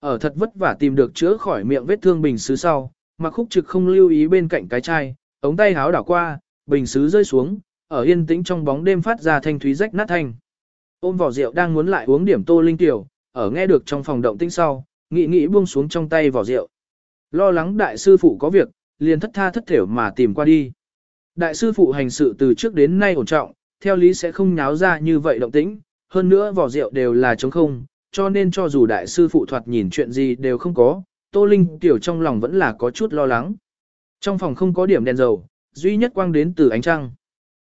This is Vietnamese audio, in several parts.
Ở thật vất vả tìm được chữa khỏi miệng vết thương bình sứ sau, mà khúc trực không lưu ý bên cạnh cái chai, ống tay háo đảo qua, bình sứ rơi xuống, ở yên tĩnh trong bóng đêm phát ra thanh thúy rách nát thanh. Ôm vỏ rượu đang muốn lại uống điểm tô linh tiểu, ở nghe được trong phòng động tĩnh sau, nghĩ nghĩ buông xuống trong tay vỏ rượu. Lo lắng đại sư phụ có việc, liền thất tha thất thểu mà tìm qua đi. Đại sư phụ hành sự từ trước đến nay ổn trọng, theo lý sẽ không nháo ra như vậy động tĩnh, hơn nữa vỏ rượu đều là trống không, cho nên cho dù đại sư phụ thoạt nhìn chuyện gì đều không có, Tô Linh tiểu trong lòng vẫn là có chút lo lắng. Trong phòng không có điểm đèn dầu, duy nhất quang đến từ ánh trăng.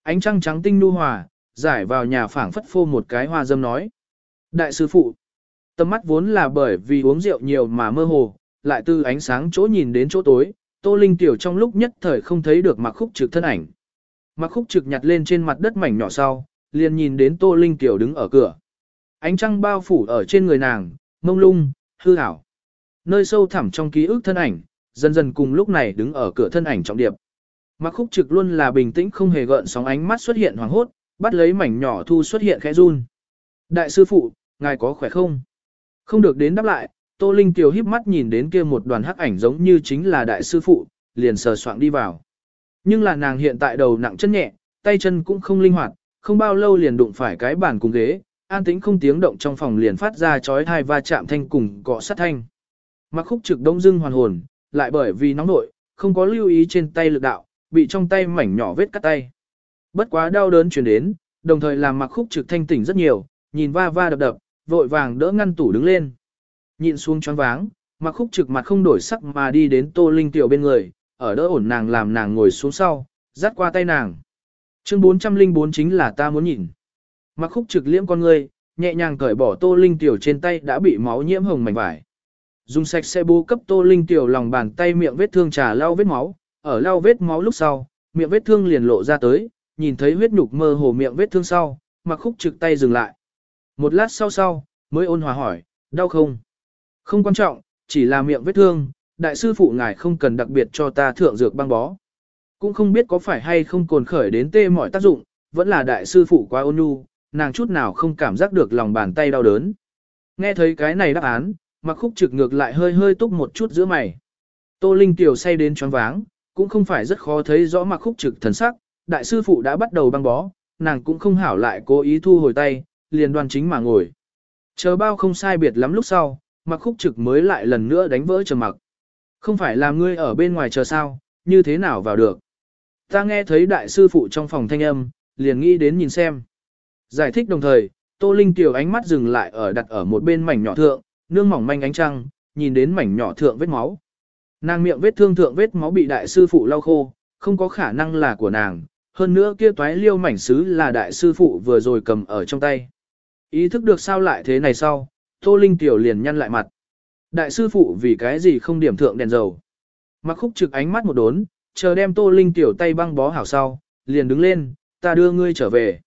Ánh trăng trắng tinh nu hòa, giải vào nhà phảng phất phô một cái hoa dâm nói. Đại sư phụ, tầm mắt vốn là bởi vì uống rượu nhiều mà mơ hồ, lại từ ánh sáng chỗ nhìn đến chỗ tối, Tô Linh tiểu trong lúc nhất thời không thấy được mặc khúc trực thân ảnh. Mặc khúc trực nhặt lên trên mặt đất mảnh nhỏ sau, liền nhìn đến Tô Linh tiểu đứng ở cửa. Ánh trăng bao phủ ở trên người nàng, mông lung, hư ảo. Nơi sâu thẳm trong ký ức thân ảnh, dần dần cùng lúc này đứng ở cửa thân ảnh trọng điệp. Mặc khúc trực luôn là bình tĩnh không hề gợn sóng ánh mắt xuất hiện hoàng hốt, bắt lấy mảnh nhỏ thu xuất hiện khẽ run. Đại sư phụ, ngài có khỏe không? Không được đến đáp lại, Tô Linh Kiều híp mắt nhìn đến kia một đoàn hắc ảnh giống như chính là đại sư phụ, liền sờ soạng đi vào. Nhưng là nàng hiện tại đầu nặng chân nhẹ, tay chân cũng không linh hoạt, không bao lâu liền đụng phải cái bàn cùng ghế, an tĩnh không tiếng động trong phòng liền phát ra chói tai va chạm thanh cùng cọ sát thanh. Mặc khúc trực đông dưng hoàn hồn, lại bởi vì nóng nội, không có lưu ý trên tay lực đạo, bị trong tay mảnh nhỏ vết cắt tay. Bất quá đau đớn truyền đến, đồng thời làm mặc khúc trực thanh tỉnh rất nhiều, nhìn va va đập đập, vội vàng đỡ ngăn tủ đứng lên. Nhìn xuống choáng váng, mặc khúc trực mặt không đổi sắc mà đi đến tô linh tiểu bên người, ở đỡ ổn nàng làm nàng ngồi xuống sau, dắt qua tay nàng. Chương 404 chính là ta muốn nhìn. Mặc khúc trực liễm con ngươi, nhẹ nhàng cởi bỏ tô linh tiểu trên tay đã bị máu nhiễm hồng mảnh vải. Dùng sạch sẽ bố cấp tô linh tiểu lòng bàn tay miệng vết thương trà lau vết máu, ở lau vết máu lúc sau, miệng vết thương liền lộ ra tới, nhìn thấy huyết nhục mơ hồ miệng vết thương sau, mặc khúc trực tay dừng lại. Một lát sau sau, mới ôn hòa hỏi, đau không? Không quan trọng, chỉ là miệng vết thương, đại sư phụ ngài không cần đặc biệt cho ta thượng dược băng bó. Cũng không biết có phải hay không cồn khởi đến tê mọi tác dụng, vẫn là đại sư phụ quá ôn nhu, nàng chút nào không cảm giác được lòng bàn tay đau đớn. Nghe thấy cái này đáp án, mặc khúc trực ngược lại hơi hơi túc một chút giữa mày. Tô Linh tiểu say đến choáng váng, cũng không phải rất khó thấy rõ mặc khúc trực thần sắc, đại sư phụ đã bắt đầu băng bó, nàng cũng không hảo lại cố ý thu hồi tay, liền đoan chính mà ngồi. Chờ bao không sai biệt lắm lúc sau, mặc khúc trực mới lại lần nữa đánh vỡ trầm mặc. Không phải là ngươi ở bên ngoài chờ sao, như thế nào vào được. Ta nghe thấy đại sư phụ trong phòng thanh âm, liền nghĩ đến nhìn xem. Giải thích đồng thời, Tô Linh tiểu ánh mắt dừng lại ở đặt ở một bên mảnh nhỏ thượng, nương mỏng manh ánh trăng, nhìn đến mảnh nhỏ thượng vết máu. Nàng miệng vết thương thượng vết máu bị đại sư phụ lau khô, không có khả năng là của nàng, hơn nữa kia toái liêu mảnh sứ là đại sư phụ vừa rồi cầm ở trong tay. Ý thức được sao lại thế này sau, Tô Linh tiểu liền nhăn lại mặt. Đại sư phụ vì cái gì không điểm thượng đèn dầu. Mặc khúc trực ánh mắt một đốn, chờ đem Tô Linh tiểu tay băng bó hảo sau, liền đứng lên, ta đưa ngươi trở về.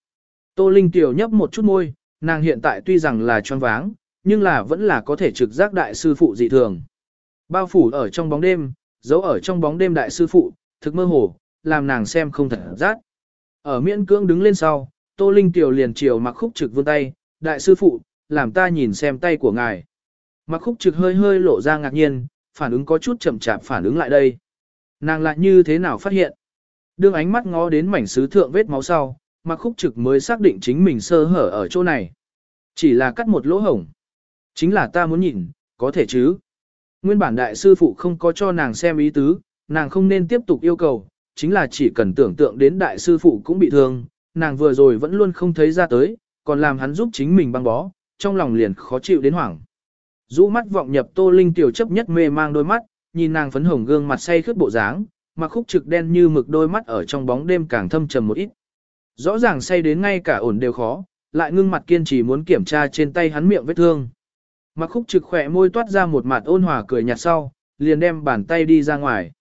Tô Linh tiểu nhấp một chút môi, nàng hiện tại tuy rằng là choáng váng, nhưng là vẫn là có thể trực giác đại sư phụ dị thường. Bao phủ ở trong bóng đêm, giấu ở trong bóng đêm đại sư phụ, thực mơ hồ, làm nàng xem không thật rát. Ở miễn cưỡng đứng lên sau, Tô Linh tiểu liền chiều mặc khúc trực vươn tay, đại sư phụ, làm ta nhìn xem tay của ngài. Mặc khúc trực hơi hơi lộ ra ngạc nhiên, phản ứng có chút chậm chạp phản ứng lại đây. Nàng lại như thế nào phát hiện? Đương ánh mắt ngó đến mảnh sứ thượng vết máu sau, mặc khúc trực mới xác định chính mình sơ hở ở chỗ này. Chỉ là cắt một lỗ hổng. Chính là ta muốn nhìn, có thể chứ. Nguyên bản đại sư phụ không có cho nàng xem ý tứ, nàng không nên tiếp tục yêu cầu, chính là chỉ cần tưởng tượng đến đại sư phụ cũng bị thương, nàng vừa rồi vẫn luôn không thấy ra tới, còn làm hắn giúp chính mình băng bó, trong lòng liền khó chịu đến hoảng. Rũ mắt vọng nhập Tô Linh tiểu chấp nhất mê mang đôi mắt, nhìn nàng phấn hồng gương mặt say khướt bộ dáng, mà khúc trực đen như mực đôi mắt ở trong bóng đêm càng thâm trầm một ít. Rõ ràng say đến ngay cả ổn đều khó, lại ngưng mặt kiên trì muốn kiểm tra trên tay hắn miệng vết thương. Mặc khúc trực khỏe môi toát ra một mặt ôn hòa cười nhạt sau, liền đem bàn tay đi ra ngoài.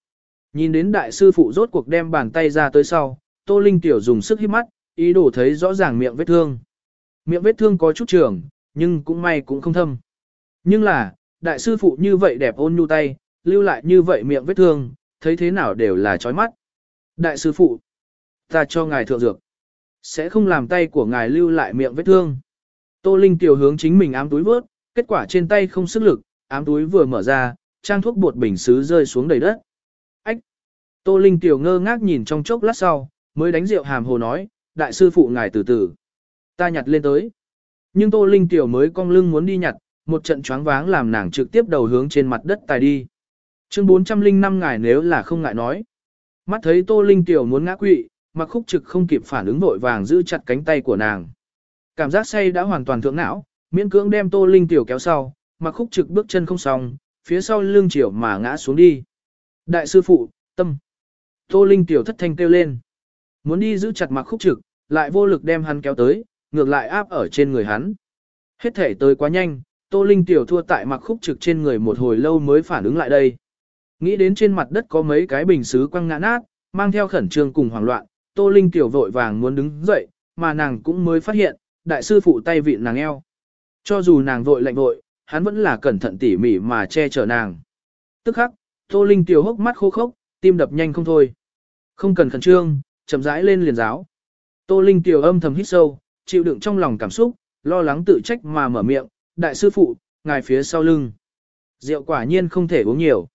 Nhìn đến đại sư phụ rốt cuộc đem bàn tay ra tới sau, Tô Linh tiểu dùng sức hít mắt, ý đồ thấy rõ ràng miệng vết thương. Miệng vết thương có chút trường, nhưng cũng may cũng không thâm. Nhưng là, đại sư phụ như vậy đẹp ôn nhu tay, lưu lại như vậy miệng vết thương, thấy thế nào đều là chói mắt. Đại sư phụ, ta cho ngài thượng dược. Sẽ không làm tay của ngài lưu lại miệng vết thương. Tô Linh tiểu hướng chính mình ám túi vớt, kết quả trên tay không sức lực, ám túi vừa mở ra, trang thuốc bột bình sứ rơi xuống đầy đất. Ách! Tô Linh tiểu ngơ ngác nhìn trong chốc lát sau, mới đánh rượu hàm hồ nói, đại sư phụ ngài từ từ. Ta nhặt lên tới. Nhưng Tô Linh tiểu mới cong lưng muốn đi nhặt, một trận choáng váng làm nàng trực tiếp đầu hướng trên mặt đất tài đi. Chương 405 ngài nếu là không ngại nói. Mắt thấy Tô Linh tiểu muốn ngã quỵ, mặc khúc trực không kịp phản ứng vội vàng giữ chặt cánh tay của nàng. Cảm giác say đã hoàn toàn thượng não, miễn cưỡng đem Tô Linh tiểu kéo sau, mặc khúc trực bước chân không xong, phía sau lưng chiều mà ngã xuống đi. Đại sư phụ, tâm. Tô Linh tiểu thất thanh kêu lên. Muốn đi giữ chặt mặc khúc trực, lại vô lực đem hắn kéo tới, ngược lại áp ở trên người hắn. Hết thể tới quá nhanh, Tô Linh tiểu thua tại mặc khúc trực trên người một hồi lâu mới phản ứng lại đây. Nghĩ đến trên mặt đất có mấy cái bình xứ quăng ngã nát, mang theo khẩn trương cùng hoảng loạn, Tô Linh tiểu vội vàng muốn đứng dậy, mà nàng cũng mới phát hiện, đại sư phụ tay vịn nàng eo. Cho dù nàng vội lạnh vội, hắn vẫn là cẩn thận tỉ mỉ mà che chở nàng. Tức khắc, Tô Linh tiểu hốc mắt khô khốc, tim đập nhanh không thôi. Không cần khẩn trương, chậm rãi lên liền giáo. Tô Linh tiểu âm thầm hít sâu, chịu đựng trong lòng cảm xúc, lo lắng tự trách mà mở miệng, đại sư phụ, ngài phía sau lưng. Rượu quả nhiên không thể uống nhiều.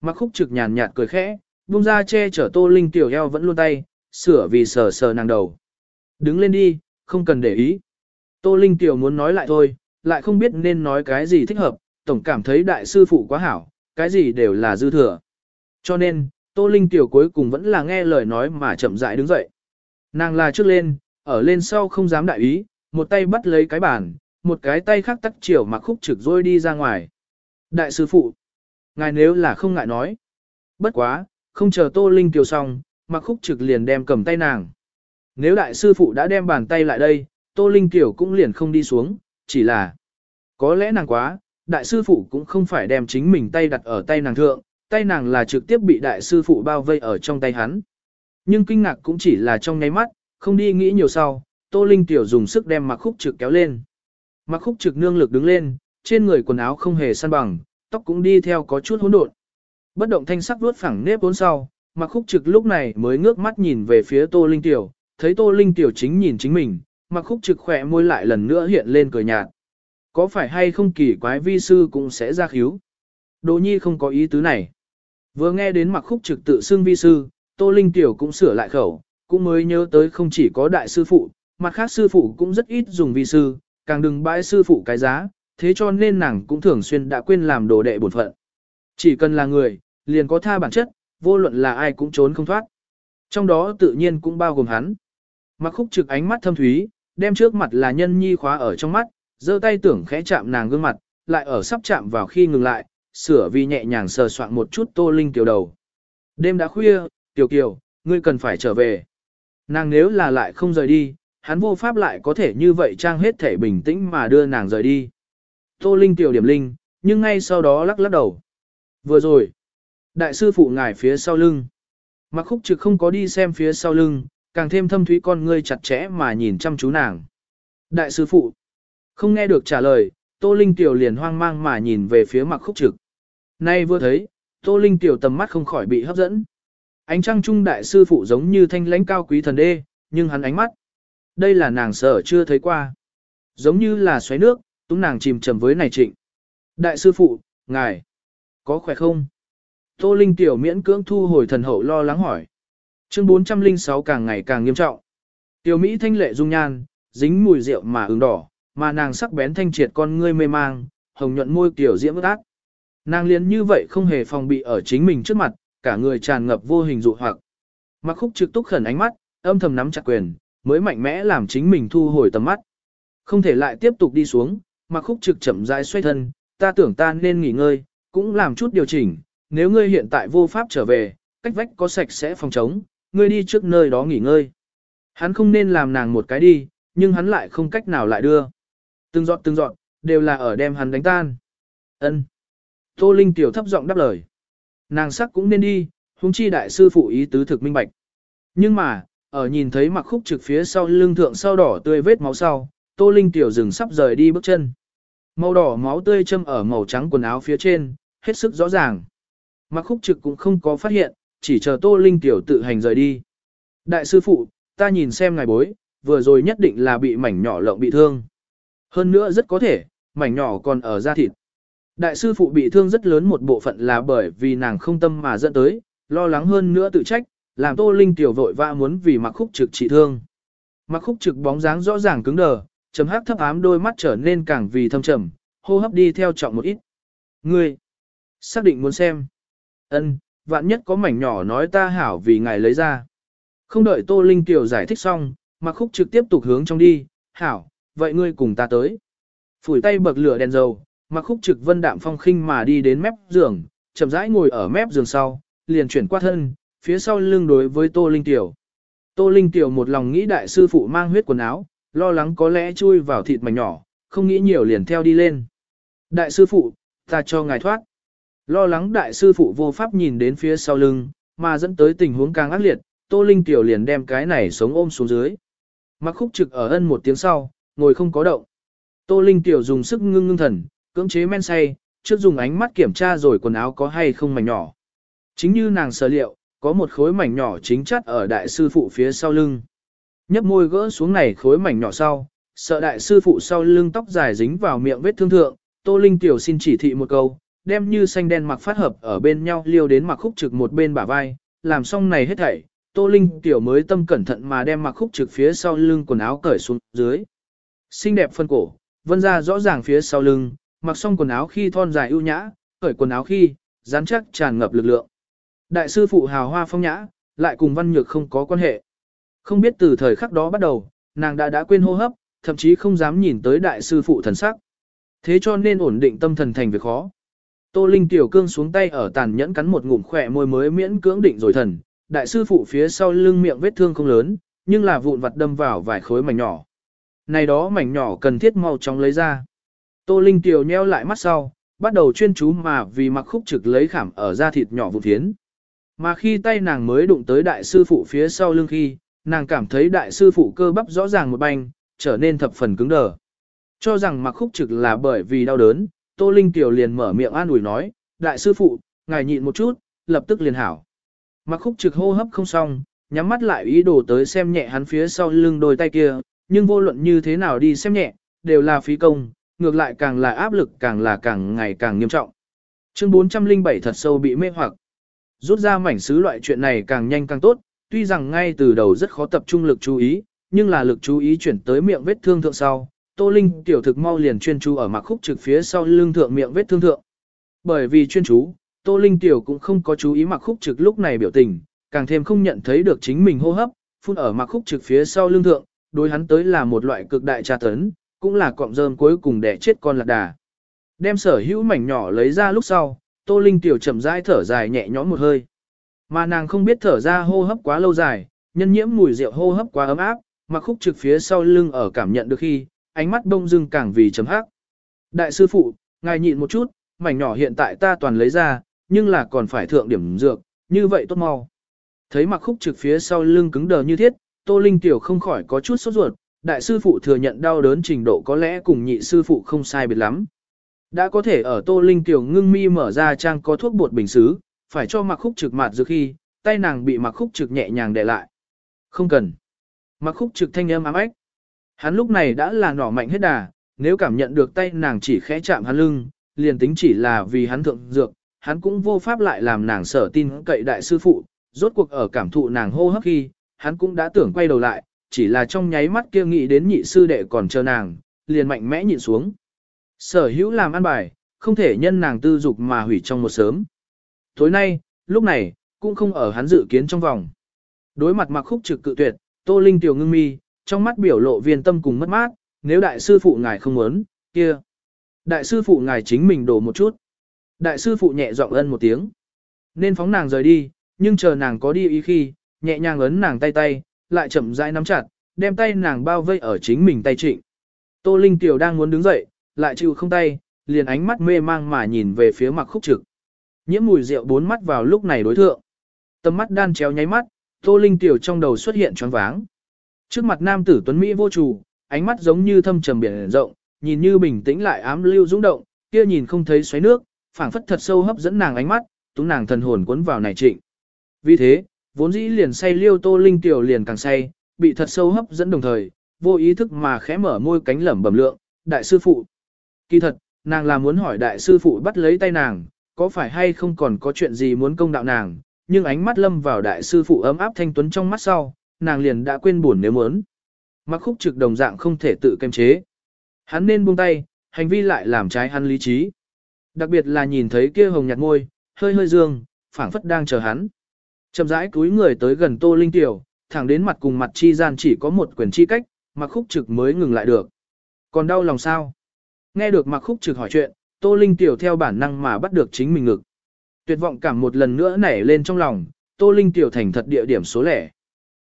Mặc khúc trực nhàn nhạt cười khẽ, buông ra che chở Tô Linh tiểu eo vẫn luôn tay, sửa vì sờ sờ nàng đầu. Đứng lên đi, không cần để ý. Tô Linh tiểu muốn nói lại thôi, lại không biết nên nói cái gì thích hợp, tổng cảm thấy đại sư phụ quá hảo, cái gì đều là dư thừa. Cho nên, Tô Linh tiểu cuối cùng vẫn là nghe lời nói mà chậm rãi đứng dậy. Nàng là trước lên, ở lên sau không dám đại ý, một tay bắt lấy cái bàn, một cái tay khác tắt chiều mà khúc trực rồi đi ra ngoài. Đại sư phụ, ngài nếu là không ngại nói. Bất quá, không chờ Tô Linh tiểu xong, mặc khúc trực liền đem cầm tay nàng. Nếu đại sư phụ đã đem bàn tay lại đây, Tô Linh tiểu cũng liền không đi xuống, chỉ là, có lẽ nàng quá, đại sư phụ cũng không phải đem chính mình tay đặt ở tay nàng thượng, tay nàng là trực tiếp bị đại sư phụ bao vây ở trong tay hắn. Nhưng kinh ngạc cũng chỉ là trong nháy mắt, không đi nghĩ nhiều sau, Tô Linh tiểu dùng sức đem mặc khúc trực kéo lên. Mặc khúc trực nương lực đứng lên, trên người quần áo không hề săn bằng, tóc cũng đi theo có chút hỗn độn. Bất động thanh sắc vuốt phẳng nếp vốn sau, mặc khúc trực lúc này mới ngước mắt nhìn về phía Tô Linh tiểu, thấy Tô Linh tiểu chính nhìn chính mình, mặc khúc trực khỏe môi lại lần nữa hiện lên cười nhạt. Có phải hay không kỳ quái vi sư cũng sẽ ra khíu? Đỗ nhi không có ý tứ này. Vừa nghe đến mặc khúc trực tự xưng vi sư, Tô Linh Tiểu cũng sửa lại khẩu, cũng mới nhớ tới không chỉ có đại sư phụ, mặt khác sư phụ cũng rất ít dùng vi sư, càng đừng bãi sư phụ cái giá, thế cho nên nàng cũng thường xuyên đã quên làm đồ đệ bổn phận. Chỉ cần là người, liền có tha bản chất, vô luận là ai cũng trốn không thoát. Trong đó tự nhiên cũng bao gồm hắn. Mặc khúc trực ánh mắt thâm thúy, đem trước mặt là nhân nhi khóa ở trong mắt, giơ tay tưởng khẽ chạm nàng gương mặt, lại ở sắp chạm vào khi ngừng lại, sửa vì nhẹ nhàng sờ soạn một chút tô linh tiểu đầu. Đêm đã khuya, tiểu kiều, ngươi cần phải trở về. Nàng nếu là lại không rời đi, hắn vô pháp lại có thể như vậy trang hết thể bình tĩnh mà đưa nàng rời đi. Tô linh tiểu điểm linh, nhưng ngay sau đó lắc lắc đầu. Vừa rồi, đại sư phụ ngài phía sau lưng. Mặc khúc trực không có đi xem phía sau lưng, càng thêm thâm thúy con ngươi chặt chẽ mà nhìn chăm chú nàng. Đại sư phụ, không nghe được trả lời, Tô Linh Tiểu liền hoang mang mà nhìn về phía mặc khúc trực. Nay vừa thấy, Tô Linh Tiểu tầm mắt không khỏi bị hấp dẫn. Ánh trăng trung đại sư phụ giống như thanh lãnh cao quý thần đê, nhưng hắn ánh mắt. Đây là nàng sợ chưa thấy qua. Giống như là xoáy nước, túng nàng chìm trầm với này trịnh. Đại sư phụ, ngài, có khỏe không? Tô Linh Tiểu miễn cưỡng thu hồi thần hậu lo lắng hỏi. Chương 406 càng ngày càng nghiêm trọng. Tiểu Mỹ thanh lệ dung nhan, dính mùi rượu mà ửng đỏ, mà nàng sắc bén thanh triệt con ngươi mê mang, hồng nhuận môi tiểu diễm ước ác. Nàng liền như vậy không hề phòng bị ở chính mình trước mặt, cả người tràn ngập vô hình dụ hoặc. Mặc khúc trực túc khẩn ánh mắt, âm thầm nắm chặt quyền, mới mạnh mẽ làm chính mình thu hồi tầm mắt. Không thể lại tiếp tục đi xuống, mặc khúc trực chậm rãi xoay thân, ta tưởng ta nên nghỉ ngơi, cũng làm chút điều chỉnh, nếu ngươi hiện tại vô pháp trở về, cách vách có sạch sẽ phòng trống, ngươi đi trước nơi đó nghỉ ngơi. Hắn không nên làm nàng một cái đi, nhưng hắn lại không cách nào lại đưa. Từng dọn từng dọn, đều là ở đem hắn đánh tan. Ân. Tô Linh tiểu thấp giọng đáp lời. Nàng sắc cũng nên đi, huống chi đại sư phụ ý tứ thực minh bạch. Nhưng mà, ở nhìn thấy mặc khúc trực phía sau lưng thượng sau đỏ tươi vết máu sau, Tô Linh tiểu dừng sắp rời đi bước chân. Màu đỏ máu tươi châm ở màu trắng quần áo phía trên, hết sức rõ ràng. Mặc khúc trực cũng không có phát hiện, chỉ chờ Tô Linh tiểu tự hành rời đi. Đại sư phụ, ta nhìn xem ngài bối, vừa rồi nhất định là bị mảnh nhỏ lộng bị thương. Hơn nữa rất có thể, mảnh nhỏ còn ở da thịt. Đại sư phụ bị thương rất lớn một bộ phận là bởi vì nàng không tâm mà dẫn tới, lo lắng hơn nữa tự trách, làm Tô Linh tiểu vội vã muốn vì mặc khúc trực trị thương. Mặc khúc trực bóng dáng rõ ràng cứng đờ, chấm hắc thấp ám đôi mắt trở nên càng vì thâm trầm, hô hấp đi theo trọng một ít. Ngươi, xác định muốn xem. Ân, vạn nhất có mảnh nhỏ nói ta hảo vì ngài lấy ra. Không đợi Tô Linh tiểu giải thích xong, mặc khúc trực tiếp tục hướng trong đi, hảo, vậy ngươi cùng ta tới. Phủi tay bậc lửa đèn dầu, mặc khúc trực vân đạm phong khinh mà đi đến mép giường, chậm rãi ngồi ở mép giường sau, liền chuyển qua thân, phía sau lưng đối với Tô Linh Tiểu. Tô Linh Tiểu một lòng nghĩ đại sư phụ mang huyết quần áo, lo lắng có lẽ chui vào thịt mảnh nhỏ, không nghĩ nhiều liền theo đi lên. Đại sư phụ, ta cho ngài thoát. Lo lắng đại sư phụ vô pháp nhìn đến phía sau lưng, mà dẫn tới tình huống càng ác liệt, Tô Linh Tiểu liền đem cái này sống ôm xuống dưới. Mặc khúc trực ở ân một tiếng sau, ngồi không có động. Tô Linh Tiểu dùng sức ngưng ngưng thần, cưỡng chế men say, trước dùng ánh mắt kiểm tra rồi quần áo có hay không mảnh nhỏ. Chính như nàng sở liệu, có một khối mảnh nhỏ chính chắt ở đại sư phụ phía sau lưng. Nhấp môi gỡ xuống này khối mảnh nhỏ sau, sợ đại sư phụ sau lưng tóc dài dính vào miệng vết thương thượng, Tô Linh Tiểu xin chỉ thị một câu, đem như xanh đen mặc phát hợp ở bên nhau liêu đến mặc khúc trực một bên bả vai, làm xong này hết thảy, Tô Linh Tiểu mới tâm cẩn thận mà đem mặc khúc trực phía sau lưng quần áo cởi xuống dưới. Xinh đẹp phân cổ, vân ra rõ ràng phía sau lưng, mặc xong quần áo khi thon dài ưu nhã, cởi quần áo khi, rắn chắc tràn ngập lực lượng. Đại sư phụ hào hoa phong nhã, lại cùng văn nhược không có quan hệ. Không biết từ thời khắc đó bắt đầu, nàng đã đã quên hô hấp, thậm chí không dám nhìn tới đại sư phụ thần sắc. Thế cho nên ổn định tâm thần thành việc khó. Tô Linh tiểu cương xuống tay ở tàn nhẫn cắn một ngụm khỏe môi mới miễn cưỡng định rồi thần. Đại sư phụ phía sau lưng miệng vết thương không lớn, nhưng là vụn vặt đâm vào vài khối mảnh nhỏ. Này đó mảnh nhỏ cần thiết mau chóng lấy ra. Tô Linh tiểu nheo lại mắt sau, bắt đầu chuyên chú mà vì mặc khúc trực lấy khảm ở da thịt nhỏ vụn phiến. Mà khi tay nàng mới đụng tới đại sư phụ phía sau lưng khi, nàng cảm thấy đại sư phụ cơ bắp rõ ràng một banh, trở nên thập phần cứng đờ. Cho rằng mặc khúc trực là bởi vì đau đớn, Tô Linh Tiểu liền mở miệng an ủi nói, đại sư phụ, ngài nhịn một chút, lập tức liền hảo. Mặc khúc trực hô hấp không xong, nhắm mắt lại ý đồ tới xem nhẹ hắn phía sau lưng đôi tay kia, nhưng vô luận như thế nào đi xem nhẹ, đều là phí công, ngược lại càng là áp lực càng là càng ngày càng nghiêm trọng. Chương 407 thật sâu bị mê hoặc. Rút ra mảnh sứ loại chuyện này càng nhanh càng tốt, tuy rằng ngay từ đầu rất khó tập trung lực chú ý, nhưng là lực chú ý chuyển tới miệng vết thương thượng sau. Tô Linh tiểu thực mau liền chuyên chú ở mặc khúc trực phía sau lưng thượng miệng vết thương thượng. Bởi vì chuyên chú, Tô Linh tiểu cũng không có chú ý mặc khúc trực lúc này biểu tình, càng thêm không nhận thấy được chính mình hô hấp, phun ở mặc khúc trực phía sau lưng thượng, đối hắn tới là một loại cực đại tra tấn, cũng là cọng rơm cuối cùng để chết con lạc đà. Đem sở hữu mảnh nhỏ lấy ra lúc sau, Tô Linh tiểu chậm rãi thở dài nhẹ nhõm một hơi. Mà nàng không biết thở ra hô hấp quá lâu dài, nhân nhiễm mùi rượu hô hấp quá ấm áp, mặc khúc trực phía sau lưng ở cảm nhận được khi, ánh mắt đông dưng càng vì chấm hắc. Đại sư phụ, ngài nhịn một chút, mảnh nhỏ hiện tại ta toàn lấy ra, nhưng là còn phải thượng điểm dược, như vậy tốt mau. Thấy mặc khúc trực phía sau lưng cứng đờ như thiết, Tô Linh tiểu không khỏi có chút sốt ruột, đại sư phụ thừa nhận đau đớn trình độ có lẽ cùng nhị sư phụ không sai biệt lắm. Đã có thể ở Tô Linh Tiểu ngưng mi mở ra trang có thuốc bột bình xứ, phải cho mặc khúc trực mạt dược khi, tay nàng bị mặc khúc trực nhẹ nhàng để lại. Không cần. Mặc khúc trực thanh âm ám ách. Hắn lúc này đã là nỏ mạnh hết đà, nếu cảm nhận được tay nàng chỉ khẽ chạm hắn lưng, liền tính chỉ là vì hắn thượng dược, hắn cũng vô pháp lại làm nàng sở tin cậy đại sư phụ, rốt cuộc ở cảm thụ nàng hô hấp khi, hắn cũng đã tưởng quay đầu lại, chỉ là trong nháy mắt kia nghĩ đến nhị sư đệ còn chờ nàng, liền mạnh mẽ nhịn xuống. Sở hữu làm ăn bài, không thể nhân nàng tư dục mà hủy trong một sớm. Tối nay, lúc này, cũng không ở hắn dự kiến trong vòng. Đối mặt mặc khúc trực cự tuyệt, Tô Linh tiểu ngưng mi, trong mắt biểu lộ viên tâm cùng mất mát, nếu đại sư phụ ngài không muốn, kia. Đại sư phụ ngài chính mình đổ một chút. Đại sư phụ nhẹ giọng ân một tiếng. Nên phóng nàng rời đi, nhưng chờ nàng có đi ý khi, nhẹ nhàng ấn nàng tay tay, lại chậm rãi nắm chặt, đem tay nàng bao vây ở chính mình tay trịnh. Tô Linh tiểu đang muốn đứng dậy, lại chịu không tay, liền ánh mắt mê mang mà nhìn về phía mặc khúc trực. Nhiễm mùi rượu bốn mắt vào lúc này đối thượng. Tầm mắt đan chéo nháy mắt, Tô Linh tiểu trong đầu xuất hiện choáng váng. Trước mặt nam tử tuấn Mỹ vô chủ, ánh mắt giống như thâm trầm biển rộng, nhìn như bình tĩnh lại ám lưu dũng động, kia nhìn không thấy xoáy nước, phảng phất thật sâu hấp dẫn nàng ánh mắt, túng nàng thần hồn cuốn vào này trịnh. Vì thế, vốn dĩ liền say liêu Tô Linh tiểu liền càng say, bị thật sâu hấp dẫn đồng thời, vô ý thức mà khẽ mở môi cánh lẩm bẩm lượng, đại sư phụ. Kỳ thật, nàng là muốn hỏi đại sư phụ bắt lấy tay nàng, có phải hay không còn có chuyện gì muốn công đạo nàng, nhưng ánh mắt lâm vào đại sư phụ ấm áp thanh tuấn trong mắt sau, nàng liền đã quên buồn nếu muốn. Mặc khúc trực đồng dạng không thể tự kiềm chế. Hắn nên buông tay, hành vi lại làm trái hắn lý trí. Đặc biệt là nhìn thấy kia hồng nhạt môi, hơi hơi dương, phảng phất đang chờ hắn. Chậm rãi cúi người tới gần Tô Linh Tiểu, thẳng đến mặt cùng mặt chi gian chỉ có một quyền chi cách, mặc khúc trực mới ngừng lại được. Còn đau lòng sao? Nghe được mặc khúc trực hỏi chuyện, Tô Linh Tiểu theo bản năng mà bắt được chính mình ngực. Tuyệt vọng cảm một lần nữa nảy lên trong lòng, Tô Linh Tiểu thành thật địa điểm số lẻ.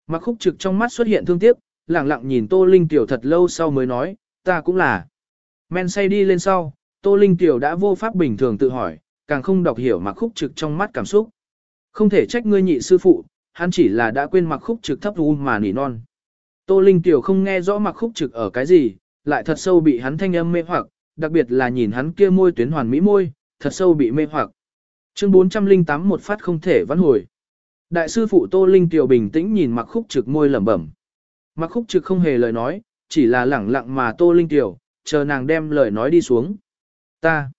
Mặc khúc trực trong mắt xuất hiện thương tiếc, lặng lặng nhìn Tô Linh Tiểu thật lâu sau mới nói, ta cũng là. Men say đi lên sau, Tô Linh Tiểu đã vô pháp bình thường tự hỏi, càng không đọc hiểu mặc khúc trực trong mắt cảm xúc. Không thể trách ngươi nhị sư phụ, hắn chỉ là đã quên mặc khúc trực thấp u mà nỉ non. Tô Linh Tiểu không nghe rõ mặc khúc trực ở cái gì, lại thật sâu bị hắn thanh âm mê hoặc, đặc biệt là nhìn hắn kia môi tuyến hoàn mỹ môi, thật sâu bị mê hoặc. Chương 408 một phát không thể vãn hồi. Đại sư phụ Tô Linh Tiểu bình tĩnh nhìn mặc khúc trực môi lẩm bẩm. Mặc khúc trực không hề lời nói, chỉ là lẳng lặng mà Tô Linh Tiểu, chờ nàng đem lời nói đi xuống. Ta.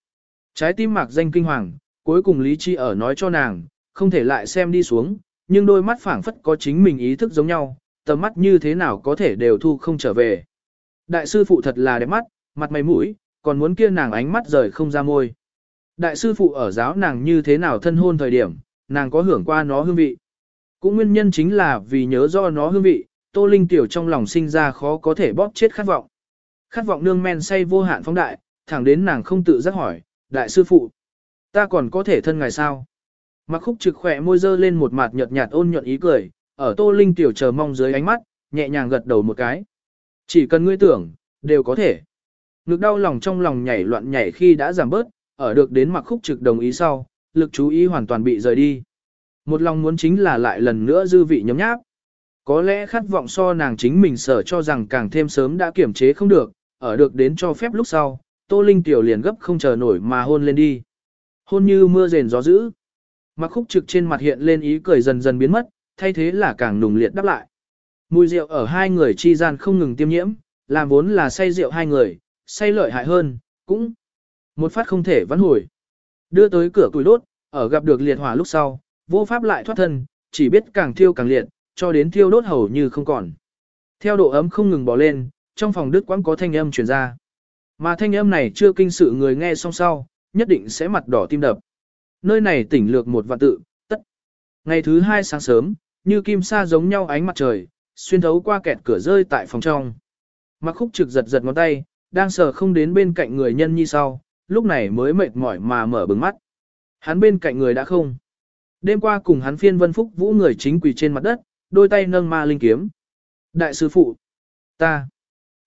Trái tim mạc danh kinh hoàng, cuối cùng lý trí ở nói cho nàng, không thể lại xem đi xuống, nhưng đôi mắt phảng phất có chính mình ý thức giống nhau, tầm mắt như thế nào có thể đều thu không trở về. Đại sư phụ thật là đẹp mắt, mặt mày mũi, còn muốn kia nàng ánh mắt rời không ra môi. Đại sư phụ ở giáo nàng như thế nào thân hôn thời điểm, nàng có hưởng qua nó hương vị. Cũng nguyên nhân chính là vì nhớ do nó hương vị, Tô Linh tiểu trong lòng sinh ra khó có thể bóp chết khát vọng. Khát vọng nương men say vô hạn phóng đại, thẳng đến nàng không tự giác hỏi, đại sư phụ, ta còn có thể thân ngài sao? Mặc khúc trực khỏe môi dơ lên một mặt nhợt nhạt ôn nhuận ý cười, ở Tô Linh tiểu chờ mong dưới ánh mắt, nhẹ nhàng gật đầu một cái. Chỉ cần ngươi tưởng, đều có thể. Ngực đau lòng trong lòng nhảy loạn nhảy khi đã giảm bớt, ở được đến mặc khúc trực đồng ý sau, lực chú ý hoàn toàn bị rời đi. Một lòng muốn chính là lại lần nữa dư vị nhấm nháp. Có lẽ khát vọng so nàng chính mình sở cho rằng càng thêm sớm đã kiểm chế không được, ở được đến cho phép lúc sau, Tô Linh tiểu liền gấp không chờ nổi mà hôn lên đi. Hôn như mưa rền gió dữ. Mặc khúc trực trên mặt hiện lên ý cười dần dần biến mất, thay thế là càng nùng liệt đáp lại. Mùi rượu ở hai người chi gian không ngừng tiêm nhiễm, làm vốn là say rượu hai người, say lợi hại hơn, cũng một phát không thể vãn hồi. Đưa tới cửa tuổi đốt, ở gặp được liệt hỏa lúc sau, vô pháp lại thoát thân, chỉ biết càng thiêu càng liệt, cho đến thiêu đốt hầu như không còn. Theo độ ấm không ngừng bỏ lên, trong phòng đứt quãng có thanh âm truyền ra. Mà thanh âm này chưa kinh sự người nghe xong sau, nhất định sẽ mặt đỏ tim đập. Nơi này tỉnh lược một vạn tự, tất. Ngày thứ hai sáng sớm, như kim sa giống nhau ánh mặt trời, xuyên thấu qua kẹt cửa rơi tại phòng trong. Mặc khúc trực giật giật ngón tay, đang sờ không đến bên cạnh người nhân như sau, lúc này mới mệt mỏi mà mở bừng mắt. Hắn bên cạnh người đã không. Đêm qua cùng hắn phiên vân phúc vũ người chính quỳ trên mặt đất, đôi tay nâng ma linh kiếm. Đại sư phụ, ta,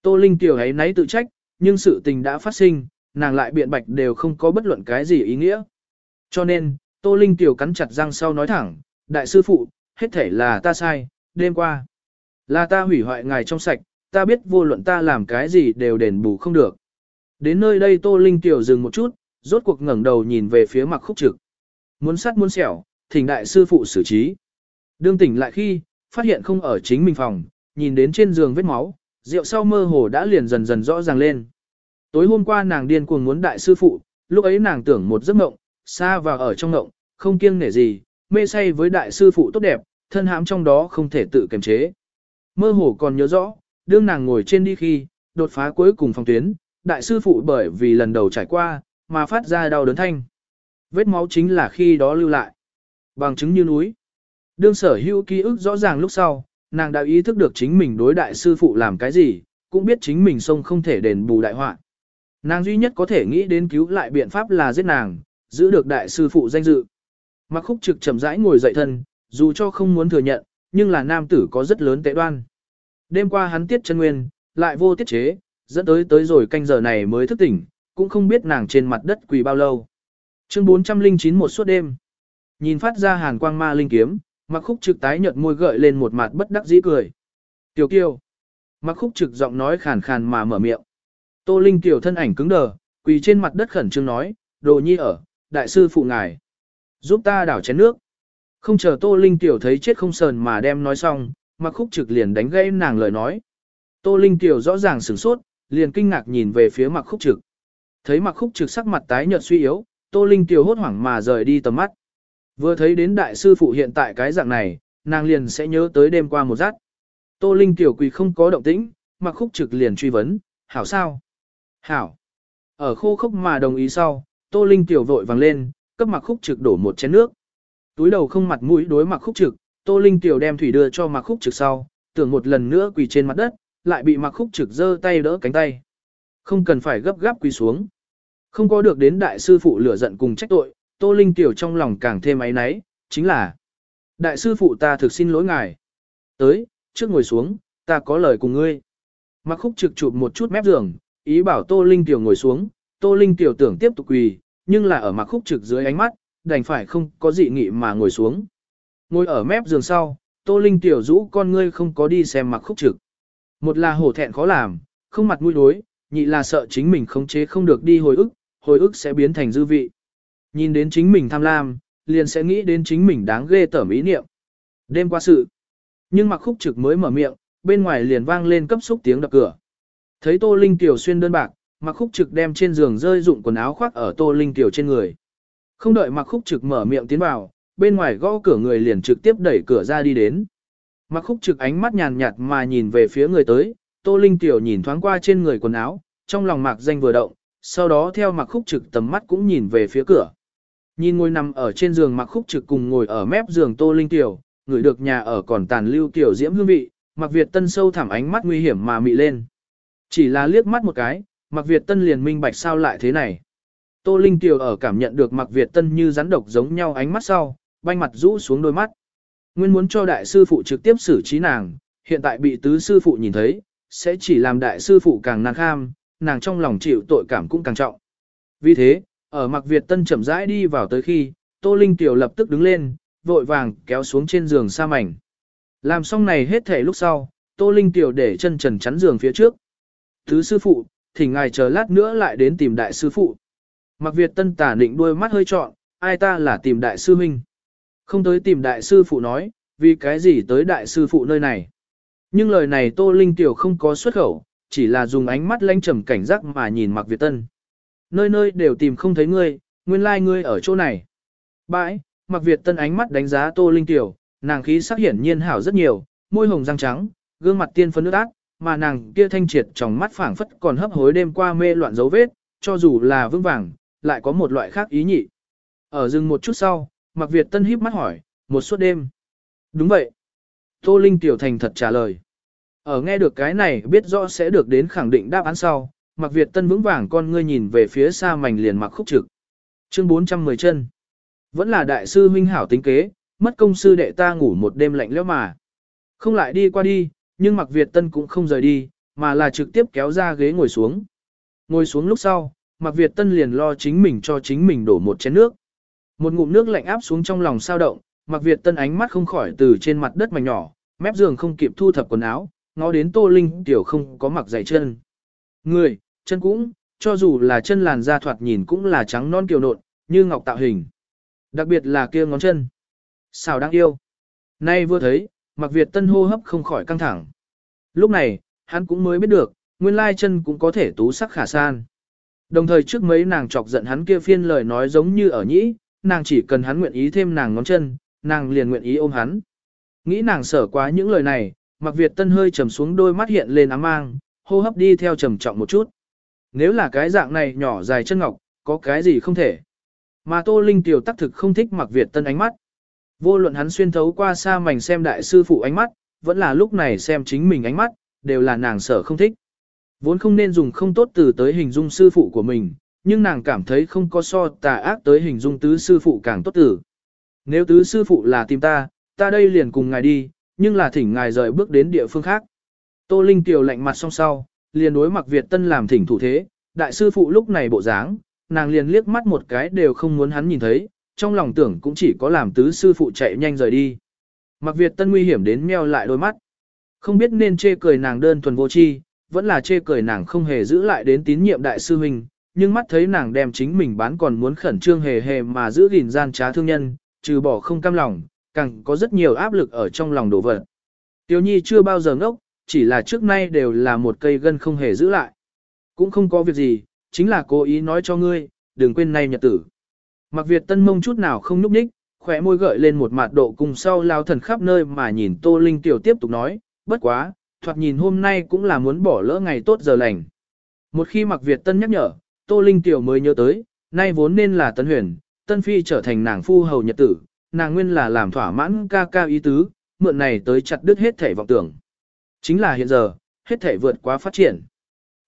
tô linh tiểu ấy nấy tự trách, nhưng sự tình đã phát sinh, nàng lại biện bạch đều không có bất luận cái gì ý nghĩa. Cho nên, tô linh tiểu cắn chặt răng sau nói thẳng, đại sư phụ, hết thể là ta sai, đêm qua. Là ta hủy hoại ngài trong sạch, ta biết vô luận ta làm cái gì đều đền bù không được. Đến nơi đây Tô Linh Tiểu dừng một chút, rốt cuộc ngẩng đầu nhìn về phía mặc khúc trực. Muốn sát muốn sẹo, thỉnh đại sư phụ xử trí. Đương tỉnh lại khi, phát hiện không ở chính mình phòng, nhìn đến trên giường vết máu, rượu sau mơ hồ đã liền dần dần rõ ràng lên. Tối hôm qua nàng điên cuồng muốn đại sư phụ, lúc ấy nàng tưởng một giấc mộng, xa và ở trong mộng, không kiêng nể gì, mê say với đại sư phụ tốt đẹp, thân hãm trong đó không thể tự kiềm chế. Mơ hồ còn nhớ rõ, đương nàng ngồi trên đi khi, đột phá cuối cùng phòng tuyến, đại sư phụ bởi vì lần đầu trải qua, mà phát ra đau đớn thanh. Vết máu chính là khi đó lưu lại. Bằng chứng như núi. Đương sở hữu ký ức rõ ràng lúc sau, nàng đã ý thức được chính mình đối đại sư phụ làm cái gì, cũng biết chính mình sông không thể đền bù đại họa. Nàng duy nhất có thể nghĩ đến cứu lại biện pháp là giết nàng, giữ được đại sư phụ danh dự. Mặc khúc trực chậm rãi ngồi dậy thân, dù cho không muốn thừa nhận, nhưng là nam tử có rất lớn tệ đoan. Đêm qua hắn tiết chân nguyên, lại vô tiết chế, dẫn tới tới rồi canh giờ này mới thức tỉnh, cũng không biết nàng trên mặt đất quỳ bao lâu. Chương 409 một suốt đêm. Nhìn phát ra hàn quang ma linh kiếm, mặc khúc trực tái nhợt môi gợi lên một mặt bất đắc dĩ cười. Tiểu kiều. Mặc khúc trực giọng nói khàn khàn mà mở miệng. Tô Linh tiểu thân ảnh cứng đờ, quỳ trên mặt đất khẩn trương nói, đồ nhi ở, đại sư phụ ngài. Giúp ta đảo chén nước. Không chờ Tô Linh tiểu thấy chết không sờn mà đem nói xong, mặc khúc trực liền đánh gây nàng lời nói. Tô Linh tiểu rõ ràng sửng sốt, liền kinh ngạc nhìn về phía mặc khúc trực. Thấy mặc khúc trực sắc mặt tái nhợt suy yếu, Tô Linh Tiểu hốt hoảng mà rời đi tầm mắt. Vừa thấy đến đại sư phụ hiện tại cái dạng này, nàng liền sẽ nhớ tới đêm qua một rát. Tô Linh Tiểu quỳ không có động tĩnh, mặc khúc trực liền truy vấn, hảo sao? Hảo. Ở khô khốc mà đồng ý sau, Tô Linh Tiểu vội vàng lên, cấp mặc khúc trực đổ một chén nước. Túi đầu không mặt mũi đối mặc khúc trực, Tô Linh Tiểu đem thủy đưa cho mặc khúc trực sau, tưởng một lần nữa quỳ trên mặt đất, lại bị mặc khúc trực giơ tay đỡ cánh tay. Không cần phải gấp gáp quỳ xuống. Không có được đến đại sư phụ lửa giận cùng trách tội, Tô Linh Tiểu trong lòng càng thêm áy náy, chính là Đại sư phụ ta thực xin lỗi ngài. Tới, trước ngồi xuống, ta có lời cùng ngươi. Mặc khúc trực chụp một chút mép giường, ý bảo Tô Linh Tiểu ngồi xuống, Tô Linh Tiểu tưởng tiếp tục quỳ, nhưng là ở mặc khúc trực dưới ánh mắt, đành phải không có dị nghị mà ngồi xuống. Ngồi ở mép giường sau, Tô Linh Tiểu rũ con ngươi không có đi xem mặc khúc trực. Một là hổ thẹn khó làm, không mặt mũi đối, nhị là sợ chính mình khống chế không được đi hồi ức, hồi ức sẽ biến thành dư vị. Nhìn đến chính mình tham lam, liền sẽ nghĩ đến chính mình đáng ghê tởm ý niệm. Đêm qua sự. Nhưng mặc khúc trực mới mở miệng, bên ngoài liền vang lên cấp xúc tiếng đập cửa. Thấy Tô Linh Tiểu xuyên đơn bạc, mặc khúc trực đem trên giường rơi dụng quần áo khoác ở Tô Linh Tiểu trên người. Không đợi mặc khúc trực mở miệng tiến vào, bên ngoài gõ cửa người liền trực tiếp đẩy cửa ra đi đến. Mặc khúc trực ánh mắt nhàn nhạt mà nhìn về phía người tới, Tô Linh Tiểu nhìn thoáng qua trên người quần áo, trong lòng mạc danh vừa động, sau đó theo mặc khúc trực tầm mắt cũng nhìn về phía cửa. Nhìn ngồi nằm ở trên giường mặc khúc trực cùng ngồi ở mép giường Tô Linh Tiểu, người được nhà ở còn tàn lưu tiểu diễm hương vị, mặc Việt Tân sâu thẳm ánh mắt nguy hiểm mà mị lên. Chỉ là liếc mắt một cái, mặc Việt Tân liền minh bạch sao lại thế này. Tô Linh Tiểu ở cảm nhận được mặc Việt Tân như rắn độc giống nhau ánh mắt sau, banh mặt rũ xuống đôi mắt. Nguyên muốn cho đại sư phụ trực tiếp xử trí nàng, hiện tại bị tứ sư phụ nhìn thấy, sẽ chỉ làm đại sư phụ càng nàng kham, nàng trong lòng chịu tội cảm cũng càng trọng. Vì thế, ở mặc Việt Tân chậm rãi đi vào tới khi, Tô Linh Tiểu lập tức đứng lên, vội vàng kéo xuống trên giường sa mảnh. Làm xong này hết thể lúc sau, Tô Linh Tiểu để chân trần chắn giường phía trước. Thứ sư phụ, thỉnh ngài chờ lát nữa lại đến tìm đại sư phụ. Mặc Việt Tân tả định đuôi mắt hơi trọn, ai ta là tìm đại sư huynh. Không tới tìm đại sư phụ nói, vì cái gì tới đại sư phụ nơi này. Nhưng lời này Tô Linh Tiểu không có xuất khẩu, chỉ là dùng ánh mắt lanh trầm cảnh giác mà nhìn Mạc Việt Tân. Nơi nơi đều tìm không thấy ngươi, nguyên lai like ngươi ở chỗ này. Bãi, Mạc Việt Tân ánh mắt đánh giá Tô Linh Tiểu, nàng khí sắc hiển nhiên hảo rất nhiều, môi hồng răng trắng, gương mặt tiên phấn nước ác, mà nàng kia thanh triệt trong mắt phảng phất còn hấp hối đêm qua mê loạn dấu vết, cho dù là vững vàng, lại có một loại khác ý nhị. Ở rừng một chút sau, Mạc Việt Tân híp mắt hỏi, một suốt đêm. Đúng vậy. Tô Linh Tiểu thành thật trả lời. Ở nghe được cái này biết rõ sẽ được đến khẳng định đáp án sau, Mạc Việt Tân vững vàng con ngươi nhìn về phía xa mảnh liền mặc khúc trực. Chương 410 chân. Vẫn là đại sư huynh hảo tính kế, mất công sư đệ ta ngủ một đêm lạnh lẽo mà. Không lại đi qua đi, nhưng Mạc Việt Tân cũng không rời đi, mà là trực tiếp kéo ra ghế ngồi xuống. Ngồi xuống lúc sau, Mạc Việt Tân liền lo chính mình cho chính mình đổ một chén nước. Một ngụm nước lạnh áp xuống trong lòng sao động, Mạc Việt Tân ánh mắt không khỏi từ trên mặt đất mảnh nhỏ, mép giường không kịp thu thập quần áo, ngó đến Tô Linh tiểu không có mặc giày chân. Người, chân cũng, cho dù là chân làn da thoạt nhìn cũng là trắng non kiều nộn, như ngọc tạo hình. Đặc biệt là kia ngón chân. Sao đáng yêu. Nay vừa thấy, Mặc Việt Tân hô hấp không khỏi căng thẳng. Lúc này, hắn cũng mới biết được, nguyên lai chân cũng có thể tú sắc khả san. Đồng thời trước mấy nàng chọc giận hắn kia phiên lời nói giống như ở nhĩ, nàng chỉ cần hắn nguyện ý thêm nàng ngón chân, nàng liền nguyện ý ôm hắn. Nghĩ nàng sở quá những lời này, Mặc Việt Tân hơi trầm xuống đôi mắt hiện lên ám mang, hô hấp đi theo trầm trọng một chút. Nếu là cái dạng này nhỏ dài chân ngọc, có cái gì không thể. Mà Tô Linh tiểu tác thực không thích mặc Việt Tân ánh mắt. Vô luận hắn xuyên thấu qua xa mảnh xem đại sư phụ ánh mắt, vẫn là lúc này xem chính mình ánh mắt, đều là nàng sở không thích. Vốn không nên dùng không tốt từ tới hình dung sư phụ của mình, nhưng nàng cảm thấy không có so tà ác tới hình dung tứ sư phụ càng tốt tử. Nếu tứ sư phụ là tìm ta, ta đây liền cùng ngài đi, nhưng là thỉnh ngài rời bước đến địa phương khác. Tô Linh Tiểu lạnh mặt song sau, liền đối mặc Việt Tân làm thỉnh thủ thế, đại sư phụ lúc này bộ dáng, nàng liền liếc mắt một cái đều không muốn hắn nhìn thấy, trong lòng tưởng cũng chỉ có làm tứ sư phụ chạy nhanh rời đi. Mặc Việt Tân nguy hiểm đến meo lại đôi mắt. Không biết nên chê cười nàng đơn thuần vô chi, vẫn là chê cười nàng không hề giữ lại đến tín nhiệm đại sư huynh, nhưng mắt thấy nàng đem chính mình bán còn muốn khẩn trương hề hề mà giữ gìn gian trá thương nhân, trừ bỏ không cam lòng, càng có rất nhiều áp lực ở trong lòng đổ vật. tiểu Nhi chưa bao giờ ngốc, chỉ là trước nay đều là một cây gân không hề giữ lại. Cũng không có việc gì, chính là cố ý nói cho ngươi, đừng quên nay nhật tử. Mặc Việt tân mông chút nào không núp ních, khỏe môi gợi lên một mặt độ cùng sau lao thần khắp nơi mà nhìn Tô Linh Tiểu tiếp tục nói, bất quá, thoạt nhìn hôm nay cũng là muốn bỏ lỡ ngày tốt giờ lành. Một khi Mặc Việt tân nhắc nhở, Tô Linh Tiểu mới nhớ tới, nay vốn nên là Tân Huyền, Tân Phi trở thành nàng phu hầu nhật tử, nàng nguyên là làm thỏa mãn ca ca ý tứ, mượn này tới chặt đứt hết thể vọng tưởng. Chính là hiện giờ, hết thể vượt quá phát triển.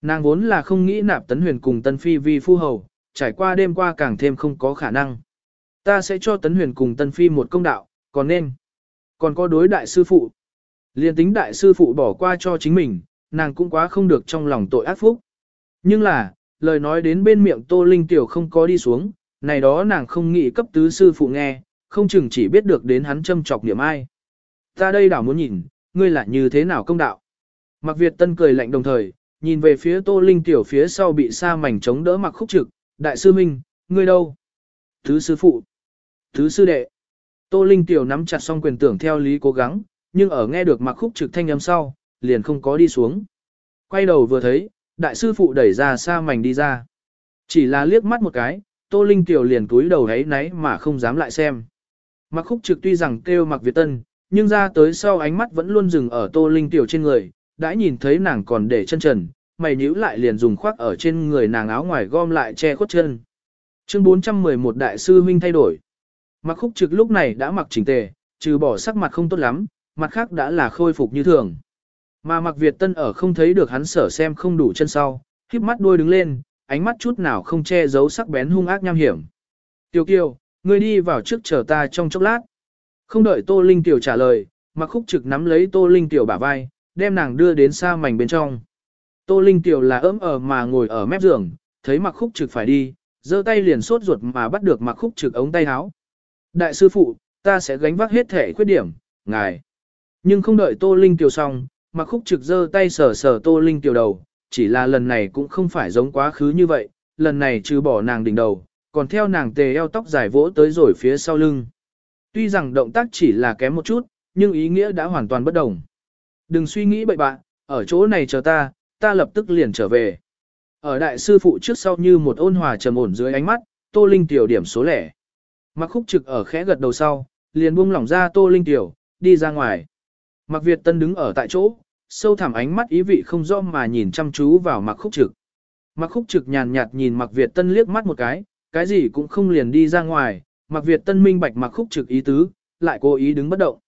Nàng vốn là không nghĩ nạp Tấn Huyền cùng Tân Phi vì phu hầu, trải qua đêm qua càng thêm không có khả năng. Ta sẽ cho Tấn Huyền cùng Tân Phi một công đạo, còn nên. Còn có đối đại sư phụ. Liên tính đại sư phụ bỏ qua cho chính mình, nàng cũng quá không được trong lòng tội ác phúc. Nhưng là, lời nói đến bên miệng Tô Linh Tiểu không có đi xuống, này đó nàng không nghĩ cấp tứ sư phụ nghe, không chừng chỉ biết được đến hắn châm chọc niệm ai. Ta đây đảo muốn nhìn, ngươi là như thế nào công đạo. Mặc Việt Tân cười lạnh đồng thời, nhìn về phía Tô Linh Tiểu phía sau bị sa mảnh chống đỡ mặc khúc trực, đại sư Minh, ngươi đâu? Thứ sư phụ, thứ sư đệ. Tô Linh Tiểu nắm chặt song quyền tưởng theo lý cố gắng, nhưng ở nghe được mặc khúc trực thanh âm sau, liền không có đi xuống. Quay đầu vừa thấy, đại sư phụ đẩy ra sa mảnh đi ra. Chỉ là liếc mắt một cái, Tô Linh Tiểu liền túi đầu ấy náy mà không dám lại xem. Mặc khúc trực tuy rằng kêu mặc Việt Tân, nhưng ra tới sau ánh mắt vẫn luôn dừng ở Tô Linh Tiểu trên người, đã nhìn thấy nàng còn để chân trần, mày nhíu lại liền dùng khoác ở trên người nàng áo ngoài gom lại che khuất chân. Chương 411 đại sư huynh thay đổi. Mặc khúc trực lúc này đã mặc chỉnh tề, trừ bỏ sắc mặt không tốt lắm, mặt khác đã là khôi phục như thường. Mà mặc Việt Tân ở không thấy được hắn sở xem không đủ chân sau, khiếp mắt đôi đứng lên, ánh mắt chút nào không che giấu sắc bén hung ác nham hiểm. Tiêu kiều, ngươi đi vào trước chờ ta trong chốc lát. Không đợi Tô Linh Tiểu trả lời, mặc khúc trực nắm lấy Tô Linh Tiểu bả vai, đem nàng đưa đến xa mảnh bên trong. Tô Linh Tiểu là ấm ở mà ngồi ở mép giường, thấy mặc khúc trực phải đi, giơ tay liền sốt ruột mà bắt được mặc khúc trực ống tay áo. Đại sư phụ, ta sẽ gánh vác hết thể khuyết điểm, ngài. Nhưng không đợi Tô Linh Tiểu xong, mặc khúc trực giơ tay sờ sờ Tô Linh Tiểu đầu, chỉ là lần này cũng không phải giống quá khứ như vậy, lần này trừ bỏ nàng đỉnh đầu, còn theo nàng tề eo tóc dài vỗ tới rồi phía sau lưng. Tuy rằng động tác chỉ là kém một chút, nhưng ý nghĩa đã hoàn toàn bất đồng. Đừng suy nghĩ bậy bạ, ở chỗ này chờ ta, ta lập tức liền trở về. Ở đại sư phụ trước sau như một ôn hòa trầm ổn dưới ánh mắt, Tô Linh tiểu điểm số lẻ. Mặc khúc trực ở khẽ gật đầu sau, liền buông lỏng ra Tô Linh tiểu, đi ra ngoài. Mặc Việt Tân đứng ở tại chỗ, sâu thẳm ánh mắt ý vị không rõ mà nhìn chăm chú vào mặc khúc trực. Mặc khúc trực nhàn nhạt nhìn mặc Việt Tân liếc mắt một cái, cái gì cũng không liền đi ra ngoài, mặc Việt Tân minh bạch mặc khúc trực ý tứ, lại cố ý đứng bất động.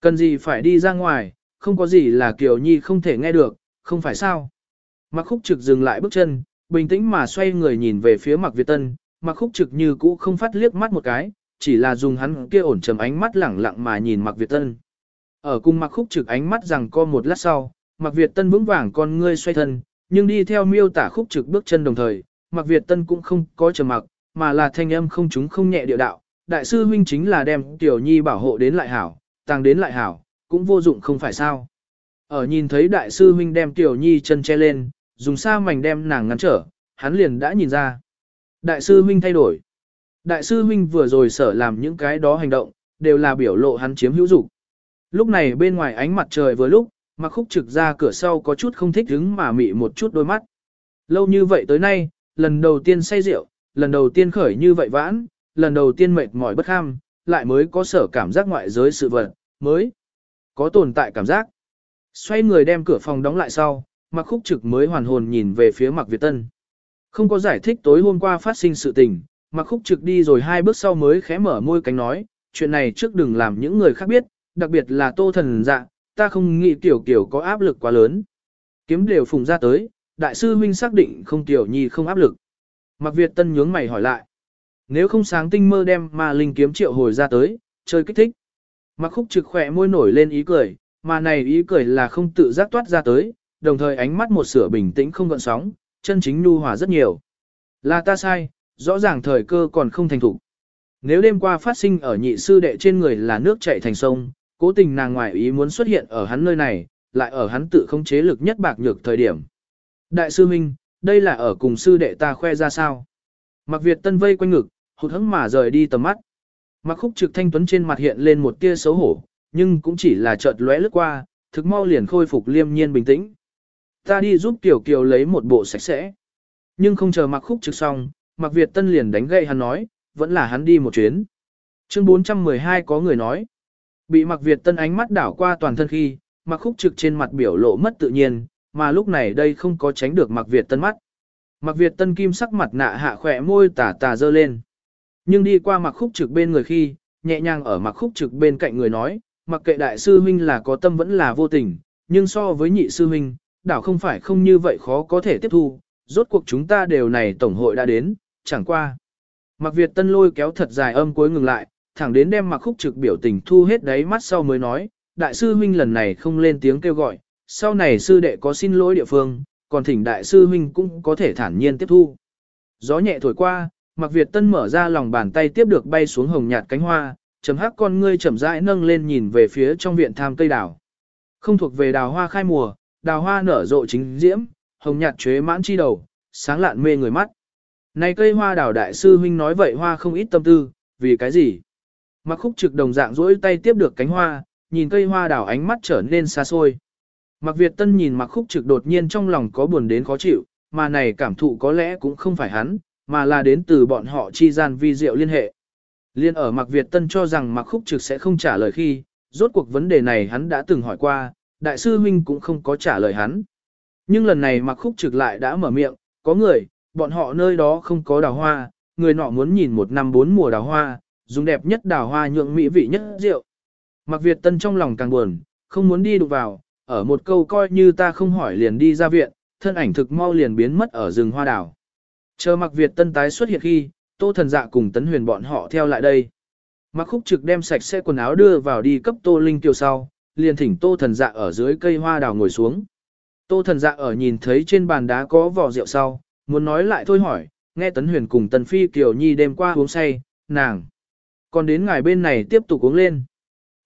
Cần gì phải đi ra ngoài, không có gì là Kiều Nhi không thể nghe được, không phải sao. Mặc khúc trực dừng lại bước chân, bình tĩnh mà xoay người nhìn về phía mặc Việt Tân, mặc khúc trực như cũ không phát liếc mắt một cái, chỉ là dùng hắn kia ổn trầm ánh mắt lẳng lặng mà nhìn mặc Việt Tân. Ở cùng mặc khúc trực ánh mắt rằng co một lát sau, mặc Việt Tân vững vàng con ngươi xoay thân, nhưng đi theo miêu tả khúc trực bước chân đồng thời, mặc Việt Tân cũng không có trầm mặc, mà là thanh âm không chúng không nhẹ địa đạo. Đại sư huynh chính là đem Tiểu Nhi bảo hộ đến lại hảo, tăng đến lại hảo, cũng vô dụng không phải sao. Ở nhìn thấy đại sư huynh đem Tiểu Nhi chân che lên, dùng sa mảnh đem nàng ngăn trở, hắn liền đã nhìn ra. Đại sư huynh thay đổi. Đại sư huynh vừa rồi sở làm những cái đó hành động, đều là biểu lộ hắn chiếm hữu dục. Lúc này bên ngoài ánh mặt trời vừa lúc, mặc khúc trực ra cửa sau có chút không thích hứng mà mị một chút đôi mắt. Lâu như vậy tới nay, lần đầu tiên say rượu, lần đầu tiên khởi như vậy vãn, lần đầu tiên mệt mỏi bất ham, lại mới có sở cảm giác ngoại giới sự vật, mới có tồn tại cảm giác. Xoay người đem cửa phòng đóng lại sau, mặc khúc trực mới hoàn hồn nhìn về phía mặc Việt Tân. Không có giải thích tối hôm qua phát sinh sự tình, mặc khúc trực đi rồi hai bước sau mới khẽ mở môi cánh nói, chuyện này trước đừng làm những người khác biết, đặc biệt là tô thần dạ, ta không nghĩ tiểu kiểu có áp lực quá lớn. Kiếm đều phùng ra tới, đại sư huynh xác định không tiểu nhi không áp lực. Mặc Việt Tân nhướng mày hỏi lại. Nếu không sáng tinh mơ đem ma linh kiếm triệu hồi ra tới, chơi kích thích. Mặc khúc trực khỏe môi nổi lên ý cười, mà này ý cười là không tự giác toát ra tới, đồng thời ánh mắt một sửa bình tĩnh không gợn sóng, chân chính nu hòa rất nhiều. Là ta sai, rõ ràng thời cơ còn không thành thủ. Nếu đêm qua phát sinh ở nhị sư đệ trên người là nước chảy thành sông, cố tình nàng ngoại ý muốn xuất hiện ở hắn nơi này, lại ở hắn tự không chế lực nhất bạc nhược thời điểm. Đại sư Minh, đây là ở cùng sư đệ ta khoe ra sao. Mặc Việt Tân vây quanh ngực, hụt hẫng mà rời đi tầm mắt. Mặc khúc trực thanh tuấn trên mặt hiện lên một tia xấu hổ, nhưng cũng chỉ là chợt lóe lướt qua, thực mau liền khôi phục liêm nhiên bình tĩnh. Ta đi giúp Tiểu Kiều lấy một bộ sạch sẽ. Nhưng không chờ mặc khúc trực xong, mặc Việt Tân liền đánh gậy hắn nói, vẫn là hắn đi một chuyến. Chương 412 có người nói, bị mặc Việt Tân ánh mắt đảo qua toàn thân khi, mặc khúc trực trên mặt biểu lộ mất tự nhiên, mà lúc này đây không có tránh được mặc Việt Tân mắt. Mặc Việt Tân kim sắc mặt nạ hạ khỏe môi tà tà dơ lên. Nhưng đi qua mặc khúc trực bên người khi, nhẹ nhàng ở mặc khúc trực bên cạnh người nói, mặc kệ đại sư huynh là có tâm vẫn là vô tình, nhưng so với nhị sư huynh, đảo không phải không như vậy khó có thể tiếp thu, rốt cuộc chúng ta đều này tổng hội đã đến, chẳng qua. Mặc Việt Tân lôi kéo thật dài âm cuối ngừng lại, thẳng đến đem mặc khúc trực biểu tình thu hết đáy mắt sau mới nói, đại sư huynh lần này không lên tiếng kêu gọi, sau này sư đệ có xin lỗi địa phương, còn thỉnh đại sư huynh cũng có thể thản nhiên tiếp thu. Gió nhẹ thổi qua, Mặc Việt Tân mở ra lòng bàn tay tiếp được bay xuống hồng nhạt cánh hoa, chấm hắc con ngươi chậm rãi nâng lên nhìn về phía trong viện tham cây đào. Không thuộc về đào hoa khai mùa, đào hoa nở rộ chính diễm, hồng nhạt chế mãn chi đầu, sáng lạn mê người mắt. Này cây hoa đào đại sư huynh nói vậy hoa không ít tâm tư, vì cái gì? Mặc khúc trực đồng dạng duỗi tay tiếp được cánh hoa, nhìn cây hoa đào ánh mắt trở nên xa xôi. Mặc Việt Tân nhìn mặc khúc trực đột nhiên trong lòng có buồn đến khó chịu, mà này cảm thụ có lẽ cũng không phải hắn, mà là đến từ bọn họ chi gian vi diệu liên hệ. Liên ở mặc Việt Tân cho rằng mặc khúc trực sẽ không trả lời khi, rốt cuộc vấn đề này hắn đã từng hỏi qua, đại sư huynh cũng không có trả lời hắn. Nhưng lần này mặc khúc trực lại đã mở miệng, có người, bọn họ nơi đó không có đào hoa, người nọ muốn nhìn một năm bốn mùa đào hoa, dùng đẹp nhất đào hoa nhượng mỹ vị nhất rượu. Mặc Việt Tân trong lòng càng buồn, không muốn đi đụng vào, ở một câu coi như ta không hỏi liền đi ra viện, thân ảnh thực mau liền biến mất ở rừng hoa đào. Chờ mặc Việt Tân tái xuất hiện khi, Tô Thần Dạ cùng Tấn Huyền bọn họ theo lại đây. Mặc khúc trực đem sạch sẽ quần áo đưa vào đi cấp Tô Linh Tiêu sau, liền thỉnh Tô Thần Dạ ở dưới cây hoa đào ngồi xuống. Tô Thần Dạ ở nhìn thấy trên bàn đá có vỏ rượu sau, muốn nói lại thôi hỏi, nghe Tấn Huyền cùng Tần Phi Kiều Nhi đêm qua uống say, nàng. Còn đến ngài bên này tiếp tục uống lên.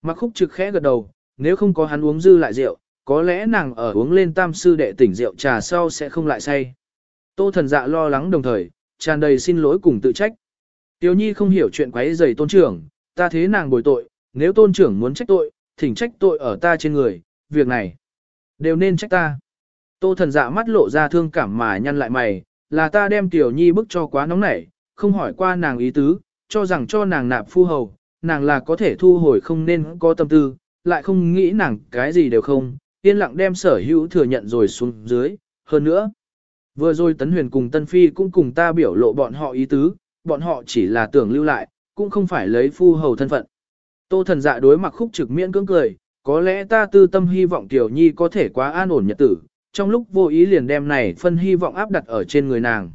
Mặc khúc trực khẽ gật đầu, nếu không có hắn uống dư lại rượu, có lẽ nàng ở uống lên tam sư đệ tỉnh rượu trà sau sẽ không lại say. Tô thần dạ lo lắng đồng thời, tràn đầy xin lỗi cùng tự trách. Tiểu nhi không hiểu chuyện quấy rầy tôn trưởng, ta thế nàng bồi tội, nếu tôn trưởng muốn trách tội, thỉnh trách tội ở ta trên người, việc này đều nên trách ta. Tô thần dạ mắt lộ ra thương cảm mà nhăn lại mày, là ta đem tiểu nhi bức cho quá nóng nảy, không hỏi qua nàng ý tứ, cho rằng cho nàng nạp phu hầu, nàng là có thể thu hồi không nên có tâm tư, lại không nghĩ nàng cái gì đều không, yên lặng đem sở hữu thừa nhận rồi xuống dưới, hơn nữa. Vừa rồi Tấn Huyền cùng Tân Phi cũng cùng ta biểu lộ bọn họ ý tứ, bọn họ chỉ là tưởng lưu lại, cũng không phải lấy phu hầu thân phận. Tô thần dạ đối mặt khúc trực miễn cưỡng cười, có lẽ ta tư tâm hy vọng Tiểu Nhi có thể quá an ổn nhật tử, trong lúc vô ý liền đem này phân hy vọng áp đặt ở trên người nàng.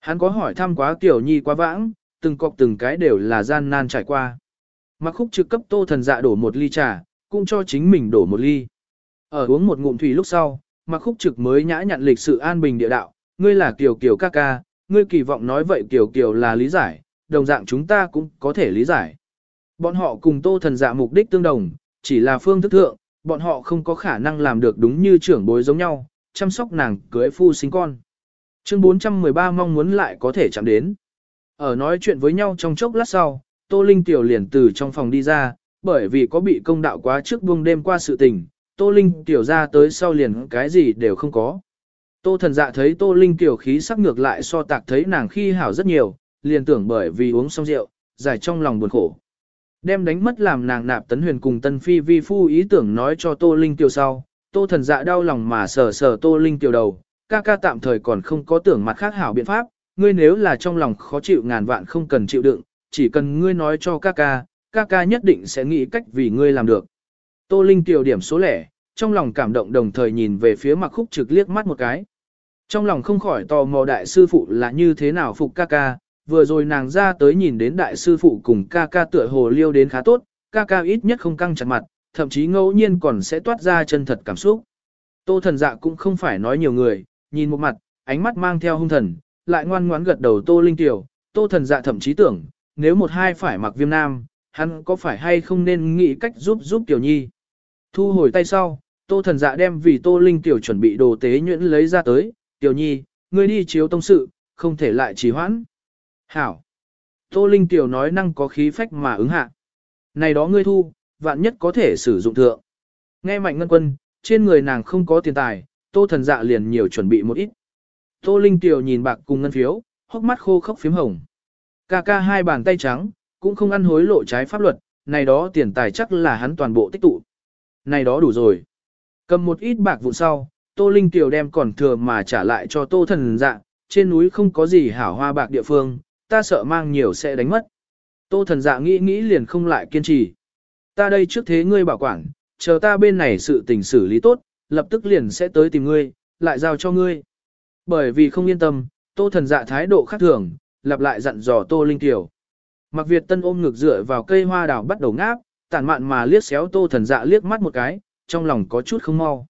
Hắn có hỏi thăm quá Tiểu Nhi quá vãng, từng cọc từng cái đều là gian nan trải qua. Mặc khúc trực cấp tô thần dạ đổ một ly trà, cũng cho chính mình đổ một ly. Ở uống một ngụm thủy lúc sau, mặc khúc trực mới nhã nhận lịch sự an bình địa đạo, ngươi là Kiều Kiều ca ca, ngươi kỳ vọng nói vậy Kiều Kiều là lý giải, đồng dạng chúng ta cũng có thể lý giải. Bọn họ cùng tô thần dạ mục đích tương đồng, chỉ là phương thức thượng, bọn họ không có khả năng làm được đúng như trưởng bối giống nhau, chăm sóc nàng cưới phu sinh con. Chương 413 mong muốn lại có thể chạm đến. Ở nói chuyện với nhau trong chốc lát sau, Tô Linh Tiểu liền từ trong phòng đi ra, bởi vì có bị công đạo quá trước buông đêm qua sự tình, Tô Linh Tiểu ra tới sau liền cái gì đều không có. Tô thần dạ thấy Tô Linh Tiểu khí sắc ngược lại so tạc thấy nàng khi hảo rất nhiều, liền tưởng bởi vì uống xong rượu, giải trong lòng buồn khổ. Đem đánh mất làm nàng nạp tấn huyền cùng tân phi vi phu ý tưởng nói cho Tô Linh Tiểu sau, Tô thần dạ đau lòng mà sờ sờ Tô Linh Tiểu đầu, ca ca tạm thời còn không có tưởng mặt khác hảo biện pháp, ngươi nếu là trong lòng khó chịu ngàn vạn không cần chịu đựng, chỉ cần ngươi nói cho ca ca, ca ca nhất định sẽ nghĩ cách vì ngươi làm được. Tô Linh tiểu điểm số lẻ, trong lòng cảm động đồng thời nhìn về phía mặc khúc trực liếc mắt một cái. Trong lòng không khỏi tò mò đại sư phụ là như thế nào phục ca ca, vừa rồi nàng ra tới nhìn đến đại sư phụ cùng ca ca tựa hồ liêu đến khá tốt, ca ca ít nhất không căng chặt mặt, thậm chí ngẫu nhiên còn sẽ toát ra chân thật cảm xúc. Tô thần dạ cũng không phải nói nhiều người, nhìn một mặt, ánh mắt mang theo hung thần, lại ngoan ngoãn gật đầu Tô Linh Tiểu, Tô thần dạ thậm chí tưởng, nếu một hai phải mặc viêm nam, hắn có phải hay không nên nghĩ cách giúp giúp Tiểu Nhi. Thu hồi tay sau, Tô thần dạ đem vì Tô Linh Tiểu chuẩn bị đồ tế nhuyễn lấy ra tới, Tiểu Nhi, ngươi đi chiếu tông sự, không thể lại trì hoãn. Hảo. Tô Linh Tiểu nói năng có khí phách mà ứng hạ. Này đó ngươi thu, vạn nhất có thể sử dụng thượng. Nghe mạnh ngân quân, trên người nàng không có tiền tài, Tô thần dạ liền nhiều chuẩn bị một ít. Tô Linh Tiểu nhìn bạc cùng ngân phiếu, hốc mắt khô khốc phím hồng. Ca ca hai bàn tay trắng, cũng không ăn hối lộ trái pháp luật, này đó tiền tài chắc là hắn toàn bộ tích tụ. Này đó đủ rồi. Cầm một ít bạc vụn sau, Tô Linh Tiểu đem còn thừa mà trả lại cho Tô Thần Dạ, trên núi không có gì hảo hoa bạc địa phương, ta sợ mang nhiều sẽ đánh mất. Tô Thần Dạ nghĩ nghĩ liền không lại kiên trì. Ta đây trước thế ngươi bảo quản, chờ ta bên này sự tình xử lý tốt, lập tức liền sẽ tới tìm ngươi, lại giao cho ngươi. Bởi vì không yên tâm, Tô Thần Dạ thái độ khác thường, lặp lại dặn dò Tô Linh Tiểu. Mặc Việt Tân ôm ngực dựa vào cây hoa đào bắt đầu ngáp, tản mạn mà liếc xéo Tô Thần Dạ liếc mắt một cái, trong lòng có chút không mau.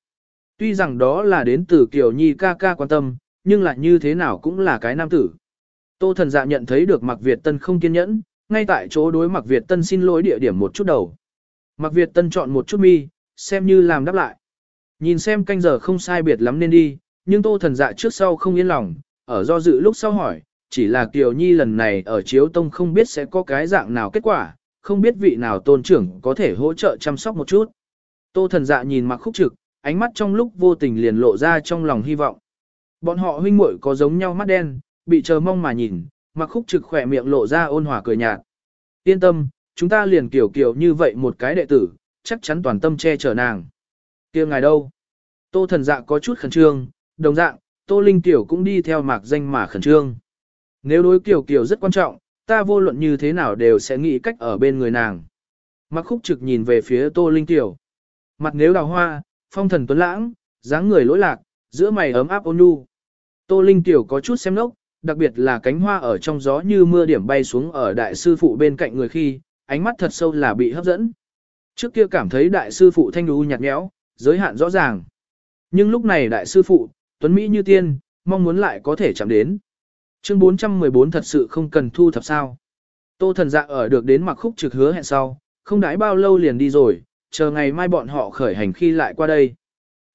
Tuy rằng đó là đến từ kiểu Nhi ca ca quan tâm, nhưng lại như thế nào cũng là cái nam tử. Tô Thần Dạ nhận thấy được Mặc Việt Tân không kiên nhẫn, ngay tại chỗ đối Mặc Việt Tân xin lỗi địa điểm một chút đầu. Mặc Việt Tân chọn một chút mi, xem như làm đáp lại. Nhìn xem canh giờ không sai biệt lắm nên đi, nhưng Tô Thần Dạ trước sau không yên lòng, ở do dự lúc sau hỏi, chỉ là Kiều Nhi lần này ở Chiếu Tông không biết sẽ có cái dạng nào kết quả, không biết vị nào tôn trưởng có thể hỗ trợ chăm sóc một chút. Tô Thần Dạ nhìn Mặc Khúc Trực, ánh mắt trong lúc vô tình liền lộ ra trong lòng hy vọng. Bọn họ huynh muội có giống nhau mắt đen, bị chờ mong mà nhìn, Mặc Khúc Trực khỏe miệng lộ ra ôn hòa cười nhạt. Yên tâm, chúng ta liền kiểu kiểu như vậy một cái đệ tử, chắc chắn toàn tâm che chở nàng. kia ngài đâu? Tô thần dạ có chút khẩn trương, đồng dạng, Tô Linh Tiểu cũng đi theo mạc danh mà khẩn trương. Nếu đối Kiều Kiều rất quan trọng, ta vô luận như thế nào đều sẽ nghĩ cách ở bên người nàng. Mặc khúc trực nhìn về phía Tô Linh Tiểu. Mặt nếu đào hoa, phong thần tuấn lãng, dáng người lỗi lạc, giữa mày ấm áp ôn nhu. Tô Linh Tiểu có chút xem nốc, đặc biệt là cánh hoa ở trong gió như mưa điểm bay xuống ở đại sư phụ bên cạnh người khi, ánh mắt thật sâu là bị hấp dẫn. Trước kia cảm thấy đại sư phụ thanh đú nhạt nhẽo, giới hạn rõ ràng. Nhưng lúc này đại sư phụ, tuấn Mỹ như tiên, mong muốn lại có thể chạm đến. Chương 414 thật sự không cần thu thập sao. Tô thần dạ ở được đến mặc khúc trực hứa hẹn sau, không đãi bao lâu liền đi rồi, chờ ngày mai bọn họ khởi hành khi lại qua đây.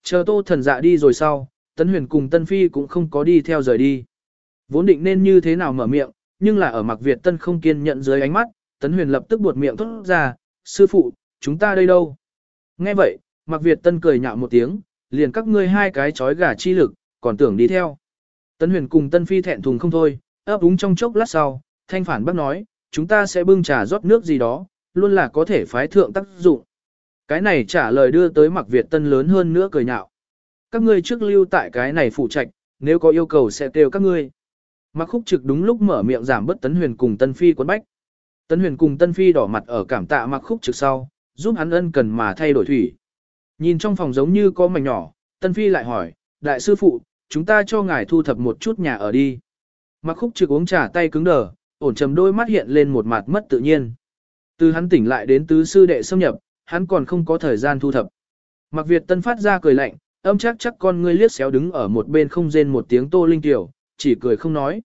Chờ tô thần dạ đi rồi sau, Tấn Huyền cùng Tân Phi cũng không có đi theo rời đi. Vốn định nên như thế nào mở miệng, nhưng là ở mặc Việt Tân không kiên nhận dưới ánh mắt, Tấn Huyền lập tức buột miệng thốt ra, sư phụ, chúng ta đây đâu? Nghe vậy, mặc Việt Tân cười nhạo một tiếng, liền các ngươi hai cái chói gà chi lực, còn tưởng đi theo. Tấn Huyền cùng Tân Phi thẹn thùng không thôi, ấp úng trong chốc lát sau, thanh phản bác nói, chúng ta sẽ bưng trà rót nước gì đó, luôn là có thể phái thượng tác dụng. Cái này trả lời đưa tới mặc Việt Tân lớn hơn nữa cười nhạo. Các ngươi trước lưu tại cái này phụ trạch, nếu có yêu cầu sẽ kêu các ngươi. Mặc khúc trực đúng lúc mở miệng giảm bớt Tấn Huyền cùng Tân Phi quấn bách. Tấn Huyền cùng Tân Phi đỏ mặt ở cảm tạ mặc khúc trực sau, giúp hắn ân cần mà thay đổi thủy. Nhìn trong phòng giống như có mảnh nhỏ, Tân Phi lại hỏi, đại sư phụ, chúng ta cho ngài thu thập một chút nhà ở đi. Mặc khúc trực uống trà tay cứng đờ, ổn trầm đôi mắt hiện lên một mặt mất tự nhiên. Từ hắn tỉnh lại đến tứ sư đệ xâm nhập, hắn còn không có thời gian thu thập. Mặc Việt Tân phát ra cười lạnh, âm chắc chắc con ngươi liếc xéo đứng ở một bên không rên một tiếng tô linh tiểu, chỉ cười không nói.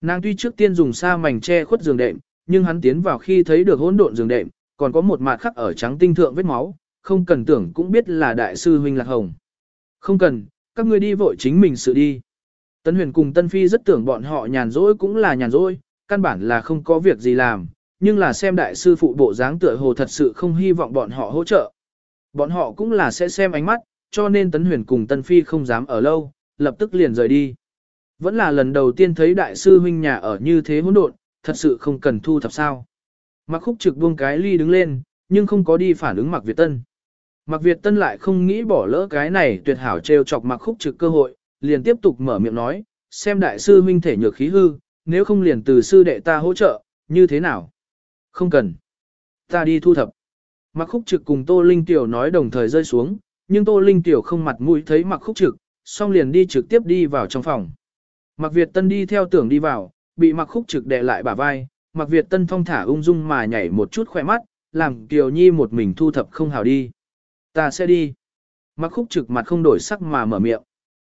Nàng tuy trước tiên dùng sa mảnh che khuất giường đệm, nhưng hắn tiến vào khi thấy được hỗn độn giường đệm, còn có một mặt khắc ở trắng tinh thượng vết máu, không cần tưởng cũng biết là đại sư huynh Lạc Hồng. Không cần, các ngươi đi vội chính mình sự đi. Tân huyền cùng Tân Phi rất tưởng bọn họ nhàn rỗi cũng là nhàn rỗi, căn bản là không có việc gì làm, nhưng là xem đại sư phụ bộ dáng tựa hồ thật sự không hy vọng bọn họ hỗ trợ. Bọn họ cũng là sẽ xem ánh mắt, cho nên Tấn Huyền cùng Tân Phi không dám ở lâu, lập tức liền rời đi. Vẫn là lần đầu tiên thấy đại sư huynh nhà ở như thế hỗn độn, thật sự không cần thu thập sao. Mặc khúc trực buông cái ly đứng lên, nhưng không có đi phản ứng Mặc Việt Tân. Mạc Việt Tân lại không nghĩ bỏ lỡ cái này tuyệt hảo trêu chọc Mạc khúc trực cơ hội, liền tiếp tục mở miệng nói, xem đại sư huynh thể nhược khí hư, nếu không liền từ sư đệ ta hỗ trợ, như thế nào? Không cần. Ta đi thu thập. Mạc khúc trực cùng Tô Linh Tiểu nói đồng thời rơi xuống, nhưng Tô Linh Tiểu không mặt mũi thấy Mạc khúc trực, xong liền đi trực tiếp đi vào trong phòng. Mạc Việt Tân đi theo tưởng đi vào, bị Mạc khúc trực đè lại bả vai, Mạc Việt Tân phong thả ung dung mà nhảy một chút khỏe mắt, làm Kiều Nhi một mình thu thập không hào đi. Ta sẽ đi. Mặc khúc trực mặt không đổi sắc mà mở miệng.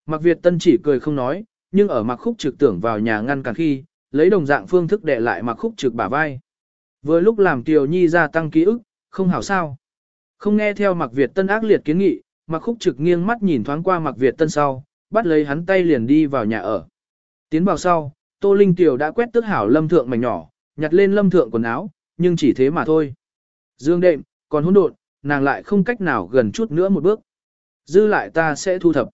Mặc Việt Tân chỉ cười không nói, nhưng ở mặc khúc trực tưởng vào nhà ngăn cản khi, lấy đồng dạng phương thức đè lại mặc khúc trực bả vai. Vừa lúc làm Tiểu Nhi gia tăng ký ức, không hảo sao. Không nghe theo mặc Việt Tân ác liệt kiến nghị, mặc khúc trực nghiêng mắt nhìn thoáng qua mặc Việt Tân sau, bắt lấy hắn tay liền đi vào nhà ở. Tiến vào sau, Tô Linh Tiểu đã quét tước hảo lâm thượng mảnh nhỏ, nhặt lên lâm thượng quần áo, nhưng chỉ thế mà thôi. Dương đệm, còn hỗn độn, nàng lại không cách nào gần chút nữa một bước. Dư lại ta sẽ thu thập.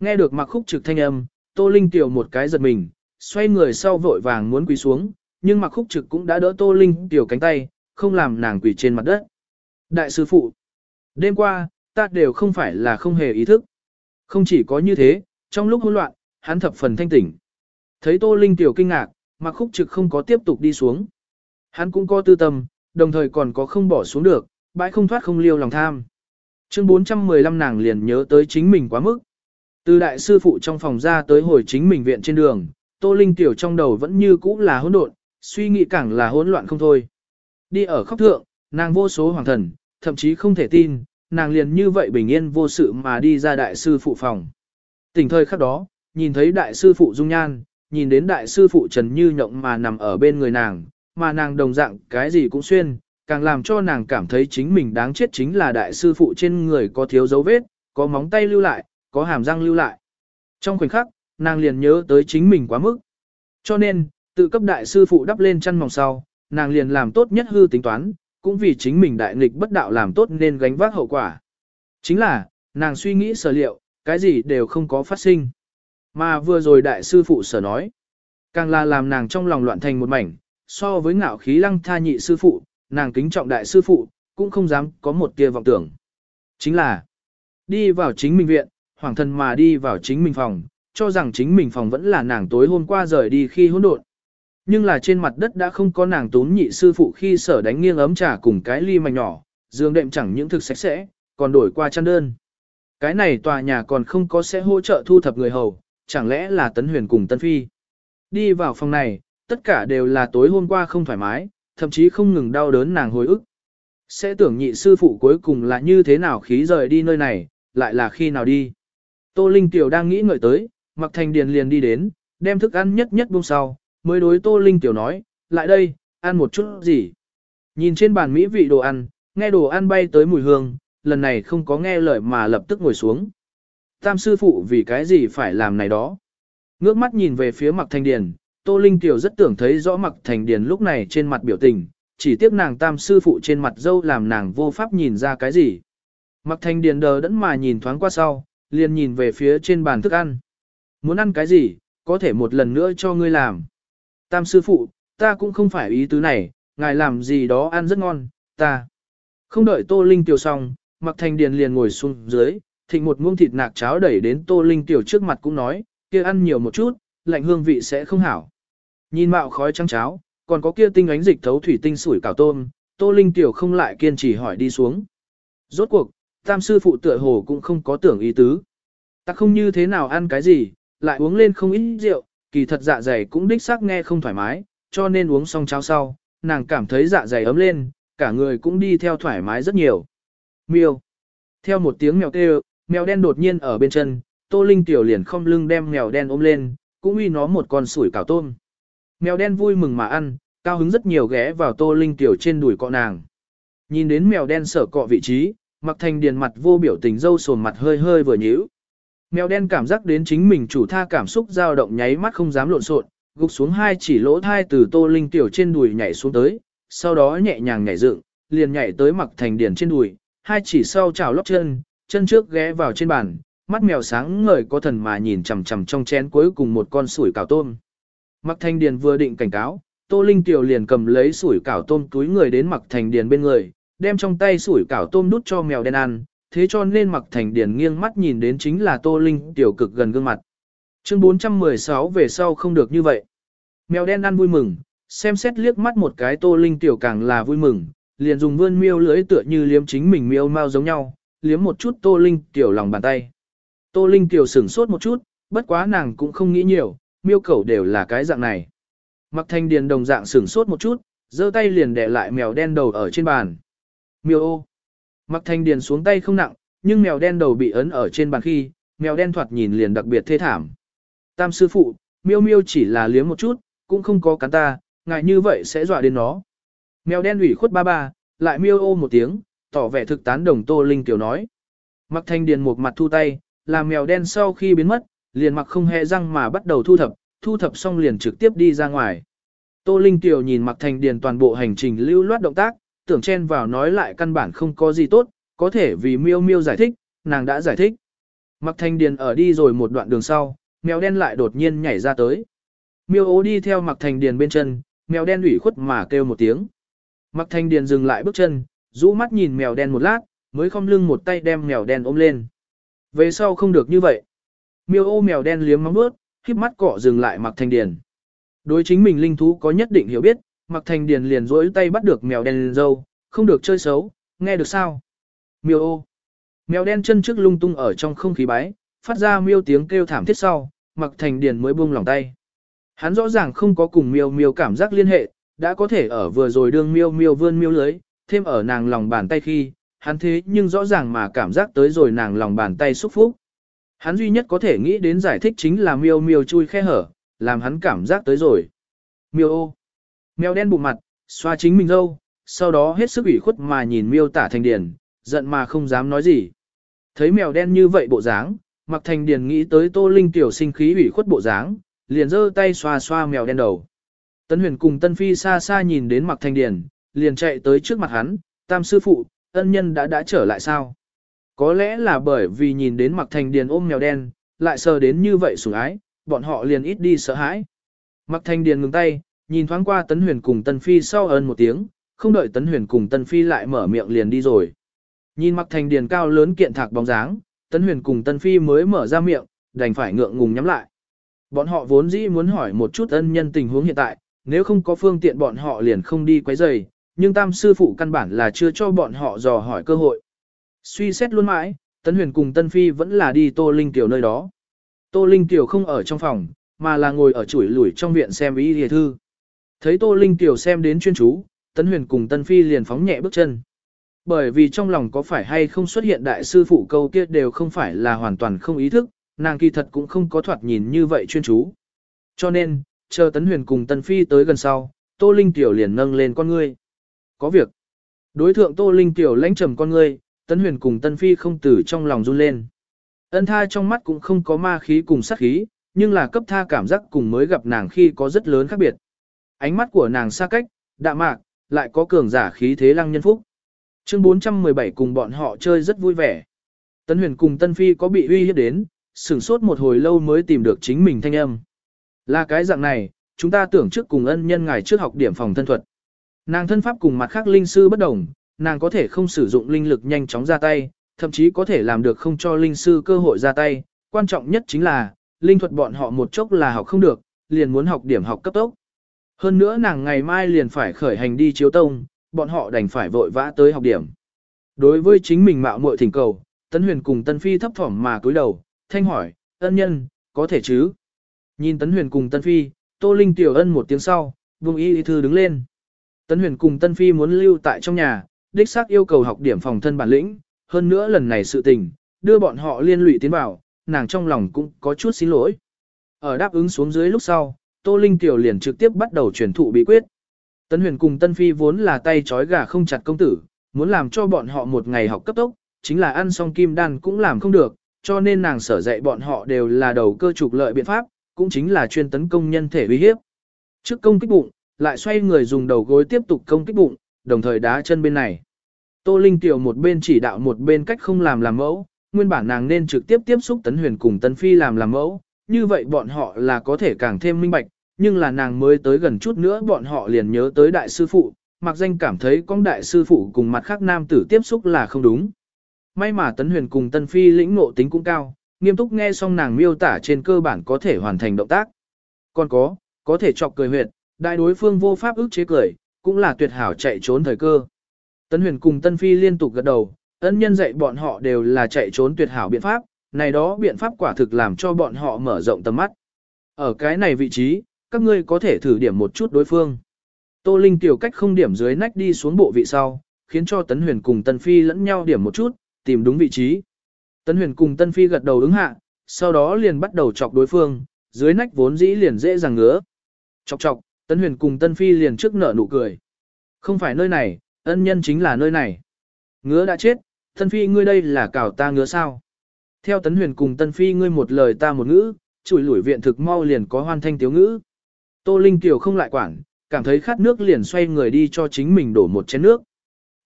Nghe được mặc khúc trực thanh âm, Tô Linh Tiểu một cái giật mình, xoay người sau vội vàng muốn quỳ xuống, nhưng mặc khúc trực cũng đã đỡ Tô Linh Tiểu cánh tay, không làm nàng quỳ trên mặt đất. Đại sư phụ, đêm qua, ta đều không phải là không hề ý thức. Không chỉ có như thế, trong lúc hỗn loạn, hắn thập phần thanh tỉnh. Thấy Tô Linh Tiểu kinh ngạc, mặc khúc trực không có tiếp tục đi xuống. Hắn cũng có tư tâm, đồng thời còn có không bỏ xuống được, bãi không thoát không liêu lòng tham. Chương 415 nàng liền nhớ tới chính mình quá mức. Từ đại sư phụ trong phòng ra tới hồi chính mình viện trên đường, Tô Linh tiểu trong đầu vẫn như cũ là hỗn độn, suy nghĩ càng là hỗn loạn không thôi. Đi ở khóc thượng, nàng vô số hoàng thần, thậm chí không thể tin, nàng liền như vậy bình yên vô sự mà đi ra đại sư phụ phòng. Tỉnh thời khắc đó, nhìn thấy đại sư phụ dung nhan, nhìn đến đại sư phụ Trần Như Nhộng mà nằm ở bên người nàng, mà nàng đồng dạng cái gì cũng xuyên, càng làm cho nàng cảm thấy chính mình đáng chết chính là đại sư phụ trên người có thiếu dấu vết, có móng tay lưu lại, có hàm răng lưu lại. Trong khoảnh khắc, nàng liền nhớ tới chính mình quá mức. Cho nên, tự cấp đại sư phụ đắp lên chăn mỏng sau, nàng liền làm tốt nhất hư tính toán, cũng vì chính mình đại nghịch bất đạo làm tốt nên gánh vác hậu quả. Chính là, nàng suy nghĩ sở liệu, cái gì đều không có phát sinh. Mà vừa rồi đại sư phụ sở nói, càng là làm nàng trong lòng loạn thành một mảnh, so với ngạo khí lăng tha nhị sư phụ, nàng kính trọng đại sư phụ, cũng không dám có một tia vọng tưởng. Chính là, đi vào chính mình viện, hoàng thần mà đi vào chính mình phòng, cho rằng chính mình phòng vẫn là nàng tối hôm qua rời đi khi hỗn độn. Nhưng là trên mặt đất đã không có nàng tốn nhị sư phụ khi sở đánh nghiêng ấm trà cùng cái ly mảnh nhỏ, giường đệm chẳng những thực sạch sẽ, còn đổi qua chăn đơn. Cái này tòa nhà còn không có sẽ hỗ trợ thu thập người hầu, chẳng lẽ là Tấn Huyền cùng Tân Phi. Đi vào phòng này, tất cả đều là tối hôm qua không thoải mái, thậm chí không ngừng đau đớn nàng hồi ức. Sẽ tưởng nhị sư phụ cuối cùng là như thế nào khí rời đi nơi này, lại là khi nào đi. Tô Linh Tiểu đang nghĩ ngợi tới, Mặc Thành Điền liền đi đến, đem thức ăn nhất nhất buông sau, mới đối Tô Linh Tiểu nói, lại đây, ăn một chút gì. Nhìn trên bàn mỹ vị đồ ăn, nghe đồ ăn bay tới mùi hương, lần này không có nghe lời mà lập tức ngồi xuống. Tam sư phụ vì cái gì phải làm này đó. Ngước mắt nhìn về phía Mặc Thành Điền, Tô Linh Tiểu rất tưởng thấy rõ Mặc Thành Điền lúc này trên mặt biểu tình, chỉ tiếc nàng tam sư phụ trên mặt dâu làm nàng vô pháp nhìn ra cái gì. Mặc Thành Điền đờ đẫn mà nhìn thoáng qua sau, liền nhìn về phía trên bàn thức ăn. Muốn ăn cái gì, có thể một lần nữa cho ngươi làm. Tam sư phụ, ta cũng không phải ý tứ này, ngài làm gì đó ăn rất ngon, ta. Không đợi Tô Linh Tiểu xong, Mặc Thành Điền liền ngồi xuống dưới, thịnh một muỗng thịt nạc cháo đẩy đến Tô Linh Tiểu trước mặt cũng nói, kia ăn nhiều một chút, lạnh hương vị sẽ không hảo. Nhìn mạo khói trắng cháo, còn có kia tinh ánh dịch thấu thủy tinh sủi cảo tôm, Tô Linh Tiểu không lại kiên trì hỏi đi xuống. Rốt cuộc, tam sư phụ tựa hồ cũng không có tưởng ý tứ. Ta không như thế nào ăn cái gì, lại uống lên không ít rượu, kỳ thật dạ dày cũng đích xác nghe không thoải mái, cho nên uống xong cháo sau, nàng cảm thấy dạ dày ấm lên, cả người cũng đi theo thoải mái rất nhiều. Miêu. Theo một tiếng mèo kêu, mèo đen đột nhiên ở bên chân, Tô Linh tiểu liền không lưng đem mèo đen ôm lên, cũng uy nó một con sủi cảo tôm. Mèo đen vui mừng mà ăn, cao hứng rất nhiều ghé vào Tô Linh tiểu trên đùi cọ nàng. Nhìn đến mèo đen sở cọ vị trí, Mặc Thành Điền mặt vô biểu tình dâu sồn mặt hơi hơi vừa nhíu. Mèo đen cảm giác đến chính mình chủ tha cảm xúc dao động nháy mắt không dám lộn xộn, gục xuống hai chỉ lỗ thai từ Tô Linh tiểu trên đùi nhảy xuống tới, sau đó nhẹ nhàng nhảy dựng, liền nhảy tới Mặc Thành Điền trên đùi, hai chỉ sau chảo lót chân, chân trước ghé vào trên bàn, mắt mèo sáng ngời có thần mà nhìn chằm chằm trong chén cuối cùng một con sủi cảo tôm. Mặc Thành Điền vừa định cảnh cáo, Tô Linh tiểu liền cầm lấy sủi cảo tôm túi người đến Mặc Thành Điền bên người, đem trong tay sủi cảo tôm đút cho mèo đen ăn, thế cho nên mặc thành Điền nghiêng mắt nhìn đến chính là Tô Linh tiểu cực gần gương mặt. Chương 416 về sau không được như vậy. Mèo đen ăn vui mừng, xem xét liếc mắt một cái Tô Linh tiểu càng là vui mừng, liền dùng vươn miêu lưỡi tựa như liếm chính mình miêu mau giống nhau, liếm một chút Tô Linh tiểu lòng bàn tay. Tô Linh tiểu sửng sốt một chút, bất quá nàng cũng không nghĩ nhiều, miêu cẩu đều là cái dạng này. Mặc thanh điền đồng dạng sửng sốt một chút, giơ tay liền đè lại mèo đen đầu ở trên bàn. Miêu ô. Mặc thanh điền xuống tay không nặng, nhưng mèo đen đầu bị ấn ở trên bàn khi, mèo đen thoạt nhìn liền đặc biệt thê thảm. Tam sư phụ, miêu miêu chỉ là liếm một chút, cũng không có cắn ta, ngại như vậy sẽ dọa đến nó. Mèo đen ủy khuất ba ba, lại miêu ô một tiếng, tỏ vẻ thực tán đồng Tô Linh tiểu nói. Mặc thanh điền một mặt thu tay, làm mèo đen sau khi biến mất, liền mặc không hề răng mà bắt đầu thu thập, thu thập xong liền trực tiếp đi ra ngoài. Tô Linh tiểu nhìn mặc thanh điền toàn bộ hành trình lưu loát động tác, tưởng chen vào nói lại căn bản không có gì tốt, có thể vì miêu miêu giải thích, nàng đã giải thích. Mặc thanh điền ở đi rồi một đoạn đường sau, mèo đen lại đột nhiên nhảy ra tới. Miêu ố đi theo Mạc Thành Điền bên chân, mèo đen ủy khuất mà kêu một tiếng. Mạc Thành Điền dừng lại bước chân, rũ mắt nhìn mèo đen một lát, mới không lưng một tay đem mèo đen ôm lên. Về sau không được như vậy. Miêu ô mèo đen liếm móng vuốt, khiếp mắt cọ dừng lại Mạc Thành Điền. Đối chính mình linh thú có nhất định hiểu biết, Mạc Thành Điền liền rỗi tay bắt được mèo đen dâu, không được chơi xấu, nghe được sao? Miêu ô. Mèo đen chân trước lung tung ở trong không khí bái, phát ra miêu tiếng kêu thảm thiết sau, Mạc Thành Điền mới buông lòng tay. Hắn rõ ràng không có cùng miêu miêu cảm giác liên hệ, đã có thể ở vừa rồi đương miêu miêu vươn miêu lưới, thêm ở nàng lòng bàn tay khi, hắn thế nhưng rõ ràng mà cảm giác tới rồi nàng lòng bàn tay xúc phúc. Hắn duy nhất có thể nghĩ đến giải thích chính là miêu miêu chui khe hở, làm hắn cảm giác tới rồi. Miêu ô. Mèo đen bụng mặt, xoa chính mình dâu, sau đó hết sức ủy khuất mà nhìn miêu tả thành điền, giận mà không dám nói gì. Thấy mèo đen như vậy bộ dáng, mặc thành điền nghĩ tới tô linh tiểu sinh khí ủy khuất bộ dáng, liền giơ tay xoa xoa mèo đen đầu. Tân huyền cùng tân phi xa xa nhìn đến mặc thành điền, liền chạy tới trước mặt hắn, tam sư phụ, ân nhân đã đã trở lại sao? Có lẽ là bởi vì nhìn đến mặc thành điền ôm mèo đen, lại sờ đến như vậy sủng ái, bọn họ liền ít đi sợ hãi. Mặc thành điền ngừng tay, nhìn thoáng qua tấn huyền cùng tân phi sau ơn một tiếng, không đợi tấn huyền cùng tân phi lại mở miệng liền đi rồi. Nhìn mặc thành điền cao lớn kiện thạc bóng dáng, tấn huyền cùng tân phi mới mở ra miệng, đành phải ngượng ngùng nhắm lại. Bọn họ vốn dĩ muốn hỏi một chút ân nhân tình huống hiện tại, nếu không có phương tiện bọn họ liền không đi quấy rầy, nhưng tam sư phụ căn bản là chưa cho bọn họ dò hỏi cơ hội. Suy xét luôn mãi, Tấn Huyền cùng Tân Phi vẫn là đi Tô Linh Tiểu nơi đó. Tô Linh Tiểu không ở trong phòng, mà là ngồi ở chuỗi lủi trong viện xem ý hề thư. Thấy Tô Linh Tiểu xem đến chuyên chú, Tấn Huyền cùng Tân Phi liền phóng nhẹ bước chân. Bởi vì trong lòng có phải hay không xuất hiện đại sư phụ câu kia đều không phải là hoàn toàn không ý thức, nàng kỳ thật cũng không có thoạt nhìn như vậy chuyên chú. Cho nên, chờ Tấn Huyền cùng Tân Phi tới gần sau, Tô Linh Tiểu liền nâng lên con ngươi. Có việc. Đối thượng Tô Linh Tiểu lãnh trầm con ngươi, Tấn Huyền cùng Tân Phi không từ trong lòng run lên. Ân tha trong mắt cũng không có ma khí cùng sát khí, nhưng là cấp tha cảm giác cùng mới gặp nàng khi có rất lớn khác biệt. Ánh mắt của nàng xa cách, đạm mạc, lại có cường giả khí thế lăng nhân phúc. Chương 417 cùng bọn họ chơi rất vui vẻ. Tấn Huyền cùng Tân Phi có bị uy hiếp đến, sửng sốt một hồi lâu mới tìm được chính mình thanh âm. Là cái dạng này, chúng ta tưởng trước cùng ân nhân ngài trước học điểm phòng thân thuật. Nàng thân pháp cùng mặt khác linh sư bất đồng, nàng có thể không sử dụng linh lực nhanh chóng ra tay, thậm chí có thể làm được không cho linh sư cơ hội ra tay. Quan trọng nhất chính là, linh thuật bọn họ một chốc là học không được, liền muốn học điểm học cấp tốc. Hơn nữa nàng ngày mai liền phải khởi hành đi chiếu tông, bọn họ đành phải vội vã tới học điểm. Đối với chính mình mạo muội thỉnh cầu, Tấn Huyền cùng Tân Phi thấp thỏm mà cúi đầu, thanh hỏi, ân nhân, có thể chứ? Nhìn Tấn Huyền cùng Tân Phi, Tô Linh tiểu ân một tiếng sau, vùng y thư đứng lên. Tấn Huyền cùng Tân Phi muốn lưu tại trong nhà, đích xác yêu cầu học điểm phòng thân bản lĩnh, hơn nữa lần này sự tình, đưa bọn họ liên lụy tiến vào, nàng trong lòng cũng có chút xin lỗi. Ở đáp ứng xuống dưới lúc sau, Tô Linh tiểu liền trực tiếp bắt đầu truyền thụ bí quyết. tân Huyền cùng Tân Phi vốn là tay trói gà không chặt công tử, muốn làm cho bọn họ một ngày học cấp tốc, chính là ăn xong kim đan cũng làm không được, cho nên nàng sở dạy bọn họ đều là đầu cơ trục lợi biện pháp, cũng chính là chuyên tấn công nhân thể uy hiếp. Trước công kích bụng, lại xoay người dùng đầu gối tiếp tục công kích bụng, đồng thời đá chân bên này. Tô Linh Tiểu một bên chỉ đạo một bên cách không làm làm mẫu, nguyên bản nàng nên trực tiếp tiếp xúc Tấn Huyền cùng Tấn Phi làm làm mẫu, như vậy bọn họ là có thể càng thêm minh bạch, nhưng là nàng mới tới gần chút nữa bọn họ liền nhớ tới đại sư phụ, mặc danh cảm thấy con đại sư phụ cùng mặt khác nam tử tiếp xúc là không đúng. May mà Tấn Huyền cùng Tân Phi lĩnh ngộ tính cũng cao, nghiêm túc nghe xong nàng miêu tả trên cơ bản có thể hoàn thành động tác. Còn có, có thể chọc cười huyệt, đại đối phương vô pháp ức chế cười, cũng là tuyệt hảo chạy trốn thời cơ. Tấn Huyền cùng Tân Phi liên tục gật đầu, ân nhân dạy bọn họ đều là chạy trốn tuyệt hảo biện pháp, này đó biện pháp quả thực làm cho bọn họ mở rộng tầm mắt. Ở cái này vị trí, các ngươi có thể thử điểm một chút đối phương. Tô Linh tiểu cách không điểm dưới nách đi xuống bộ vị sau, khiến cho Tấn Huyền cùng Tân Phi lẫn nhau điểm một chút, tìm đúng vị trí. Tấn Huyền cùng Tân Phi gật đầu ứng hạ, sau đó liền bắt đầu chọc đối phương, dưới nách vốn dĩ liền dễ dàng ngứa. Chọc chọc, Tân Huyền cùng Tân Phi liền trước nở nụ cười. Không phải nơi này, ân nhân chính là nơi này. Ngứa đã chết, Tân Phi ngươi đây là cào ta ngứa sao? Theo Tấn Huyền cùng Tân Phi ngươi một lời ta một ngữ, chùi lủi viện thực mau liền có hoan thanh tiếu ngữ. Tô Linh Kiều không lại quản, cảm thấy khát nước liền xoay người đi cho chính mình đổ một chén nước.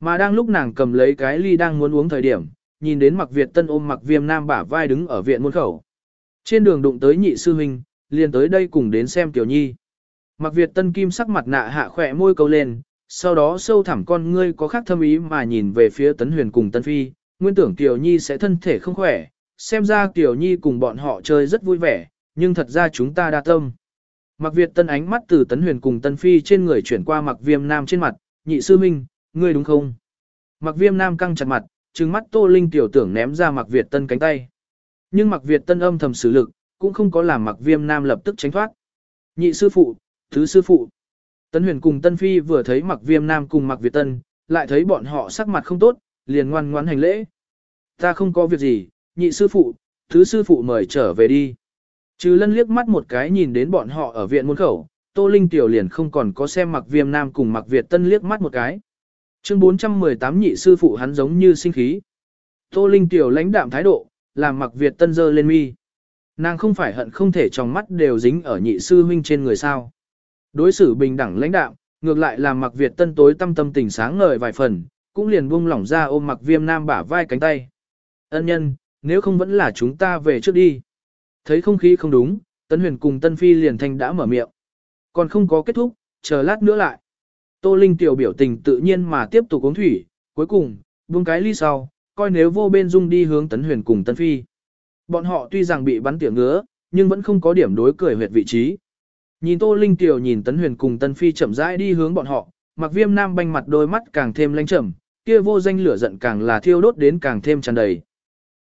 Mà đang lúc nàng cầm lấy cái ly đang muốn uống thời điểm, nhìn đến mặc Việt tân ôm mặc viêm nam bả vai đứng ở viện môn khẩu. Trên đường đụng tới nhị sư huynh, liền tới đây cùng đến xem Tiểu Nhi. Mặc Việt Tân Kim sắc mặt nạ hạ khỏe môi câu lên, sau đó sâu thẳm con ngươi có khác thâm ý mà nhìn về phía Tấn Huyền cùng Tân Phi, nguyên tưởng Tiểu Nhi sẽ thân thể không khỏe, xem ra Tiểu Nhi cùng bọn họ chơi rất vui vẻ, nhưng thật ra chúng ta đa tâm. Mặc Việt Tân ánh mắt từ Tấn Huyền cùng Tân Phi trên người chuyển qua Mặc Viêm Nam trên mặt, nhị sư minh, ngươi đúng không? Mặc Viêm Nam căng chặt mặt, trừng mắt Tô Linh tiểu tưởng ném ra Mặc Việt Tân cánh tay. Nhưng Mặc Việt Tân âm thầm xử lực, cũng không có làm Mặc Viêm Nam lập tức tránh thoát. Nhị sư phụ, thứ sư phụ. Tân Huyền cùng Tân Phi vừa thấy Mặc Viêm Nam cùng Mặc Việt Tân, lại thấy bọn họ sắc mặt không tốt, liền ngoan ngoãn hành lễ. Ta không có việc gì, nhị sư phụ, thứ sư phụ mời trở về đi. Trừ lân liếc mắt một cái nhìn đến bọn họ ở viện môn khẩu, Tô Linh Tiểu liền không còn có xem mặc viêm nam cùng mặc Việt Tân liếc mắt một cái. Chương 418 nhị sư phụ hắn giống như sinh khí. Tô Linh Tiểu lãnh đạm thái độ, làm mặc Việt Tân dơ lên mi. Nàng không phải hận không thể trong mắt đều dính ở nhị sư huynh trên người sao. Đối xử bình đẳng lãnh đạo ngược lại làm mặc Việt Tân tối tâm tâm tình sáng ngời vài phần, cũng liền buông lỏng ra ôm mặc viêm nam bả vai cánh tay. Ân nhân, nếu không vẫn là chúng ta về trước đi. Thấy không khí không đúng, Tân Huyền cùng Tân Phi liền thanh đã mở miệng. Còn không có kết thúc, chờ lát nữa lại. Tô Linh tiểu biểu tình tự nhiên mà tiếp tục uống thủy, cuối cùng, buông cái ly sau, coi nếu vô bên dung đi hướng Tấn Huyền cùng Tân Phi. Bọn họ tuy rằng bị bắn tiểu ngứa, nhưng vẫn không có điểm đối cười huyệt vị trí. Nhìn Tô Linh tiểu nhìn Tấn Huyền cùng Tân Phi chậm rãi đi hướng bọn họ, mặc viêm nam banh mặt đôi mắt càng thêm lanh trầm, kia vô danh lửa giận càng là thiêu đốt đến càng thêm tràn đầy.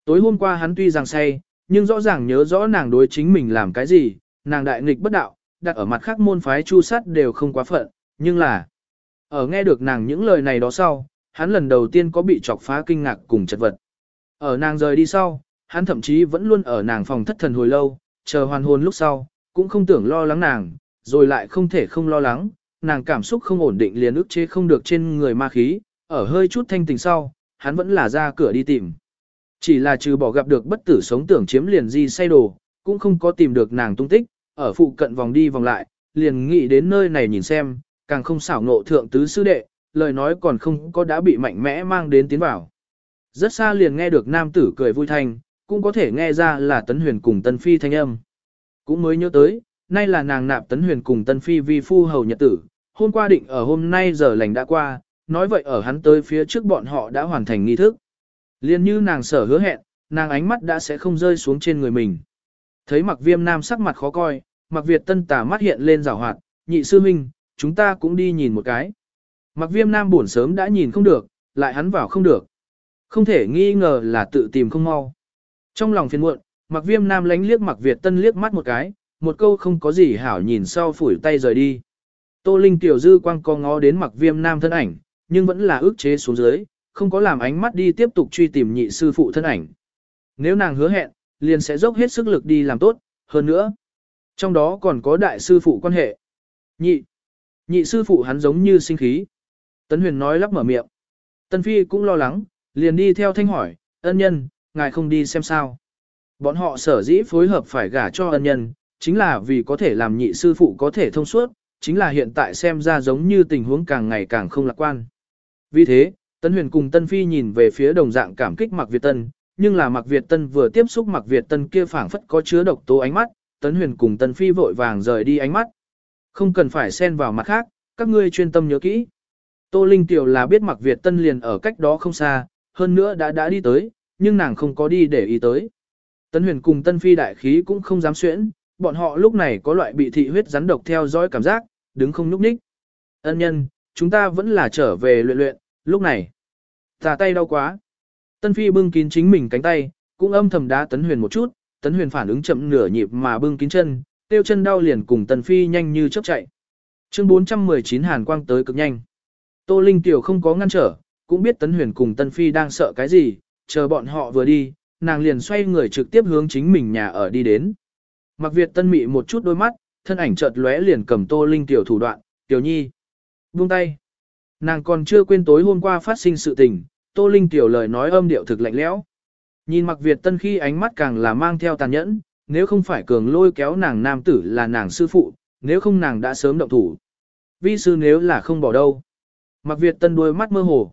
Tối hôm qua hắn tuy rằng say, nhưng rõ ràng nhớ rõ nàng đối chính mình làm cái gì, nàng đại nghịch bất đạo, đặt ở mặt khác môn phái chu sát đều không quá phận, nhưng là, ở nghe được nàng những lời này đó sau, hắn lần đầu tiên có bị chọc phá kinh ngạc cùng chật vật. Ở nàng rời đi sau, hắn thậm chí vẫn luôn ở nàng phòng thất thần hồi lâu, chờ hoàn hồn lúc sau, cũng không tưởng lo lắng nàng, rồi lại không thể không lo lắng, nàng cảm xúc không ổn định liền ức chế không được trên người ma khí, ở hơi chút thanh tình sau, hắn vẫn là ra cửa đi tìm. Chỉ là trừ bỏ gặp được bất tử sống tưởng chiếm liền di say đồ, cũng không có tìm được nàng tung tích, ở phụ cận vòng đi vòng lại, liền nghĩ đến nơi này nhìn xem, càng không xảo nộ thượng tứ sư đệ, lời nói còn không có đã bị mạnh mẽ mang đến tiến vào. Rất xa liền nghe được nam tử cười vui thanh, cũng có thể nghe ra là tấn huyền cùng tân phi thanh âm. Cũng mới nhớ tới, nay là nàng nạp tấn huyền cùng tân phi vi phu hầu nhật tử, hôm qua định ở hôm nay giờ lành đã qua, nói vậy ở hắn tới phía trước bọn họ đã hoàn thành nghi thức. Liên như nàng sở hứa hẹn, nàng ánh mắt đã sẽ không rơi xuống trên người mình. Thấy mặc viêm nam sắc mặt khó coi, mặc Việt tân tả mắt hiện lên rào hoạt, nhị sư minh, chúng ta cũng đi nhìn một cái. Mặc viêm nam buồn sớm đã nhìn không được, lại hắn vào không được. Không thể nghi ngờ là tự tìm không mau. Trong lòng phiền muộn, mặc viêm nam lánh liếc mặc Việt tân liếc mắt một cái, một câu không có gì hảo nhìn sau phủi tay rời đi. Tô Linh tiểu dư quang co ngó đến mặc viêm nam thân ảnh, nhưng vẫn là ước chế xuống dưới, không có làm ánh mắt đi tiếp tục truy tìm nhị sư phụ thân ảnh. Nếu nàng hứa hẹn, liền sẽ dốc hết sức lực đi làm tốt, hơn nữa. Trong đó còn có đại sư phụ quan hệ. Nhị. Nhị sư phụ hắn giống như sinh khí. Tấn huyền nói lắp mở miệng. Tân phi cũng lo lắng, liền đi theo thanh hỏi, ân nhân, ngài không đi xem sao. Bọn họ sở dĩ phối hợp phải gả cho ân nhân, chính là vì có thể làm nhị sư phụ có thể thông suốt, chính là hiện tại xem ra giống như tình huống càng ngày càng không lạc quan. Vì thế, Tân Huyền cùng Tân Phi nhìn về phía đồng dạng cảm kích Mạc Việt Tân, nhưng là Mạc Việt Tân vừa tiếp xúc Mạc Việt Tân kia phảng phất có chứa độc tố ánh mắt, tân Huyền cùng Tân Phi vội vàng rời đi ánh mắt. Không cần phải xen vào mặt khác, các ngươi chuyên tâm nhớ kỹ. Tô Linh Tiểu là biết Mạc Việt Tân liền ở cách đó không xa, hơn nữa đã đã đi tới, nhưng nàng không có đi để ý tới. Tấn Huyền cùng Tân Phi đại khí cũng không dám xuyễn, bọn họ lúc này có loại bị thị huyết rắn độc theo dõi cảm giác, đứng không nhúc nhích. Ân nhân, chúng ta vẫn là trở về luyện luyện, Lúc này, tà tay đau quá. Tân Phi bưng kín chính mình cánh tay, cũng âm thầm đá Tấn Huyền một chút, Tấn Huyền phản ứng chậm nửa nhịp mà bưng kín chân, tiêu chân đau liền cùng tân Phi nhanh như chớp chạy. Chương 419 Hàn Quang tới cực nhanh. Tô Linh Tiểu không có ngăn trở, cũng biết Tấn Huyền cùng Tân Phi đang sợ cái gì, chờ bọn họ vừa đi, nàng liền xoay người trực tiếp hướng chính mình nhà ở đi đến. Mặc Việt Tân mị một chút đôi mắt, thân ảnh chợt lóe liền cầm Tô Linh Tiểu thủ đoạn, "Tiểu Nhi." Buông tay. Nàng còn chưa quên tối hôm qua phát sinh sự tình, Tô Linh tiểu lời nói âm điệu thực lạnh lẽo. Nhìn Mặc Việt Tân khi ánh mắt càng là mang theo tàn nhẫn, nếu không phải cường lôi kéo nàng nam tử là nàng sư phụ, nếu không nàng đã sớm động thủ. Vi sư nếu là không bỏ đâu. Mặc Việt Tân đuôi mắt mơ hồ.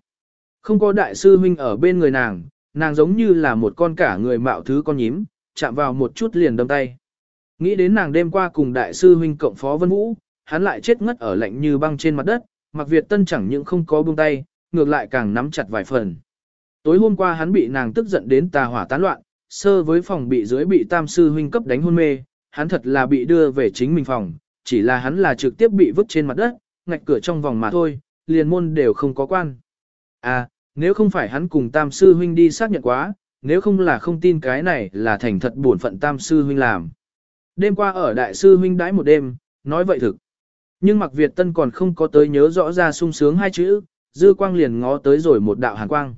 Không có đại sư huynh ở bên người nàng, nàng giống như là một con cả người mạo thứ con nhím, chạm vào một chút liền đâm tay. Nghĩ đến nàng đêm qua cùng đại sư huynh cộng phó Vân Vũ, hắn lại chết ngất ở lạnh như băng trên mặt đất, Mặc Việt Tân chẳng những không có buông tay, ngược lại càng nắm chặt vài phần. Tối hôm qua hắn bị nàng tức giận đến tà hỏa tán loạn, sơ với phòng bị dưới bị tam sư huynh cấp đánh hôn mê, hắn thật là bị đưa về chính mình phòng, chỉ là hắn là trực tiếp bị vứt trên mặt đất, ngạch cửa trong vòng mà thôi, liền môn đều không có quan. À, nếu không phải hắn cùng tam sư huynh đi xác nhận quá, nếu không là không tin cái này là thành thật bổn phận tam sư huynh làm. Đêm qua ở đại sư huynh đãi một đêm, nói vậy thực. Nhưng mặc Việt Tân còn không có tới nhớ rõ ra sung sướng hai chữ, dư quang liền ngó tới rồi một đạo hàn quang.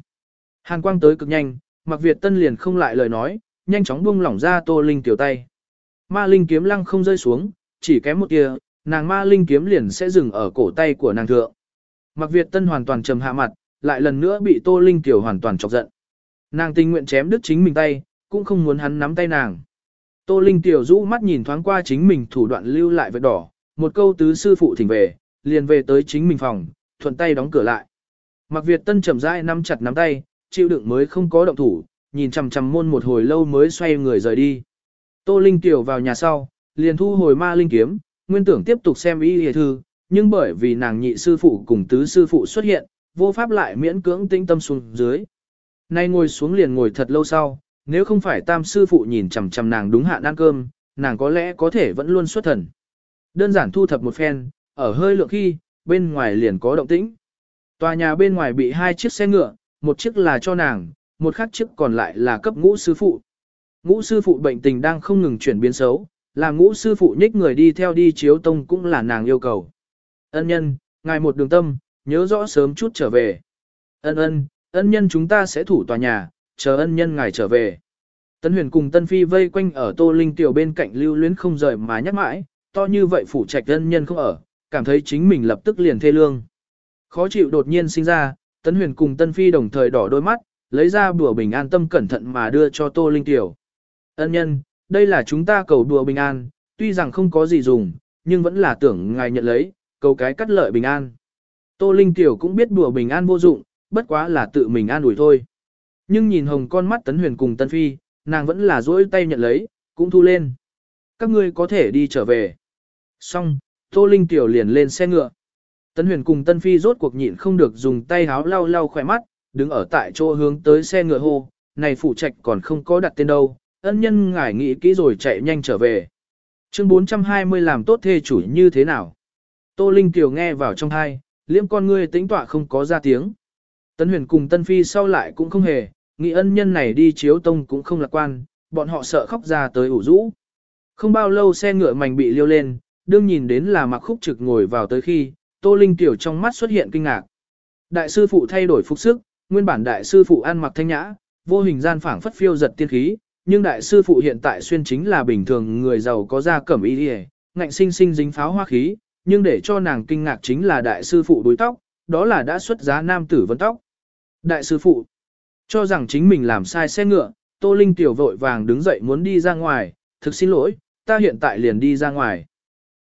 Hàn quang tới cực nhanh, mặc Việt Tân liền không lại lời nói, nhanh chóng buông lỏng ra tô linh tiểu tay. Ma linh kiếm lăng không rơi xuống, chỉ kém một tia, nàng ma linh kiếm liền sẽ dừng ở cổ tay của nàng thượng. Mặc Việt Tân hoàn toàn trầm hạ mặt, lại lần nữa bị tô linh tiểu hoàn toàn chọc giận. Nàng tình nguyện chém đứt chính mình tay, cũng không muốn hắn nắm tay nàng. Tô Linh tiểu rũ mắt nhìn thoáng qua chính mình thủ đoạn lưu lại vết đỏ, một câu tứ sư phụ thỉnh về, liền về tới chính mình phòng, thuận tay đóng cửa lại. Mặc Việt Tân chậm rãi nắm chặt nắm tay, chịu đựng mới không có động thủ, nhìn chằm chằm môn một hồi lâu mới xoay người rời đi. Tô Linh tiểu vào nhà sau, liền thu hồi ma linh kiếm, nguyên tưởng tiếp tục xem ý hề thư, nhưng bởi vì nàng nhị sư phụ cùng tứ sư phụ xuất hiện, vô pháp lại miễn cưỡng tinh tâm xuống dưới. Nay ngồi xuống liền ngồi thật lâu sau, nếu không phải tam sư phụ nhìn chằm chằm nàng đúng hạn ăn cơm, nàng có lẽ có thể vẫn luôn xuất thần. Đơn giản thu thập một phen, ở hơi lượng khi, bên ngoài liền có động tĩnh. Tòa nhà bên ngoài bị hai chiếc xe ngựa, một chiếc là cho nàng, một khác chiếc còn lại là cấp ngũ sư phụ. Ngũ sư phụ bệnh tình đang không ngừng chuyển biến xấu, làm ngũ sư phụ nhích người đi theo đi chiếu tông cũng là nàng yêu cầu. Ân nhân, ngài một đường tâm, nhớ rõ sớm chút trở về. Ân ân, ân nhân chúng ta sẽ thủ tòa nhà, chờ ân nhân ngài trở về. Tân huyền cùng Tân Phi vây quanh ở Tô Linh Tiểu bên cạnh lưu luyến không rời mà nhắc mãi, to như vậy phủ trạch ân nhân không ở, cảm thấy chính mình lập tức liền thê lương. Khó chịu đột nhiên sinh ra, Tân huyền cùng Tân Phi đồng thời đỏ đôi mắt, lấy ra bùa bình an tâm cẩn thận mà đưa cho Tô Linh Tiểu. Ân nhân, đây là chúng ta cầu đùa bình an, tuy rằng không có gì dùng, nhưng vẫn là tưởng ngài nhận lấy, cầu cái cắt lợi bình an. Tô Linh Tiểu cũng biết đùa bình an vô dụng, bất quá là tự mình an ủi thôi. Nhưng nhìn hồng con mắt Tấn Huyền cùng Tân Phi, nàng vẫn là duỗi tay nhận lấy, cũng thu lên. Các ngươi có thể đi trở về. Xong, Tô Linh Tiểu liền lên xe ngựa. Tấn Huyền cùng Tân Phi rốt cuộc nhịn không được dùng tay háo lau lau khỏe mắt, đứng ở tại chỗ hướng tới xe ngựa hô, này phụ trạch còn không có đặt tên đâu, ân nhân ngải nghĩ kỹ rồi chạy nhanh trở về. Chương 420 làm tốt thê chủ như thế nào? Tô Linh Tiểu nghe vào trong thai, liêm con ngươi tính tọa không có ra tiếng. Tân huyền cùng Tân Phi sau lại cũng không hề, nghĩ ân nhân này đi chiếu tông cũng không lạc quan, bọn họ sợ khóc ra tới ủ rũ. Không bao lâu xe ngựa mảnh bị liêu lên, đương nhìn đến là mặc khúc trực ngồi vào tới khi, Tô Linh Tiểu trong mắt xuất hiện kinh ngạc. Đại sư phụ thay đổi phục sức, nguyên bản đại sư phụ ăn mặc thanh nhã, vô hình gian phảng phất phiêu giật tiên khí, nhưng đại sư phụ hiện tại xuyên chính là bình thường người giàu có da cẩm y ngạnh sinh sinh dính pháo hoa khí, nhưng để cho nàng kinh ngạc chính là đại sư phụ đối tóc, đó là đã xuất giá nam tử vấn tóc. Đại sư phụ, cho rằng chính mình làm sai xe ngựa, Tô Linh tiểu vội vàng đứng dậy muốn đi ra ngoài, thực xin lỗi, ta hiện tại liền đi ra ngoài.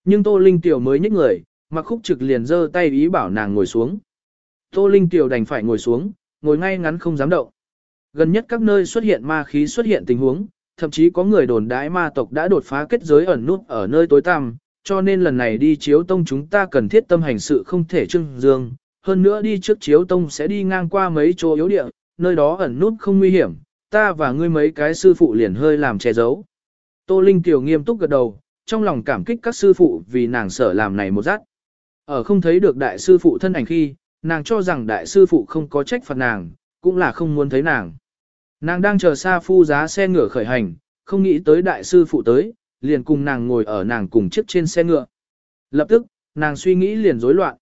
Nhưng Tô Linh tiểu mới nhích người, mặc khúc trực liền giơ tay ý bảo nàng ngồi xuống. Tô Linh tiểu đành phải ngồi xuống, ngồi ngay ngắn không dám động. Gần nhất các nơi xuất hiện ma khí xuất hiện tình huống, thậm chí có người đồn đái ma tộc đã đột phá kết giới ẩn nút ở nơi tối tăm, cho nên lần này đi chiếu tông chúng ta cần thiết tâm hành sự không thể trưng dương, hơn nữa đi trước chiếu tông sẽ đi ngang qua mấy chỗ yếu địa, nơi đó ẩn nút không nguy hiểm, ta và ngươi mấy cái sư phụ liền hơi làm che giấu. Tô Linh Tiểu nghiêm túc gật đầu, trong lòng cảm kích các sư phụ vì nàng sở làm này một dắt. Ở không thấy được đại sư phụ thân ảnh khi, nàng cho rằng đại sư phụ không có trách phạt nàng, cũng là không muốn thấy nàng. Nàng đang chờ xa phu giá xe ngựa khởi hành, không nghĩ tới đại sư phụ tới, liền cùng nàng ngồi ở nàng cùng chiếc trên xe ngựa. Lập tức, nàng suy nghĩ liền rối loạn.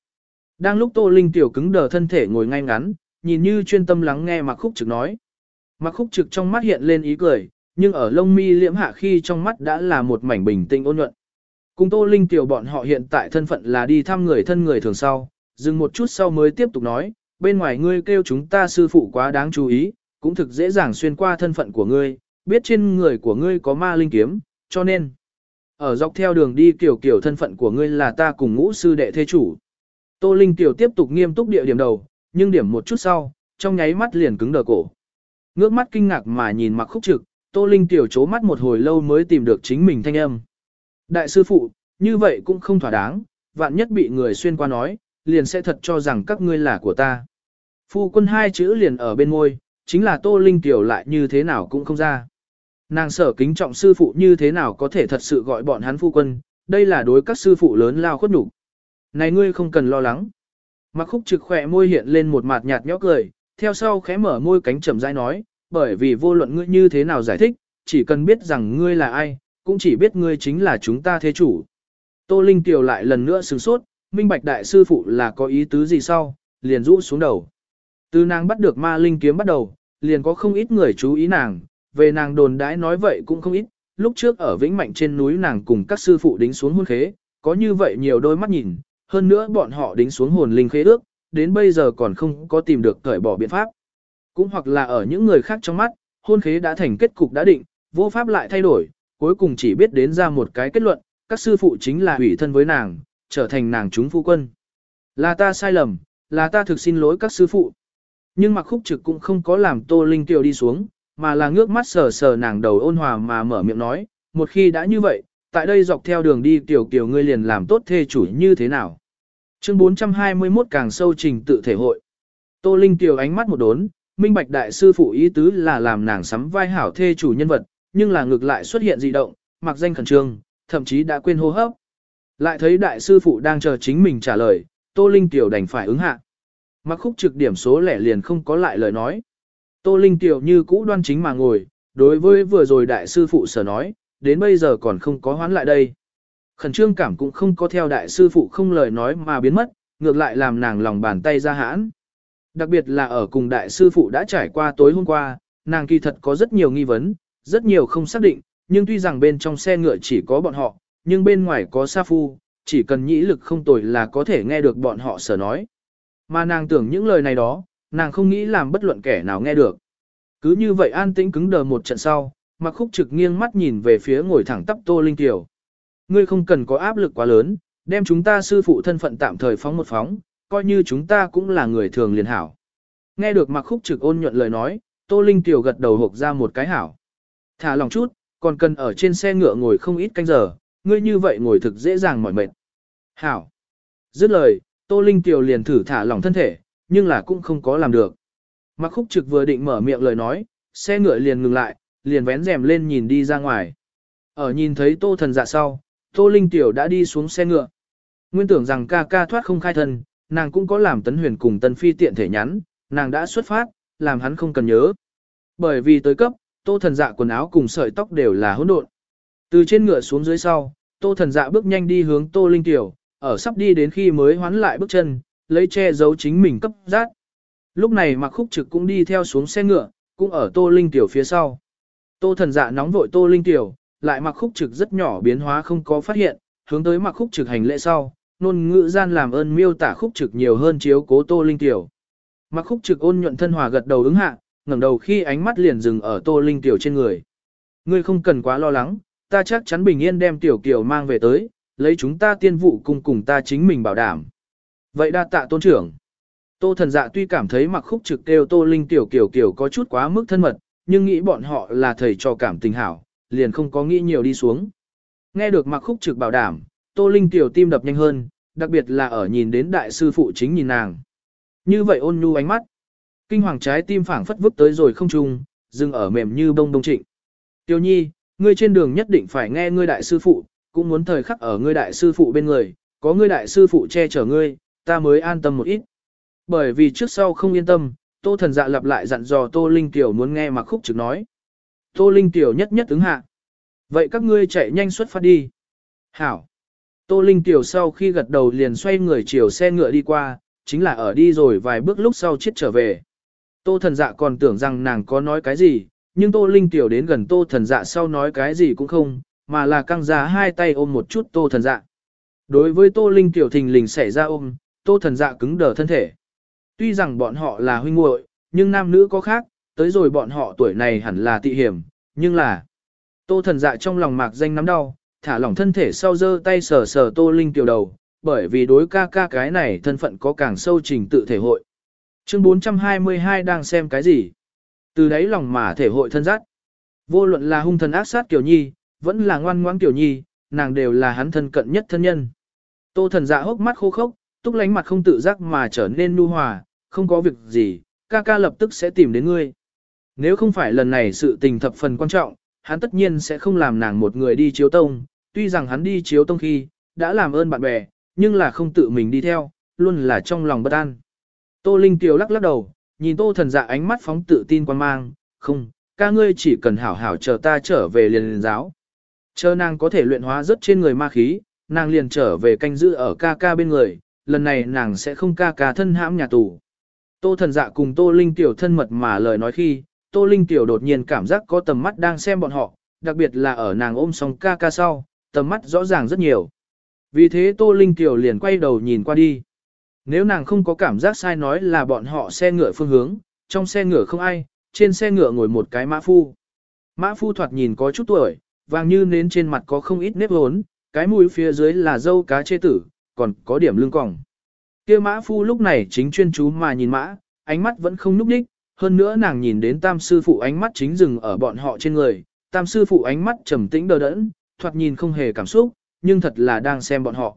Đang lúc Tô Linh tiểu cứng đờ thân thể ngồi ngay ngắn, nhìn như chuyên tâm lắng nghe Mạc Khúc Trực nói. Mạc Khúc Trực trong mắt hiện lên ý cười, nhưng ở lông mi liễm hạ khi trong mắt đã là một mảnh bình tĩnh ôn nhuận. Cùng Tô Linh tiểu bọn họ hiện tại thân phận là đi thăm người thân người thường sau, dừng một chút sau mới tiếp tục nói, bên ngoài ngươi kêu chúng ta sư phụ quá đáng chú ý, cũng thực dễ dàng xuyên qua thân phận của ngươi, biết trên người của ngươi có ma linh kiếm, cho nên, ở dọc theo đường đi kiểu kiểu thân phận của ngươi là ta cùng ngũ sư đệ thế chủ. Tô Linh Tiểu tiếp tục nghiêm túc địa điểm đầu, nhưng điểm một chút sau, trong nháy mắt liền cứng đờ cổ. Ngước mắt kinh ngạc mà nhìn mặc khúc trực, Tô Linh tiểu chố mắt một hồi lâu mới tìm được chính mình thanh âm. Đại sư phụ, như vậy cũng không thỏa đáng, vạn nhất bị người xuyên qua nói, liền sẽ thật cho rằng các ngươi là của ta. Phu quân hai chữ liền ở bên ngôi, chính là Tô Linh tiểu lại như thế nào cũng không ra. Nàng sở kính trọng sư phụ như thế nào có thể thật sự gọi bọn hắn phu quân, đây là đối các sư phụ lớn lao khuất nhục. Này ngươi không cần lo lắng. Mặc khúc trực khỏe môi hiện lên một mặt nhạt nhẽo cười, theo sau khẽ mở môi cánh chậm rãi nói, bởi vì vô luận ngươi như thế nào giải thích, chỉ cần biết rằng ngươi là ai, cũng chỉ biết ngươi chính là chúng ta thế chủ. Tô Linh Tiểu lại lần nữa sửng sốt, minh bạch đại sư phụ là có ý tứ gì sau, liền rũ xuống đầu. Từ nàng bắt được ma linh kiếm bắt đầu, liền có không ít người chú ý nàng, về nàng đồn đãi nói vậy cũng không ít, lúc trước ở Vĩnh Mạnh trên núi nàng cùng các sư phụ đính xuống hôn khế, có như vậy nhiều đôi mắt nhìn, hơn nữa bọn họ đính xuống hồn linh khế ước, đến bây giờ còn không có tìm được cởi bỏ biện pháp. Cũng hoặc là ở những người khác trong mắt, hôn khế đã thành kết cục đã định, vô pháp lại thay đổi, cuối cùng chỉ biết đến ra một cái kết luận, các sư phụ chính là hủy thân với nàng, trở thành nàng chúng phu quân. Là ta sai lầm, là ta thực xin lỗi các sư phụ. Nhưng mặc khúc trực cũng không có làm tô linh tiểu đi xuống, mà là ngước mắt sờ sờ nàng đầu ôn hòa mà mở miệng nói, một khi đã như vậy, tại đây dọc theo đường đi tiểu kiều ngươi liền làm tốt thê chủ như thế nào. Chương 421 càng sâu trình tự thể hội. Tô Linh tiểu ánh mắt một đốn, minh bạch đại sư phụ ý tứ là làm nàng sắm vai hảo thê chủ nhân vật, nhưng là ngược lại xuất hiện dị động, mặc danh khẩn trương, thậm chí đã quên hô hấp. Lại thấy đại sư phụ đang chờ chính mình trả lời, Tô Linh tiểu đành phải ứng hạ. Mặc khúc trực điểm số lẻ liền không có lại lời nói. Tô Linh tiểu như cũ đoan chính mà ngồi, đối với vừa rồi đại sư phụ sở nói, đến bây giờ còn không có hoán lại đây. Khẩn trương cảm cũng không có theo đại sư phụ không lời nói mà biến mất, ngược lại làm nàng lòng bàn tay ra hãn. Đặc biệt là ở cùng đại sư phụ đã trải qua tối hôm qua, nàng kỳ thật có rất nhiều nghi vấn, rất nhiều không xác định, nhưng tuy rằng bên trong xe ngựa chỉ có bọn họ, nhưng bên ngoài có Sa Phu, chỉ cần nhĩ lực không tồi là có thể nghe được bọn họ sở nói. Mà nàng tưởng những lời này đó, nàng không nghĩ làm bất luận kẻ nào nghe được. Cứ như vậy an tĩnh cứng đờ một trận sau, mặc khúc trực nghiêng mắt nhìn về phía ngồi thẳng tắp Tô Linh Tiểu. Ngươi không cần có áp lực quá lớn, đem chúng ta sư phụ thân phận tạm thời phóng một phóng, coi như chúng ta cũng là người thường liền hảo. Nghe được mặc khúc trực ôn nhuận lời nói, Tô Linh Tiểu gật đầu hộp ra một cái hảo. Thả lòng chút, còn cần ở trên xe ngựa ngồi không ít canh giờ, ngươi như vậy ngồi thực dễ dàng mỏi mệt. Hảo. Dứt lời, Tô Linh Tiểu liền thử thả lỏng thân thể, nhưng là cũng không có làm được. Mặc khúc trực vừa định mở miệng lời nói, xe ngựa liền ngừng lại, liền vén rèm lên nhìn đi ra ngoài. Ở nhìn thấy tô thần dạ sau, tô linh tiểu đã đi xuống xe ngựa. Nguyên tưởng rằng ca ca thoát không khai thân, nàng cũng có làm tấn huyền cùng tân phi tiện thể nhắn, nàng đã xuất phát, làm hắn không cần nhớ. Bởi vì tới cấp, tô thần dạ quần áo cùng sợi tóc đều là hỗn độn. Từ trên ngựa xuống dưới sau, tô thần dạ bước nhanh đi hướng tô linh tiểu, ở sắp đi đến khi mới hoán lại bước chân, lấy che giấu chính mình cấp rát. Lúc này mặc khúc trực cũng đi theo xuống xe ngựa, cũng ở tô linh tiểu phía sau. Tô thần dạ nóng vội tô linh tiểu, lại mặc khúc trực rất nhỏ biến hóa không có phát hiện, hướng tới mặc khúc trực hành lễ sau, nôn ngữ gian làm ơn miêu tả khúc trực nhiều hơn chiếu cố tô linh tiểu. Mặc khúc trực ôn nhuận thân hòa gật đầu ứng hạ, ngẩng đầu khi ánh mắt liền dừng ở tô linh tiểu trên người. Ngươi không cần quá lo lắng, ta chắc chắn bình yên đem tiểu kiều mang về tới, lấy chúng ta tiên vụ cùng cùng ta chính mình bảo đảm. Vậy đa tạ tôn trưởng. Tô thần dạ tuy cảm thấy mặc khúc trực kêu tô linh tiểu kiểu kiểu có chút quá mức thân mật, nhưng nghĩ bọn họ là thầy trò cảm tình hảo, liền không có nghĩ nhiều đi xuống. Nghe được mặc khúc trực bảo đảm, tô linh tiểu tim đập nhanh hơn, đặc biệt là ở nhìn đến đại sư phụ chính nhìn nàng. Như vậy ôn nhu ánh mắt. Kinh hoàng trái tim phảng phất vứt tới rồi không trung, dừng ở mềm như bông đông trịnh. tiểu nhi, ngươi trên đường nhất định phải nghe ngươi đại sư phụ, cũng muốn thời khắc ở ngươi đại sư phụ bên người, có ngươi đại sư phụ che chở ngươi, ta mới an tâm một ít. Bởi vì trước sau không yên tâm, Tô Thần Dạ lặp lại dặn dò Tô Linh Tiểu muốn nghe Mạc Khúc Trực nói. Tô Linh Tiểu nhất nhất ứng hạ. Vậy các ngươi chạy nhanh xuất phát đi. Hảo. Tô Linh Tiểu sau khi gật đầu liền xoay người chiều xe ngựa đi qua, chính là ở đi rồi vài bước lúc sau chết trở về. Tô Thần Dạ còn tưởng rằng nàng có nói cái gì, nhưng Tô Linh Tiểu đến gần Tô Thần Dạ sau nói cái gì cũng không, mà là căng ra hai tay ôm một chút Tô Thần Dạ. Đối với Tô Linh Tiểu thình lình xảy ra ôm, Tô Thần Dạ cứng đờ thân thể. Tuy rằng bọn họ là huynh muội, nhưng nam nữ có khác, tới rồi bọn họ tuổi này hẳn là tị hiểm, nhưng là Tô Thần Dạ trong lòng mạc danh nắm đau, thả lỏng thân thể sau giơ tay sờ sờ Tô Linh Tiểu đầu, bởi vì đối ca ca cái này thân phận có càng sâu trình tự thể hội. Chương 422 đang xem cái gì? Từ đấy lòng mà thể hội thân giác. Vô luận là hung thần ác sát Kiều Nhi, vẫn là ngoan ngoãn Kiều Nhi, nàng đều là hắn thân cận nhất thân nhân. Tô thần dạ hốc mắt khô khốc, túc lánh mặt không tự giác mà trở nên nu hòa, không có việc gì, ca ca lập tức sẽ tìm đến ngươi. Nếu không phải lần này sự tình thập phần quan trọng, hắn tất nhiên sẽ không làm nàng một người đi chiếu tông, tuy rằng hắn đi chiếu tông khi, đã làm ơn bạn bè, nhưng là không tự mình đi theo, luôn là trong lòng bất an. Tô Linh Kiều lắc lắc đầu, nhìn tô thần dạ ánh mắt phóng tự tin quan mang, không, ca ngươi chỉ cần hảo hảo chờ ta trở về liền liền giáo. Chờ nàng có thể luyện hóa rất trên người ma khí, nàng liền trở về canh giữ ở ca ca bên người, lần này nàng sẽ không ca ca thân hãm nhà tù. Tô thần dạ cùng Tô Linh Tiểu thân mật mà lời nói khi, Tô Linh Tiểu đột nhiên cảm giác có tầm mắt đang xem bọn họ, đặc biệt là ở nàng ôm xong ca ca sau, tầm mắt rõ ràng rất nhiều. Vì thế Tô Linh Tiểu liền quay đầu nhìn qua đi. Nếu nàng không có cảm giác sai nói là bọn họ xe ngựa phương hướng, trong xe ngựa không ai, trên xe ngựa ngồi một cái mã phu. Mã phu thoạt nhìn có chút tuổi, vàng như nến trên mặt có không ít nếp hốn, cái mũi phía dưới là dâu cá chê tử, còn có điểm lưng còng. Kia mã phu lúc này chính chuyên chú mà nhìn mã, ánh mắt vẫn không núp đích, hơn nữa nàng nhìn đến tam sư phụ ánh mắt chính dừng ở bọn họ trên người, tam sư phụ ánh mắt trầm tĩnh đờ đẫn, thoạt nhìn không hề cảm xúc, nhưng thật là đang xem bọn họ.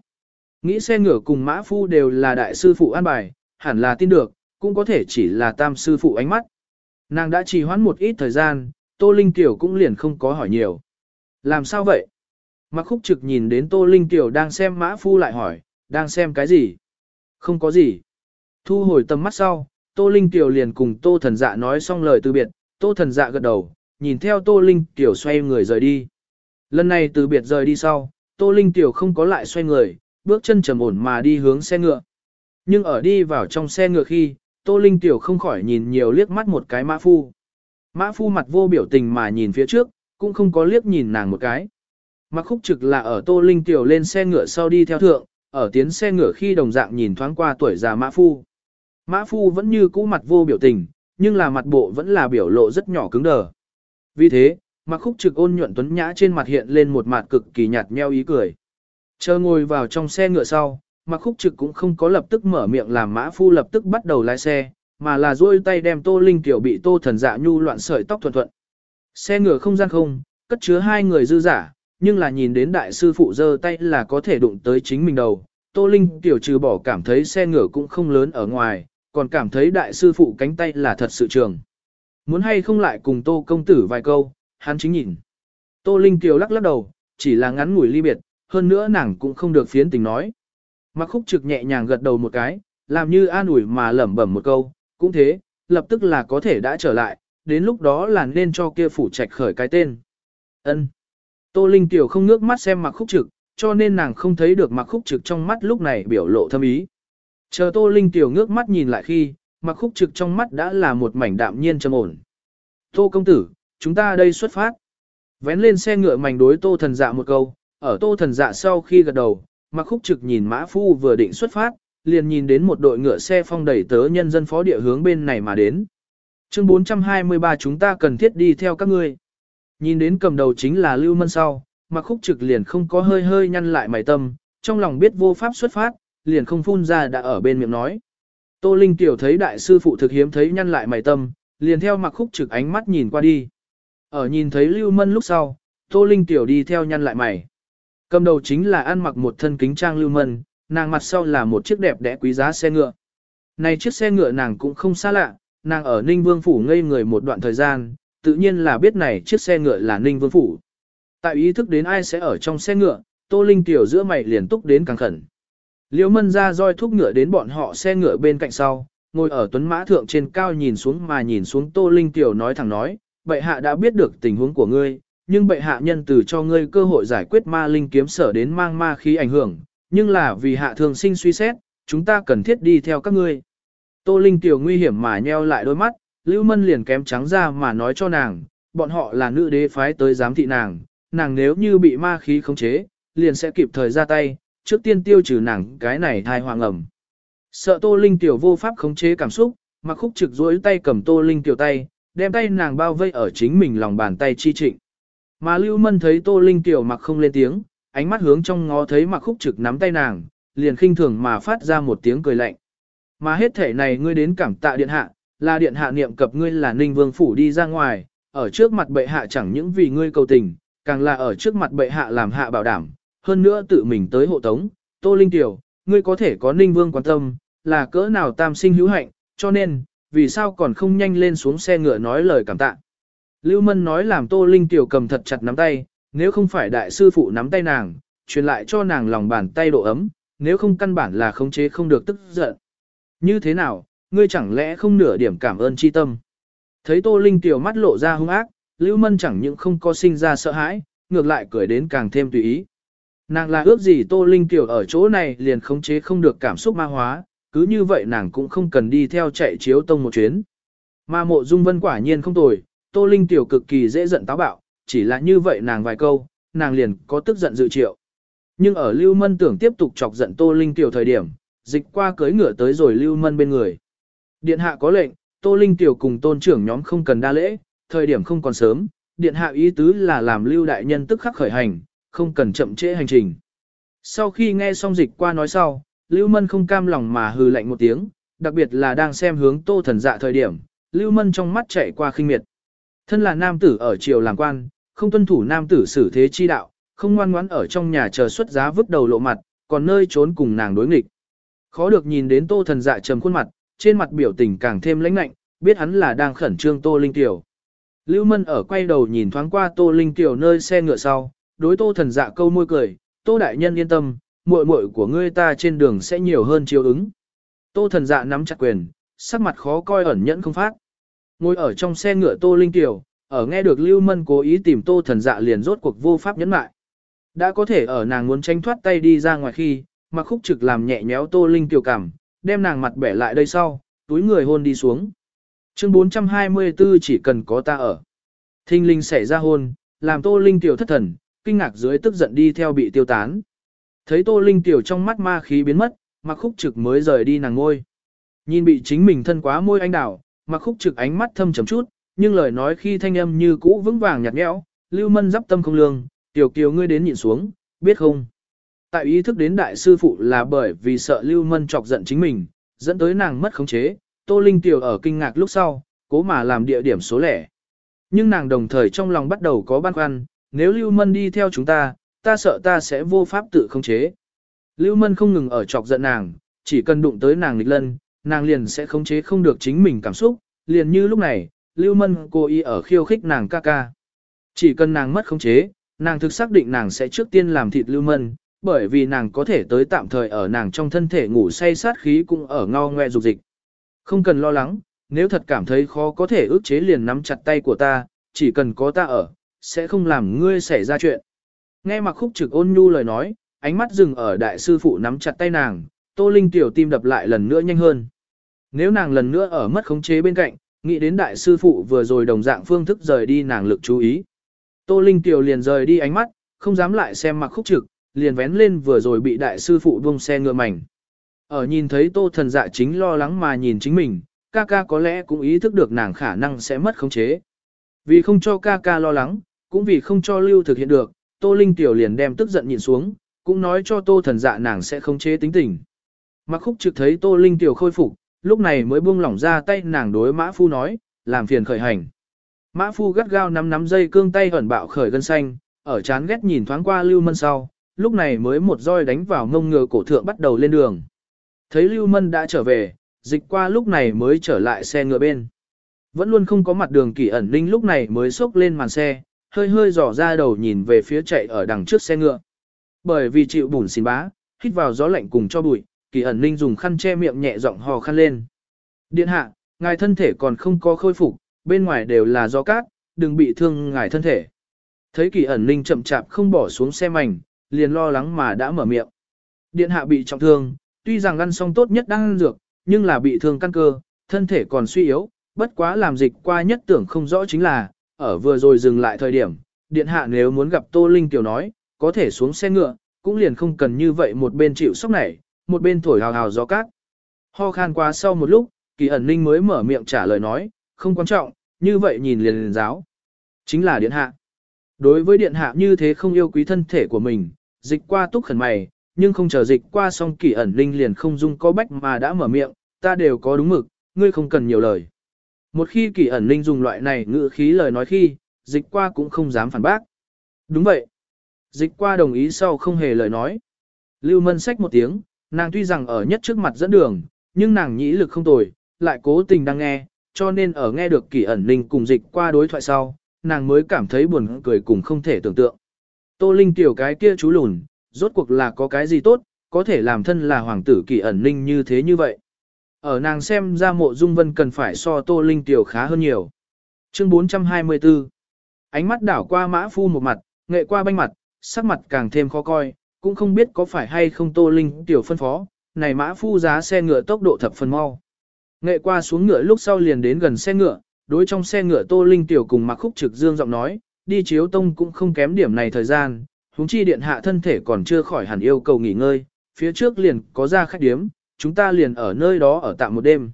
Nghĩ xe ngựa cùng mã phu đều là đại sư phụ an bài, hẳn là tin được, cũng có thể chỉ là tam sư phụ ánh mắt. Nàng đã trì hoãn một ít thời gian, Tô Linh Tiểu cũng liền không có hỏi nhiều. Làm sao vậy? Mặc khúc trực nhìn đến Tô Linh Tiểu đang xem mã phu lại hỏi, đang xem cái gì? Không có gì. Thu hồi tầm mắt sau, Tô Linh Tiểu liền cùng Tô Thần Dạ nói xong lời từ biệt, Tô Thần Dạ gật đầu, nhìn theo Tô Linh Tiểu xoay người rời đi. Lần này từ biệt rời đi sau, Tô Linh Tiểu không có lại xoay người, bước chân trầm ổn mà đi hướng xe ngựa. Nhưng ở đi vào trong xe ngựa khi, Tô Linh Tiểu không khỏi nhìn nhiều liếc mắt một cái mã phu. Mã phu mặt vô biểu tình mà nhìn phía trước, cũng không có liếc nhìn nàng một cái. Mặc khúc trực là ở Tô Linh Tiểu lên xe ngựa sau đi theo thượng, ở tiến xe ngựa khi đồng dạng nhìn thoáng qua tuổi già mã phu. Mã phu vẫn như cũ mặt vô biểu tình, nhưng là mặt bộ vẫn là biểu lộ rất nhỏ cứng đờ. Vì thế, mặc khúc trực ôn nhuận tuấn nhã trên mặt hiện lên một mặt cực kỳ nhạt nheo ý cười. Chờ ngồi vào trong xe ngựa sau, mặc khúc trực cũng không có lập tức mở miệng làm mã phu lập tức bắt đầu lái xe, mà là duỗi tay đem tô linh tiểu bị tô thần dạ nhu loạn sợi tóc thuận thuận. Xe ngựa không gian không, cất chứa hai người dư giả, nhưng là nhìn đến đại sư phụ giơ tay là có thể đụng tới chính mình đầu. Tô Linh tiểu trừ bỏ cảm thấy xe ngựa cũng không lớn ở ngoài, còn cảm thấy đại sư phụ cánh tay là thật sự trường. Muốn hay không lại cùng Tô công tử vài câu, hắn chính nhìn. Tô Linh tiểu lắc lắc đầu, chỉ là ngắn ngủi ly biệt, hơn nữa nàng cũng không được phiến tình nói. Mặc khúc trực nhẹ nhàng gật đầu một cái, làm như an ủi mà lẩm bẩm một câu, cũng thế, lập tức là có thể đã trở lại, đến lúc đó là nên cho kia phủ trạch khởi cái tên. Ân. Tô Linh Tiểu không ngước mắt xem mặc khúc trực, cho nên nàng không thấy được mặc khúc trực trong mắt lúc này biểu lộ thâm ý. Chờ Tô Linh Tiểu ngước mắt nhìn lại khi, mặc khúc trực trong mắt đã là một mảnh đạm nhiên trầm ổn. Tô công tử, chúng ta đây xuất phát. Vén lên xe ngựa mảnh đối Tô thần dạ một câu, ở Tô thần dạ sau khi gật đầu, mặc khúc trực nhìn mã phu vừa định xuất phát, liền nhìn đến một đội ngựa xe phong đẩy tớ nhân dân phó địa hướng bên này mà đến. Chương 423 chúng ta cần thiết đi theo các ngươi. Nhìn đến cầm đầu chính là Lưu Mân sau, mặc khúc trực liền không có hơi hơi nhăn lại mày tâm, trong lòng biết vô pháp xuất phát, liền không phun ra đã ở bên miệng nói. Tô Linh tiểu thấy đại sư phụ thực hiếm thấy nhăn lại mày tâm, liền theo mặc khúc trực ánh mắt nhìn qua đi. Ở nhìn thấy Lưu Mân lúc sau, Tô Linh tiểu đi theo nhăn lại mày. Cầm đầu chính là ăn mặc một thân kính trang Lưu Mân, nàng mặt sau là một chiếc đẹp đẽ quý giá xe ngựa. Này chiếc xe ngựa nàng cũng không xa lạ, nàng ở Ninh Vương Phủ ngây người một đoạn thời gian, tự nhiên là biết này chiếc xe ngựa là Ninh Vương Phủ. Tại ý thức đến ai sẽ ở trong xe ngựa, Tô Linh tiểu giữa mày liền túc đến càng khẩn. Liễu Mân ra roi thúc ngựa đến bọn họ xe ngựa bên cạnh sau, ngồi ở tuấn mã thượng trên cao nhìn xuống mà nhìn xuống Tô Linh tiểu nói thẳng nói, bệ hạ đã biết được tình huống của ngươi, nhưng bệ hạ nhân từ cho ngươi cơ hội giải quyết ma linh kiếm sở đến mang ma khí ảnh hưởng, nhưng là vì hạ thường sinh suy xét, chúng ta cần thiết đi theo các ngươi. Tô Linh tiểu nguy hiểm mà nheo lại đôi mắt, Lưu Mân liền kém trắng ra mà nói cho nàng, bọn họ là nữ đế phái tới giám thị nàng, nàng nếu như bị ma khí khống chế, liền sẽ kịp thời ra tay, trước tiên tiêu trừ nàng cái này thai hoàng ẩm. Sợ Tô Linh tiểu vô pháp khống chế cảm xúc, mà khúc trực duỗi tay cầm Tô Linh tiểu tay, đem tay nàng bao vây ở chính mình lòng bàn tay chi trịnh. Mà Lưu Mân thấy Tô Linh tiểu mặc không lên tiếng, ánh mắt hướng trong ngó thấy mặc khúc trực nắm tay nàng, liền khinh thường mà phát ra một tiếng cười lạnh. Mà hết thể này ngươi đến cảm tạ điện hạ, là điện hạ niệm cập ngươi là ninh vương phủ đi ra ngoài, ở trước mặt bệ hạ chẳng những vì ngươi cầu tình, càng là ở trước mặt bệ hạ làm hạ bảo đảm, hơn nữa tự mình tới hộ tống, Tô Linh Tiểu, ngươi có thể có Ninh Vương quan tâm, là cỡ nào tam sinh hữu hạnh, cho nên, vì sao còn không nhanh lên xuống xe ngựa nói lời cảm tạ. Lưu Mân nói làm Tô Linh Tiểu cầm thật chặt nắm tay, nếu không phải đại sư phụ nắm tay nàng, truyền lại cho nàng lòng bàn tay độ ấm, nếu không căn bản là khống chế không được tức giận. Như thế nào, ngươi chẳng lẽ không nửa điểm cảm ơn chi tâm. Thấy Tô Linh Tiểu mắt lộ ra hung ác, Lưu Mân chẳng những không có sinh ra sợ hãi, ngược lại cười đến càng thêm tùy ý. Nàng là ước gì Tô Linh Tiểu ở chỗ này liền khống chế không được cảm xúc ma hóa, cứ như vậy nàng cũng không cần đi theo chạy chiếu tông một chuyến. Mà mộ dung vân quả nhiên không tồi, Tô Linh Tiểu cực kỳ dễ giận táo bạo, chỉ là như vậy nàng vài câu, nàng liền có tức giận dự triệu. Nhưng ở Lưu Mân tưởng tiếp tục chọc giận Tô Linh Tiểu thời điểm, dịch qua cưới ngựa tới rồi Lưu Mân bên người. Điện hạ có lệnh, Tô Linh Tiểu cùng tôn trưởng nhóm không cần đa lễ, thời điểm không còn sớm, điện hạ ý tứ là làm Lưu Đại Nhân tức khắc khởi hành, không cần chậm trễ hành trình. Sau khi nghe xong dịch qua nói sau, Lưu Mân không cam lòng mà hừ lạnh một tiếng, đặc biệt là đang xem hướng Tô Thần Dạ thời điểm, Lưu Mân trong mắt chạy qua khinh miệt. Thân là nam tử ở triều làm quan, không tuân thủ nam tử xử thế chi đạo, không ngoan ngoãn ở trong nhà chờ xuất giá vứt đầu lộ mặt, còn nơi trốn cùng nàng đối nghịch. Khó được nhìn đến Tô Thần Dạ trầm khuôn mặt, trên mặt biểu tình càng thêm lãnh lạnh, biết hắn là đang khẩn trương Tô Linh Tiểu. Lưu Mân ở quay đầu nhìn thoáng qua Tô Linh Tiểu nơi xe ngựa sau, đối Tô Thần Dạ câu môi cười, Tô Đại Nhân yên tâm, muội muội của ngươi ta trên đường sẽ nhiều hơn chiếu ứng. Tô Thần Dạ nắm chặt quyền, sắc mặt khó coi ẩn nhẫn không phát. Ngồi ở trong xe ngựa Tô Linh Tiểu, ở nghe được Lưu Mân cố ý tìm Tô Thần Dạ liền rốt cuộc vô pháp nhẫn lại. Đã có thể ở nàng muốn tranh thoát tay đi ra ngoài khi, mà khúc trực làm nhẹ nhéo Tô Linh Tiểu cảm, đem nàng mặt bẻ lại đây sau, túi người hôn đi xuống. Chương 424 chỉ cần có ta ở. Thinh linh xảy ra hôn, làm Tô Linh tiểu thất thần, kinh ngạc dưới tức giận đi theo bị tiêu tán. Thấy Tô Linh tiểu trong mắt ma khí biến mất, mặc khúc trực mới rời đi nàng ngôi. Nhìn bị chính mình thân quá môi anh đảo, mặc khúc trực ánh mắt thâm chấm chút, nhưng lời nói khi thanh âm như cũ vững vàng nhạt nhẽo, lưu mân giáp tâm không lương, tiểu kiều ngươi đến nhìn xuống, biết không? Tại ý thức đến đại sư phụ là bởi vì sợ lưu mân chọc giận chính mình, dẫn tới nàng mất khống chế, Tô Linh Tiểu ở kinh ngạc lúc sau, cố mà làm địa điểm số lẻ. Nhưng nàng đồng thời trong lòng bắt đầu có băn khoăn, nếu Lưu Mân đi theo chúng ta, ta sợ ta sẽ vô pháp tự khống chế. Lưu Mân không ngừng ở chọc giận nàng, chỉ cần đụng tới nàng lịch lân, nàng liền sẽ khống chế không được chính mình cảm xúc, liền như lúc này, Lưu Mân cố ý ở khiêu khích nàng ca ca. Chỉ cần nàng mất khống chế, nàng thực xác định nàng sẽ trước tiên làm thịt Lưu Mân, bởi vì nàng có thể tới tạm thời ở nàng trong thân thể ngủ say sát khí cũng ở ngao ngoe dục dịch. Không cần lo lắng, nếu thật cảm thấy khó có thể ước chế liền nắm chặt tay của ta, chỉ cần có ta ở, sẽ không làm ngươi xảy ra chuyện. Nghe mặc khúc trực ôn nhu lời nói, ánh mắt dừng ở đại sư phụ nắm chặt tay nàng, tô linh tiểu tim đập lại lần nữa nhanh hơn. Nếu nàng lần nữa ở mất khống chế bên cạnh, nghĩ đến đại sư phụ vừa rồi đồng dạng phương thức rời đi nàng lực chú ý. Tô linh tiểu liền rời đi ánh mắt, không dám lại xem mặc khúc trực, liền vén lên vừa rồi bị đại sư phụ buông xe ngựa mảnh. Ở nhìn thấy tô thần dạ chính lo lắng mà nhìn chính mình, ca ca có lẽ cũng ý thức được nàng khả năng sẽ mất khống chế. Vì không cho ca ca lo lắng, cũng vì không cho lưu thực hiện được, tô linh tiểu liền đem tức giận nhìn xuống, cũng nói cho tô thần dạ nàng sẽ khống chế tính tình. Mặc khúc trực thấy tô linh tiểu khôi phục, lúc này mới buông lỏng ra tay nàng đối mã phu nói, làm phiền khởi hành. Mã phu gắt gao nắm nắm dây cương tay ẩn bạo khởi gân xanh, ở chán ghét nhìn thoáng qua lưu mân sau, lúc này mới một roi đánh vào ngông ngựa cổ thượng bắt đầu lên đường. Thấy Lưu Mân đã trở về, dịch qua lúc này mới trở lại xe ngựa bên. Vẫn luôn không có mặt đường kỳ ẩn linh lúc này mới xốc lên màn xe, hơi hơi dò ra đầu nhìn về phía chạy ở đằng trước xe ngựa. Bởi vì chịu bùn xin bá, hít vào gió lạnh cùng cho bụi, kỳ ẩn linh dùng khăn che miệng nhẹ giọng hò khăn lên. Điện hạ, ngài thân thể còn không có khôi phục, bên ngoài đều là gió cát, đừng bị thương ngài thân thể. Thấy kỳ ẩn linh chậm chạp không bỏ xuống xe mảnh, liền lo lắng mà đã mở miệng. Điện hạ bị trọng thương, tuy rằng ăn xong tốt nhất đang ăn dược, nhưng là bị thương căn cơ, thân thể còn suy yếu, bất quá làm dịch qua nhất tưởng không rõ chính là, ở vừa rồi dừng lại thời điểm, điện hạ nếu muốn gặp Tô Linh tiểu nói, có thể xuống xe ngựa, cũng liền không cần như vậy một bên chịu sốc này, một bên thổi hào hào gió cát. Ho khan qua sau một lúc, kỳ ẩn ninh mới mở miệng trả lời nói, không quan trọng, như vậy nhìn liền liền giáo. Chính là điện hạ. Đối với điện hạ như thế không yêu quý thân thể của mình, dịch qua túc khẩn mày, nhưng không chờ dịch qua xong kỳ ẩn linh liền không dung có bách mà đã mở miệng, ta đều có đúng mực, ngươi không cần nhiều lời. Một khi kỳ ẩn linh dùng loại này ngữ khí lời nói khi, dịch qua cũng không dám phản bác. Đúng vậy. Dịch qua đồng ý sau không hề lời nói. Lưu Mân xách một tiếng, nàng tuy rằng ở nhất trước mặt dẫn đường, nhưng nàng nhĩ lực không tồi, lại cố tình đang nghe, cho nên ở nghe được kỳ ẩn linh cùng dịch qua đối thoại sau, nàng mới cảm thấy buồn cười cùng không thể tưởng tượng. Tô Linh tiểu cái kia chú lùn, rốt cuộc là có cái gì tốt, có thể làm thân là hoàng tử kỳ ẩn ninh như thế như vậy. Ở nàng xem ra mộ dung vân cần phải so Tô Linh tiểu khá hơn nhiều. Chương 424 Ánh mắt đảo qua mã phu một mặt, nghệ qua banh mặt, sắc mặt càng thêm khó coi, cũng không biết có phải hay không Tô Linh tiểu phân phó, này mã phu giá xe ngựa tốc độ thập phần mau. Nghệ qua xuống ngựa lúc sau liền đến gần xe ngựa, đối trong xe ngựa Tô Linh tiểu cùng mặc khúc trực dương giọng nói, đi chiếu tông cũng không kém điểm này thời gian, huống chi điện hạ thân thể còn chưa khỏi hẳn yêu cầu nghỉ ngơi, phía trước liền có ra khách điếm, chúng ta liền ở nơi đó ở tạm một đêm.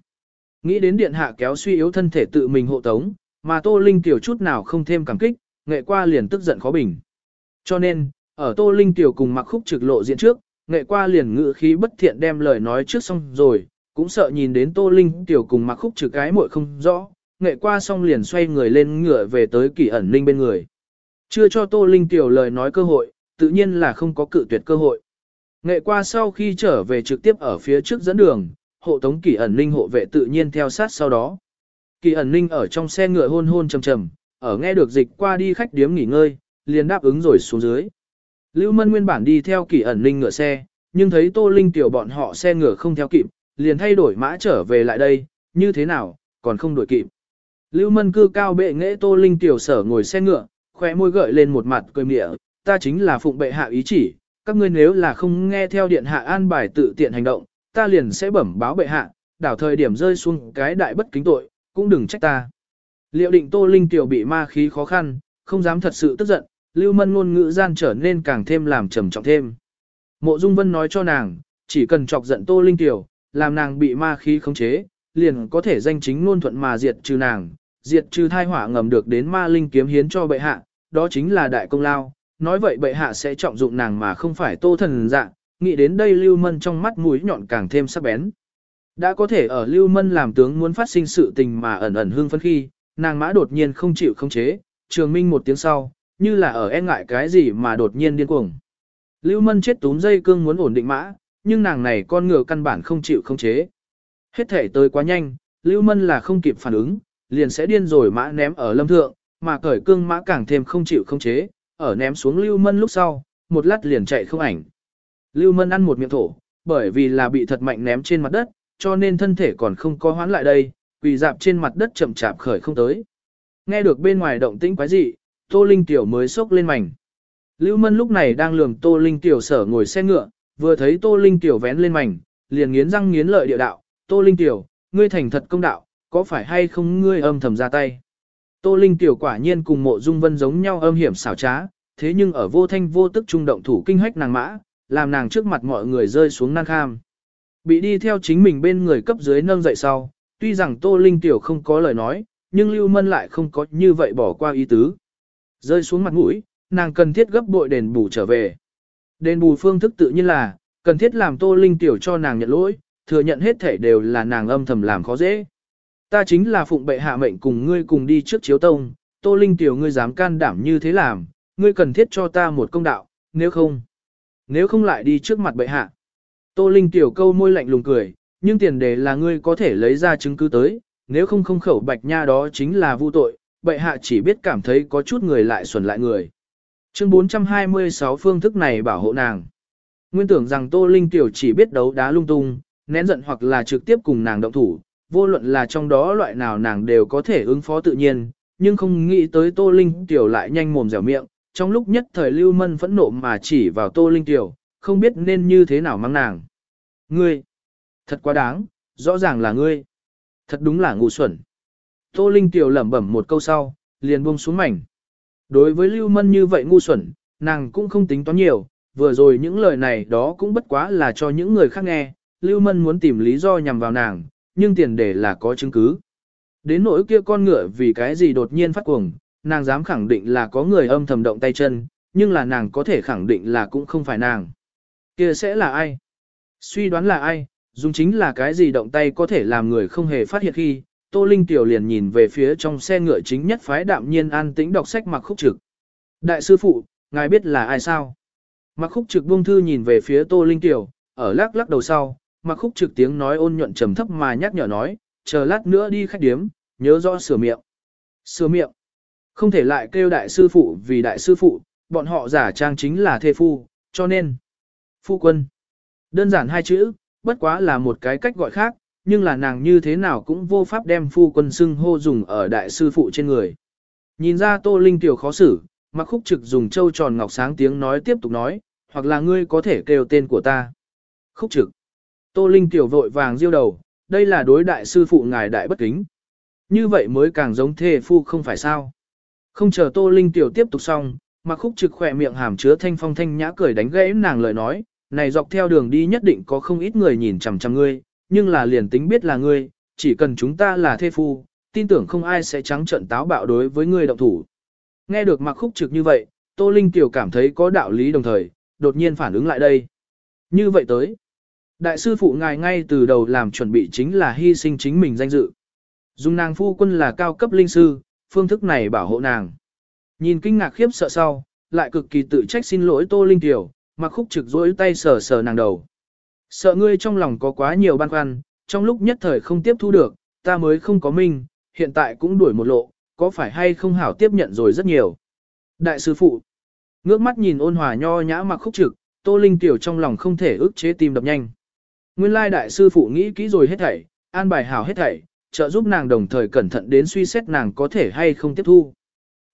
Nghĩ đến điện hạ kéo suy yếu thân thể tự mình hộ tống, mà Tô Linh tiểu chút nào không thêm cảm kích, nghệ qua liền tức giận khó bình. Cho nên, ở Tô Linh tiểu cùng mặc khúc trực lộ diện trước, nghệ qua liền ngự khí bất thiện đem lời nói trước xong rồi, cũng sợ nhìn đến Tô Linh tiểu cùng mặc khúc trực cái muội không rõ, nghệ qua xong liền xoay người lên ngựa về tới kỳ ẩn linh bên người. Chưa cho Tô Linh tiểu lời nói cơ hội, tự nhiên là không có cự tuyệt cơ hội. Nghệ qua sau khi trở về trực tiếp ở phía trước dẫn đường, hộ tống kỳ ẩn linh hộ vệ tự nhiên theo sát sau đó. Kỳ ẩn linh ở trong xe ngựa hôn hôn trầm trầm, ở nghe được dịch qua đi khách điếm nghỉ ngơi, liền đáp ứng rồi xuống dưới. Lưu Mân nguyên bản đi theo kỳ ẩn linh ngựa xe, nhưng thấy Tô Linh tiểu bọn họ xe ngựa không theo kịp, liền thay đổi mã trở về lại đây, như thế nào, còn không đổi kịp. Lưu Mân cư cao bệ nghệ Tô Linh tiểu sở ngồi xe ngựa, khóe môi gợi lên một mặt cười mỉa, ta chính là phụng bệ hạ ý chỉ, các ngươi nếu là không nghe theo điện hạ an bài tự tiện hành động, ta liền sẽ bẩm báo bệ hạ, đảo thời điểm rơi xuống cái đại bất kính tội, cũng đừng trách ta. Liệu định Tô Linh tiểu bị ma khí khó khăn, không dám thật sự tức giận, Lưu Mân ngôn ngữ gian trở nên càng thêm làm trầm trọng thêm. Mộ Dung Vân nói cho nàng, chỉ cần chọc giận Tô Linh tiểu, làm nàng bị ma khí khống chế, liền có thể danh chính ngôn thuận mà diệt trừ nàng, diệt trừ thai hỏa ngầm được đến ma linh kiếm hiến cho bệ hạ, đó chính là đại công lao. Nói vậy bệ hạ sẽ trọng dụng nàng mà không phải tô thần dạng, nghĩ đến đây Lưu Mân trong mắt mũi nhọn càng thêm sắc bén. Đã có thể ở Lưu Mân làm tướng muốn phát sinh sự tình mà ẩn ẩn hương phấn khi, nàng mã đột nhiên không chịu không chế, trường minh một tiếng sau, như là ở e ngại cái gì mà đột nhiên điên cuồng. Lưu Mân chết túm dây cương muốn ổn định mã, nhưng nàng này con ngựa căn bản không chịu không chế. Hết thể tới quá nhanh, Lưu Mân là không kịp phản ứng, liền sẽ điên rồi mã ném ở lâm thượng, mà cởi cương mã càng thêm không chịu không chế, ở ném xuống Lưu Mân lúc sau, một lát liền chạy không ảnh. Lưu Mân ăn một miệng thổ, bởi vì là bị thật mạnh ném trên mặt đất, cho nên thân thể còn không có hoán lại đây, quỳ dạp trên mặt đất chậm chạp khởi không tới. Nghe được bên ngoài động tĩnh quái dị, Tô Linh Tiểu mới sốc lên mảnh. Lưu Mân lúc này đang lường Tô Linh Tiểu sở ngồi xe ngựa, vừa thấy Tô Linh Tiểu vén lên mảnh, liền nghiến răng nghiến lợi địa đạo, Tô Linh Tiểu, ngươi thành thật công đạo, có phải hay không ngươi âm thầm ra tay. Tô Linh Tiểu quả nhiên cùng mộ dung vân giống nhau âm hiểm xảo trá, thế nhưng ở vô thanh vô tức trung động thủ kinh hách nàng mã, làm nàng trước mặt mọi người rơi xuống nan kham. Bị đi theo chính mình bên người cấp dưới nâng dậy sau, tuy rằng Tô Linh Tiểu không có lời nói, nhưng Lưu Mân lại không có như vậy bỏ qua ý tứ. Rơi xuống mặt mũi, nàng cần thiết gấp bội đền bù trở về. Đền bù phương thức tự nhiên là, cần thiết làm Tô Linh Tiểu cho nàng nhận lỗi, thừa nhận hết thể đều là nàng âm thầm làm khó dễ. Ta chính là phụng bệ hạ mệnh cùng ngươi cùng đi trước chiếu tông, Tô Linh Tiểu ngươi dám can đảm như thế làm, ngươi cần thiết cho ta một công đạo, nếu không, nếu không lại đi trước mặt bệ hạ. Tô Linh Tiểu câu môi lạnh lùng cười, nhưng tiền đề là ngươi có thể lấy ra chứng cứ tới, nếu không không khẩu bạch nha đó chính là vu tội, bệ hạ chỉ biết cảm thấy có chút người lại xuẩn lại người. Chương 426 phương thức này bảo hộ nàng. Nguyên tưởng rằng Tô Linh Tiểu chỉ biết đấu đá lung tung, nén giận hoặc là trực tiếp cùng nàng động thủ, vô luận là trong đó loại nào nàng đều có thể ứng phó tự nhiên, nhưng không nghĩ tới Tô Linh Tiểu lại nhanh mồm dẻo miệng, trong lúc nhất thời Lưu Mân phẫn nộ mà chỉ vào Tô Linh Tiểu, không biết nên như thế nào mang nàng. Ngươi! Thật quá đáng, rõ ràng là ngươi. Thật đúng là ngu xuẩn. Tô Linh Tiểu lẩm bẩm một câu sau, liền buông xuống mảnh. Đối với Lưu Mân như vậy ngu xuẩn, nàng cũng không tính toán nhiều, vừa rồi những lời này đó cũng bất quá là cho những người khác nghe, Lưu Mân muốn tìm lý do nhằm vào nàng, nhưng tiền đề là có chứng cứ. Đến nỗi kia con ngựa vì cái gì đột nhiên phát cuồng, nàng dám khẳng định là có người âm thầm động tay chân, nhưng là nàng có thể khẳng định là cũng không phải nàng. Kia sẽ là ai? Suy đoán là ai, dùng chính là cái gì động tay có thể làm người không hề phát hiện khi, Tô Linh Tiểu liền nhìn về phía trong xe ngựa chính nhất phái đạm nhiên an tĩnh đọc sách mặc khúc trực. Đại sư phụ, ngài biết là ai sao? Mặc khúc trực buông thư nhìn về phía Tô Linh Tiểu, ở lắc lắc đầu sau, mặc khúc trực tiếng nói ôn nhuận trầm thấp mà nhắc nhở nói, chờ lát nữa đi khách điếm, nhớ rõ sửa miệng. Sửa miệng. Không thể lại kêu đại sư phụ vì đại sư phụ, bọn họ giả trang chính là thê phu, cho nên. Phu quân. Đơn giản hai chữ, bất quá là một cái cách gọi khác, nhưng là nàng như thế nào cũng vô pháp đem phu quân xưng hô dùng ở đại sư phụ trên người. Nhìn ra Tô Linh tiểu khó xử, mặc khúc trực dùng châu tròn ngọc sáng tiếng nói tiếp tục nói, hoặc là ngươi có thể kêu tên của ta. Khúc trực. Tô Linh tiểu vội vàng diêu đầu, đây là đối đại sư phụ ngài đại bất kính. Như vậy mới càng giống thê phu không phải sao. Không chờ Tô Linh tiểu tiếp tục xong, mặc khúc trực khỏe miệng hàm chứa thanh phong thanh nhã cười đánh gãy nàng lời nói, này dọc theo đường đi nhất định có không ít người nhìn chằm chằm ngươi, nhưng là liền tính biết là ngươi, chỉ cần chúng ta là thê phu, tin tưởng không ai sẽ trắng trợn táo bạo đối với ngươi động thủ. Nghe được mặc khúc trực như vậy, Tô Linh Tiểu cảm thấy có đạo lý đồng thời, đột nhiên phản ứng lại đây. Như vậy tới, đại sư phụ ngài ngay từ đầu làm chuẩn bị chính là hy sinh chính mình danh dự. Dùng nàng phu quân là cao cấp linh sư, phương thức này bảo hộ nàng. Nhìn kinh ngạc khiếp sợ sau, lại cực kỳ tự trách xin lỗi Tô Linh Tiểu, mặc khúc trực rỗi tay sờ sờ nàng đầu. Sợ ngươi trong lòng có quá nhiều băn khoăn, trong lúc nhất thời không tiếp thu được, ta mới không có minh, hiện tại cũng đuổi một lộ, có phải hay không hảo tiếp nhận rồi rất nhiều. Đại sư phụ, ngước mắt nhìn ôn hòa nho nhã mặc khúc trực, tô linh tiểu trong lòng không thể ức chế tim đập nhanh. Nguyên lai đại sư phụ nghĩ kỹ rồi hết thảy, an bài hảo hết thảy, trợ giúp nàng đồng thời cẩn thận đến suy xét nàng có thể hay không tiếp thu.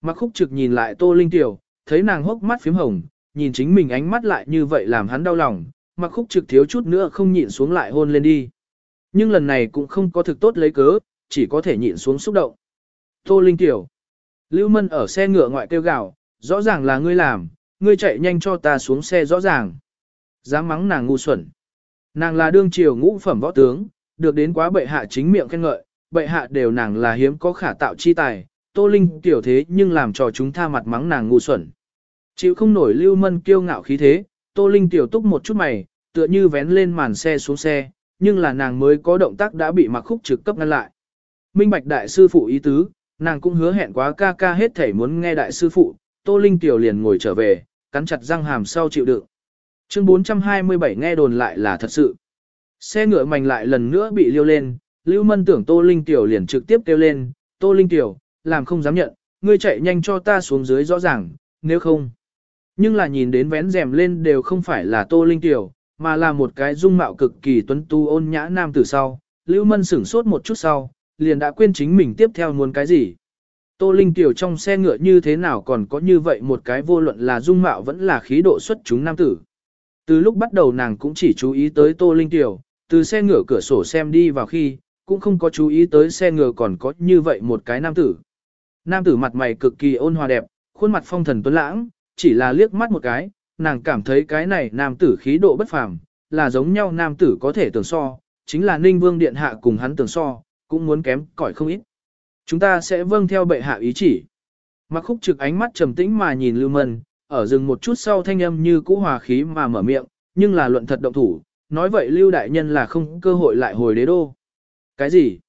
Mặc khúc trực nhìn lại tô linh tiểu, thấy nàng hốc mắt phím hồng, nhìn chính mình ánh mắt lại như vậy làm hắn đau lòng, mặc khúc trực thiếu chút nữa không nhịn xuống lại hôn lên đi. Nhưng lần này cũng không có thực tốt lấy cớ, chỉ có thể nhịn xuống xúc động. Tô Linh Tiểu. Lưu Mân ở xe ngựa ngoại kêu gào, rõ ràng là ngươi làm, ngươi chạy nhanh cho ta xuống xe rõ ràng. Dám mắng nàng ngu xuẩn. Nàng là đương triều ngũ phẩm võ tướng, được đến quá bệ hạ chính miệng khen ngợi, bệ hạ đều nàng là hiếm có khả tạo chi tài, Tô Linh Tiểu thế nhưng làm cho chúng tha mặt mắng nàng ngu xuẩn. Chịu không nổi Lưu Mân kiêu ngạo khí thế, Tô Linh tiểu túc một chút mày, tựa như vén lên màn xe xuống xe, nhưng là nàng mới có động tác đã bị mặc khúc trực cấp ngăn lại. Minh bạch đại sư phụ ý tứ, nàng cũng hứa hẹn quá ca ca hết thể muốn nghe đại sư phụ, Tô Linh tiểu liền ngồi trở về, cắn chặt răng hàm sau chịu đựng. Chương 427 nghe đồn lại là thật sự. Xe ngựa mảnh lại lần nữa bị liêu lên, Lưu Mân tưởng Tô Linh tiểu liền trực tiếp kêu lên, Tô Linh tiểu, làm không dám nhận, ngươi chạy nhanh cho ta xuống dưới rõ ràng, nếu không. Nhưng là nhìn đến vén rèm lên đều không phải là Tô Linh Tiểu, mà là một cái dung mạo cực kỳ tuấn tu ôn nhã nam từ sau. Lưu Mân sửng sốt một chút sau, liền đã quên chính mình tiếp theo muốn cái gì. Tô Linh Tiểu trong xe ngựa như thế nào còn có như vậy một cái vô luận là dung mạo vẫn là khí độ xuất chúng nam tử. Từ lúc bắt đầu nàng cũng chỉ chú ý tới Tô Linh Tiểu, từ xe ngựa cửa sổ xem đi vào khi, cũng không có chú ý tới xe ngựa còn có như vậy một cái nam tử. Nam tử mặt mày cực kỳ ôn hòa đẹp, khuôn mặt phong thần tuấn lãng, chỉ là liếc mắt một cái, nàng cảm thấy cái này nam tử khí độ bất phàm, là giống nhau nam tử có thể tưởng so, chính là Ninh Vương Điện Hạ cùng hắn tưởng so, cũng muốn kém cỏi không ít. Chúng ta sẽ vâng theo bệ hạ ý chỉ. Mặc khúc trực ánh mắt trầm tĩnh mà nhìn Lưu Mân, ở rừng một chút sau thanh âm như cũ hòa khí mà mở miệng, nhưng là luận thật động thủ, nói vậy Lưu Đại Nhân là không cơ hội lại hồi đế đô. Cái gì?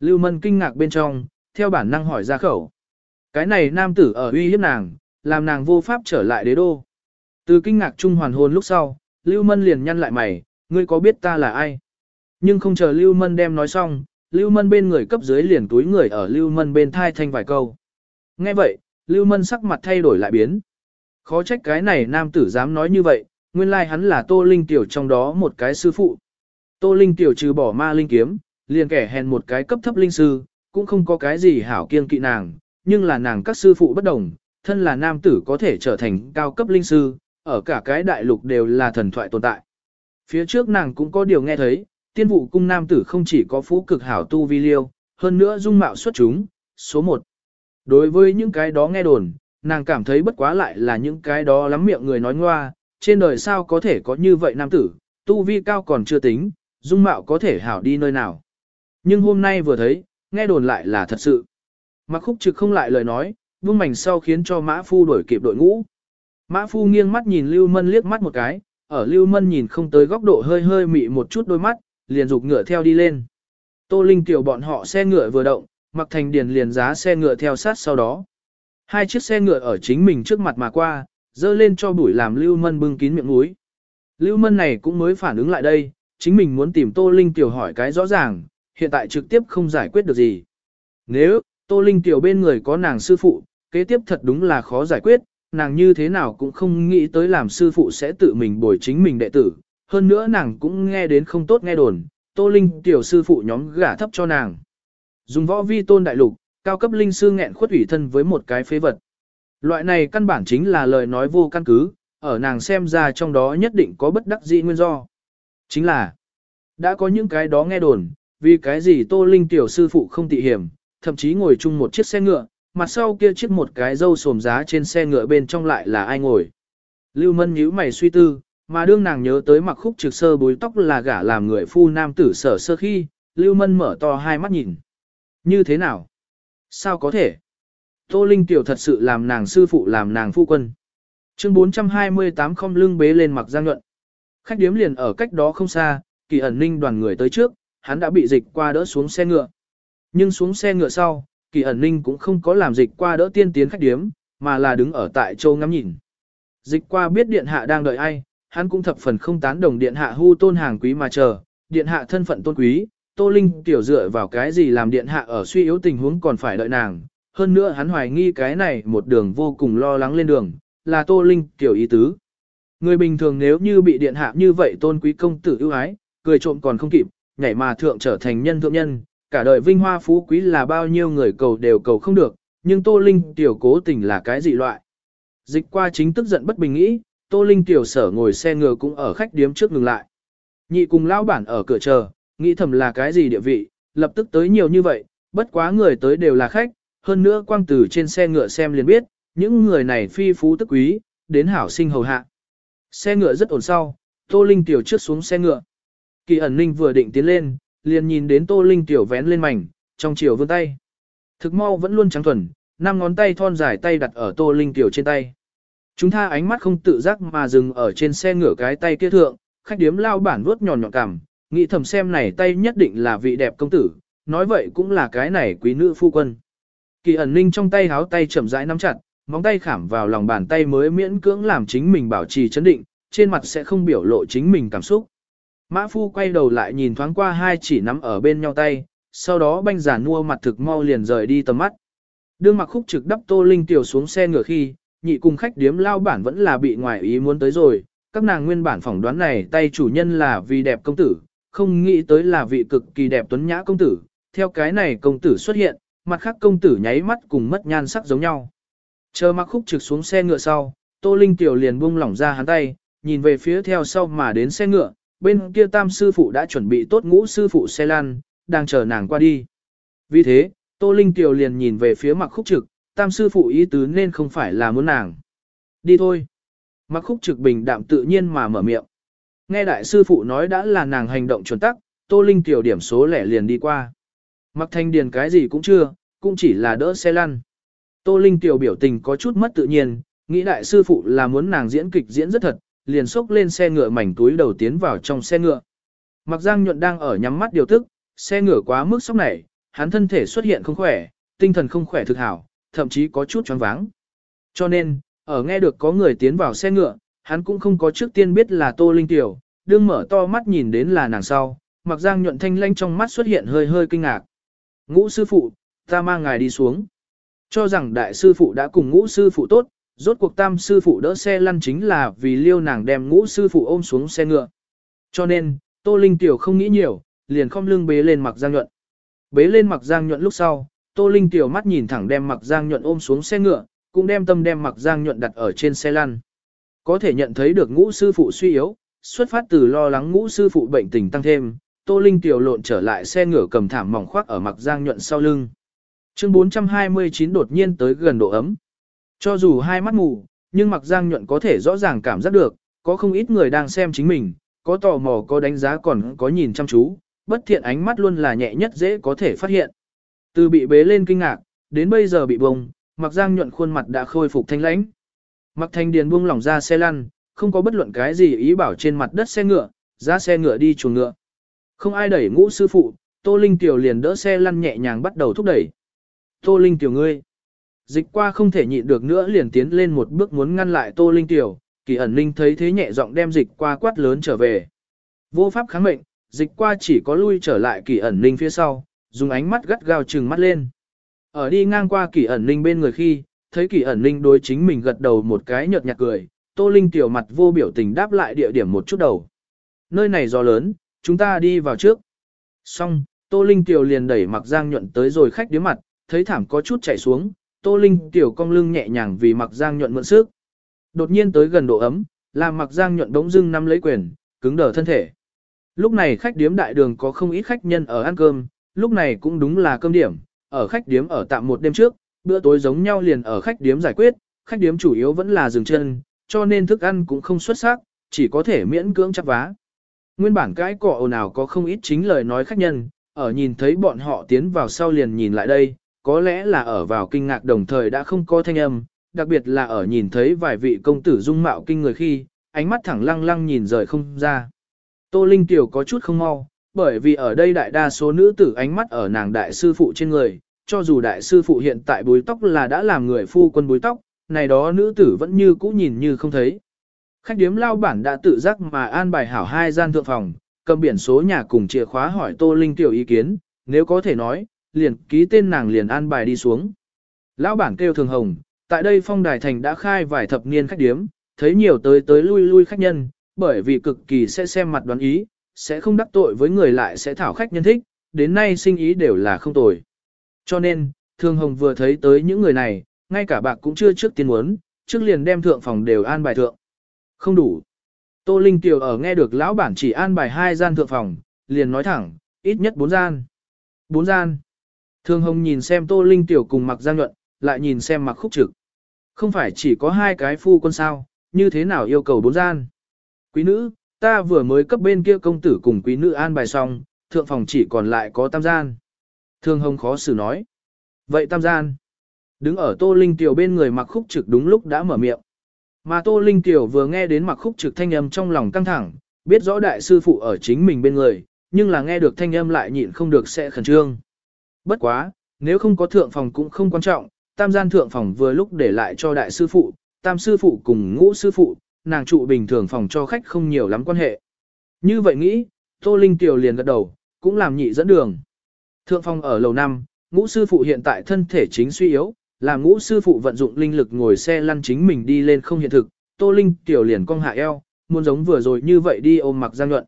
Lưu Mân kinh ngạc bên trong, theo bản năng hỏi ra khẩu. Cái này nam tử ở uy hiếp nàng, làm nàng vô pháp trở lại đế đô. Từ kinh ngạc trung hoàn hồn lúc sau, Lưu Mân liền nhăn lại mày, ngươi có biết ta là ai? Nhưng không chờ Lưu Mân đem nói xong, Lưu Mân bên người cấp dưới liền túi người ở Lưu Mân bên thai thanh vài câu. Nghe vậy, Lưu Mân sắc mặt thay đổi lại biến. Khó trách cái này nam tử dám nói như vậy, nguyên lai like hắn là Tô Linh Tiểu trong đó một cái sư phụ. Tô Linh Tiểu trừ bỏ ma linh kiếm, liền kẻ hèn một cái cấp thấp linh sư, cũng không có cái gì hảo kiên kỵ nàng, nhưng là nàng các sư phụ bất đồng, thân là nam tử có thể trở thành cao cấp linh sư, ở cả cái đại lục đều là thần thoại tồn tại. Phía trước nàng cũng có điều nghe thấy, tiên vụ cung nam tử không chỉ có phú cực hảo tu vi liêu, hơn nữa dung mạo xuất chúng, số 1. Đối với những cái đó nghe đồn, nàng cảm thấy bất quá lại là những cái đó lắm miệng người nói ngoa, trên đời sao có thể có như vậy nam tử, tu vi cao còn chưa tính, dung mạo có thể hảo đi nơi nào. Nhưng hôm nay vừa thấy, nghe đồn lại là thật sự. Mặc khúc trực không lại lời nói, vương mảnh sau khiến cho mã phu đuổi kịp đội ngũ. Mã phu nghiêng mắt nhìn Lưu Mân liếc mắt một cái, ở Lưu Mân nhìn không tới góc độ hơi hơi mị một chút đôi mắt, liền dục ngựa theo đi lên. Tô Linh tiểu bọn họ xe ngựa vừa động, Mặc Thành Điền liền giá xe ngựa theo sát sau đó. Hai chiếc xe ngựa ở chính mình trước mặt mà qua, dơ lên cho bụi làm Lưu Mân bưng kín miệng mũi. Lưu Mân này cũng mới phản ứng lại đây, chính mình muốn tìm Tô Linh tiểu hỏi cái rõ ràng, hiện tại trực tiếp không giải quyết được gì. Nếu, Tô Linh tiểu bên người có nàng sư phụ, kế tiếp thật đúng là khó giải quyết, nàng như thế nào cũng không nghĩ tới làm sư phụ sẽ tự mình bồi chính mình đệ tử. Hơn nữa nàng cũng nghe đến không tốt nghe đồn, Tô Linh tiểu sư phụ nhóm gả thấp cho nàng. Dùng võ vi tôn đại lục, cao cấp linh sư nghẹn khuất ủy thân với một cái phế vật. Loại này căn bản chính là lời nói vô căn cứ, ở nàng xem ra trong đó nhất định có bất đắc dĩ nguyên do. Chính là, đã có những cái đó nghe đồn, vì cái gì Tô Linh tiểu sư phụ không tị hiểm, thậm chí ngồi chung một chiếc xe ngựa, mặt sau kia chiếc một cái dâu xồm giá trên xe ngựa bên trong lại là ai ngồi. Lưu Mân nhíu mày suy tư, mà đương nàng nhớ tới mặc khúc trực sơ bối tóc là gả làm người phu nam tử sở sơ khi, Lưu Mân mở to hai mắt nhìn. Như thế nào? Sao có thể? Tô Linh tiểu thật sự làm nàng sư phụ làm nàng phu quân. Chương 428 không lưng bế lên mặc giang nhuận. Khách điếm liền ở cách đó không xa, kỳ ẩn ninh đoàn người tới trước, hắn đã bị dịch qua đỡ xuống xe ngựa. Nhưng xuống xe ngựa sau, kỳ ẩn ninh cũng không có làm dịch qua đỡ tiên tiến khách điếm, mà là đứng ở tại châu ngắm nhìn. Dịch qua biết điện hạ đang đợi ai, hắn cũng thập phần không tán đồng điện hạ hưu tôn hàng quý mà chờ, điện hạ thân phận tôn quý, tô linh tiểu dựa vào cái gì làm điện hạ ở suy yếu tình huống còn phải đợi nàng. Hơn nữa hắn hoài nghi cái này một đường vô cùng lo lắng lên đường, là tô linh tiểu ý tứ. Người bình thường nếu như bị điện hạ như vậy tôn quý công tử ưu ái, cười trộm còn không kịp, nhảy mà thượng trở thành nhân thượng nhân, cả đời vinh hoa phú quý là bao nhiêu người cầu đều cầu không được, nhưng Tô Linh tiểu cố tình là cái gì loại. Dịch qua chính tức giận bất bình nghĩ, Tô Linh tiểu sở ngồi xe ngựa cũng ở khách điếm trước ngừng lại. Nhị cùng lão bản ở cửa chờ, nghĩ thầm là cái gì địa vị, lập tức tới nhiều như vậy, bất quá người tới đều là khách, hơn nữa quang tử trên xe ngựa xem liền biết, những người này phi phú tức quý, đến hảo sinh hầu hạ. Xe ngựa rất ổn sau, Tô Linh tiểu trước xuống xe ngựa. Kỳ ẩn ninh vừa định tiến lên, liền nhìn đến Tô Linh tiểu vén lên mảnh, trong chiều vươn tay. Thực mau vẫn luôn trắng thuần, năm ngón tay thon dài tay đặt ở Tô Linh tiểu trên tay. Chúng ta ánh mắt không tự giác mà dừng ở trên xe ngựa cái tay kia thượng, khách điếm lao bản vuốt nhọn nhọn cảm nghĩ thầm xem này tay nhất định là vị đẹp công tử, nói vậy cũng là cái này quý nữ phu quân. Kỳ ẩn ninh trong tay háo tay chậm rãi nắm chặt, móng tay khảm vào lòng bàn tay mới miễn cưỡng làm chính mình bảo trì chấn định, trên mặt sẽ không biểu lộ chính mình cảm xúc. Mã phu quay đầu lại nhìn thoáng qua hai chỉ nắm ở bên nhau tay, sau đó banh giả nua mặt thực mau liền rời đi tầm mắt. Đương mặc khúc trực đắp tô linh tiểu xuống xe ngựa khi, nhị cùng khách điếm lao bản vẫn là bị ngoài ý muốn tới rồi, các nàng nguyên bản phỏng đoán này tay chủ nhân là vì đẹp công tử, không nghĩ tới là vị cực kỳ đẹp tuấn nhã công tử, theo cái này công tử xuất hiện, mặt khác công tử nháy mắt cùng mất nhan sắc giống nhau. Chờ mặc khúc trực xuống xe ngựa sau, tô linh tiểu liền buông lỏng ra hắn tay, nhìn về phía theo sau mà đến xe ngựa, bên kia tam sư phụ đã chuẩn bị tốt ngũ sư phụ xe lan, đang chờ nàng qua đi. Vì thế, Tô Linh tiểu liền nhìn về phía mặc khúc trực, tam sư phụ ý tứ nên không phải là muốn nàng. Đi thôi. Mặc khúc trực bình đạm tự nhiên mà mở miệng. Nghe đại sư phụ nói đã là nàng hành động chuẩn tắc, Tô Linh tiểu điểm số lẻ liền đi qua. Mặc thanh điền cái gì cũng chưa, cũng chỉ là đỡ xe lăn. Tô Linh tiểu biểu tình có chút mất tự nhiên, nghĩ đại sư phụ là muốn nàng diễn kịch diễn rất thật, liền xốc lên xe ngựa mảnh túi đầu tiến vào trong xe ngựa. Mặc Giang Nhuận đang ở nhắm mắt điều tức, xe ngựa quá mức sốc này, hắn thân thể xuất hiện không khỏe, tinh thần không khỏe thực hảo, thậm chí có chút choáng váng. Cho nên, ở nghe được có người tiến vào xe ngựa, hắn cũng không có trước tiên biết là Tô Linh Tiểu, đương mở to mắt nhìn đến là nàng sau, Mặc Giang Nhuận thanh lanh trong mắt xuất hiện hơi hơi kinh ngạc. Ngũ sư phụ, ta mang ngài đi xuống. Cho rằng đại sư phụ đã cùng ngũ sư phụ tốt, rốt cuộc tam sư phụ đỡ xe lăn chính là vì liêu nàng đem ngũ sư phụ ôm xuống xe ngựa. Cho nên, Tô Linh Tiểu không nghĩ nhiều, liền không lưng bế lên mặc giang nhuận. Bế lên mặc giang nhuận lúc sau, Tô Linh Tiểu mắt nhìn thẳng đem mặc giang nhuận ôm xuống xe ngựa, cũng đem tâm đem mặc giang nhuận đặt ở trên xe lăn. Có thể nhận thấy được ngũ sư phụ suy yếu, xuất phát từ lo lắng ngũ sư phụ bệnh tình tăng thêm, Tô Linh Tiểu lộn trở lại xe ngửa cầm thảm mỏng khoác ở mặc giang nhuận sau lưng. Chương 429 đột nhiên tới gần độ ấm. Cho dù hai mắt mù, nhưng mặc giang nhuận có thể rõ ràng cảm giác được, có không ít người đang xem chính mình, có tò mò có đánh giá còn có nhìn chăm chú, bất thiện ánh mắt luôn là nhẹ nhất dễ có thể phát hiện. Từ bị bế lên kinh ngạc, đến bây giờ bị bùng, mặc giang nhuận khuôn mặt đã khôi phục thanh lãnh. Mặc thanh điền buông lỏng ra xe lăn, không có bất luận cái gì ý bảo trên mặt đất xe ngựa, ra xe ngựa đi chuồng ngựa. Không ai đẩy ngũ sư phụ, Tô Linh Tiểu liền đỡ xe lăn nhẹ nhàng bắt đầu thúc đẩy. Tô Linh Tiểu ngươi. Dịch qua không thể nhịn được nữa liền tiến lên một bước muốn ngăn lại Tô Linh Tiểu, kỳ ẩn linh thấy thế nhẹ giọng đem dịch qua quát lớn trở về. Vô pháp kháng mệnh, dịch qua chỉ có lui trở lại kỳ ẩn linh phía sau, dùng ánh mắt gắt gao trừng mắt lên. Ở đi ngang qua kỳ ẩn linh bên người khi, thấy kỳ ẩn linh đối chính mình gật đầu một cái nhợt nhạt cười, Tô Linh tiểu mặt vô biểu tình đáp lại địa điểm một chút đầu. Nơi này gió lớn, chúng ta đi vào trước. Xong, Tô Linh tiểu liền đẩy mặc giang nhuận tới rồi khách điếm mặt, thấy thảm có chút chảy xuống, Tô Linh tiểu cong lưng nhẹ nhàng vì mặc giang nhuận mượn sức. Đột nhiên tới gần độ ấm, làm mặc giang nhuận đống dưng nắm lấy quyền, cứng đờ thân thể. Lúc này khách điếm đại đường có không ít khách nhân ở ăn cơm, lúc này cũng đúng là cơm điểm, ở khách điếm ở tạm một đêm trước, bữa tối giống nhau liền ở khách điếm giải quyết, khách điếm chủ yếu vẫn là dừng chân, cho nên thức ăn cũng không xuất sắc, chỉ có thể miễn cưỡng chắp vá. Nguyên bản cái cỏ ồn ào có không ít chính lời nói khách nhân, ở nhìn thấy bọn họ tiến vào sau liền nhìn lại đây, có lẽ là ở vào kinh ngạc đồng thời đã không có thanh âm, đặc biệt là ở nhìn thấy vài vị công tử dung mạo kinh người khi, ánh mắt thẳng lăng lăng nhìn rời không ra. Tô Linh Tiểu có chút không mau, bởi vì ở đây đại đa số nữ tử ánh mắt ở nàng đại sư phụ trên người, cho dù đại sư phụ hiện tại búi tóc là đã làm người phu quân búi tóc, này đó nữ tử vẫn như cũ nhìn như không thấy. Khách điếm lao bản đã tự giác mà an bài hảo hai gian thượng phòng, cầm biển số nhà cùng chìa khóa hỏi Tô Linh tiểu ý kiến, nếu có thể nói, liền ký tên nàng liền an bài đi xuống. Lão bản kêu thường hồng, tại đây phong đài thành đã khai vài thập niên khách điếm, thấy nhiều tới tới lui lui khách nhân, bởi vì cực kỳ sẽ xem mặt đoán ý, sẽ không đắc tội với người lại sẽ thảo khách nhân thích, đến nay sinh ý đều là không tồi. Cho nên, Thường Hồng vừa thấy tới những người này, ngay cả bạc cũng chưa trước tiên muốn, trước liền đem thượng phòng đều an bài thượng. Không đủ. Tô Linh Tiểu ở nghe được lão bản chỉ an bài hai gian thượng phòng, liền nói thẳng, ít nhất bốn gian. Bốn gian. Thường Hồng nhìn xem Tô Linh Tiểu cùng mặc Giang Nhuận, lại nhìn xem mặc khúc trực. Không phải chỉ có hai cái phu quân sao, như thế nào yêu cầu bốn gian. Quý nữ, ta vừa mới cấp bên kia công tử cùng quý nữ an bài xong, thượng phòng chỉ còn lại có tam gian. Thương Hồng khó xử nói. Vậy tam gian. Đứng ở Tô Linh Tiểu bên người mặc khúc trực đúng lúc đã mở miệng. Mà Tô Linh Tiểu vừa nghe đến mặc khúc trực thanh âm trong lòng căng thẳng, biết rõ đại sư phụ ở chính mình bên người, nhưng là nghe được thanh âm lại nhịn không được sẽ khẩn trương. Bất quá, nếu không có thượng phòng cũng không quan trọng, tam gian thượng phòng vừa lúc để lại cho đại sư phụ, tam sư phụ cùng ngũ sư phụ, nàng trụ bình thường phòng cho khách không nhiều lắm quan hệ. Như vậy nghĩ, Tô Linh Tiểu liền gật đầu, cũng làm nhị dẫn đường. Thượng Phong ở lầu năm, ngũ sư phụ hiện tại thân thể chính suy yếu, làm ngũ sư phụ vận dụng linh lực ngồi xe lăn chính mình đi lên không hiện thực, Tô Linh Tiểu liền cong hạ eo, muốn giống vừa rồi như vậy đi ôm mặc giang nhuận.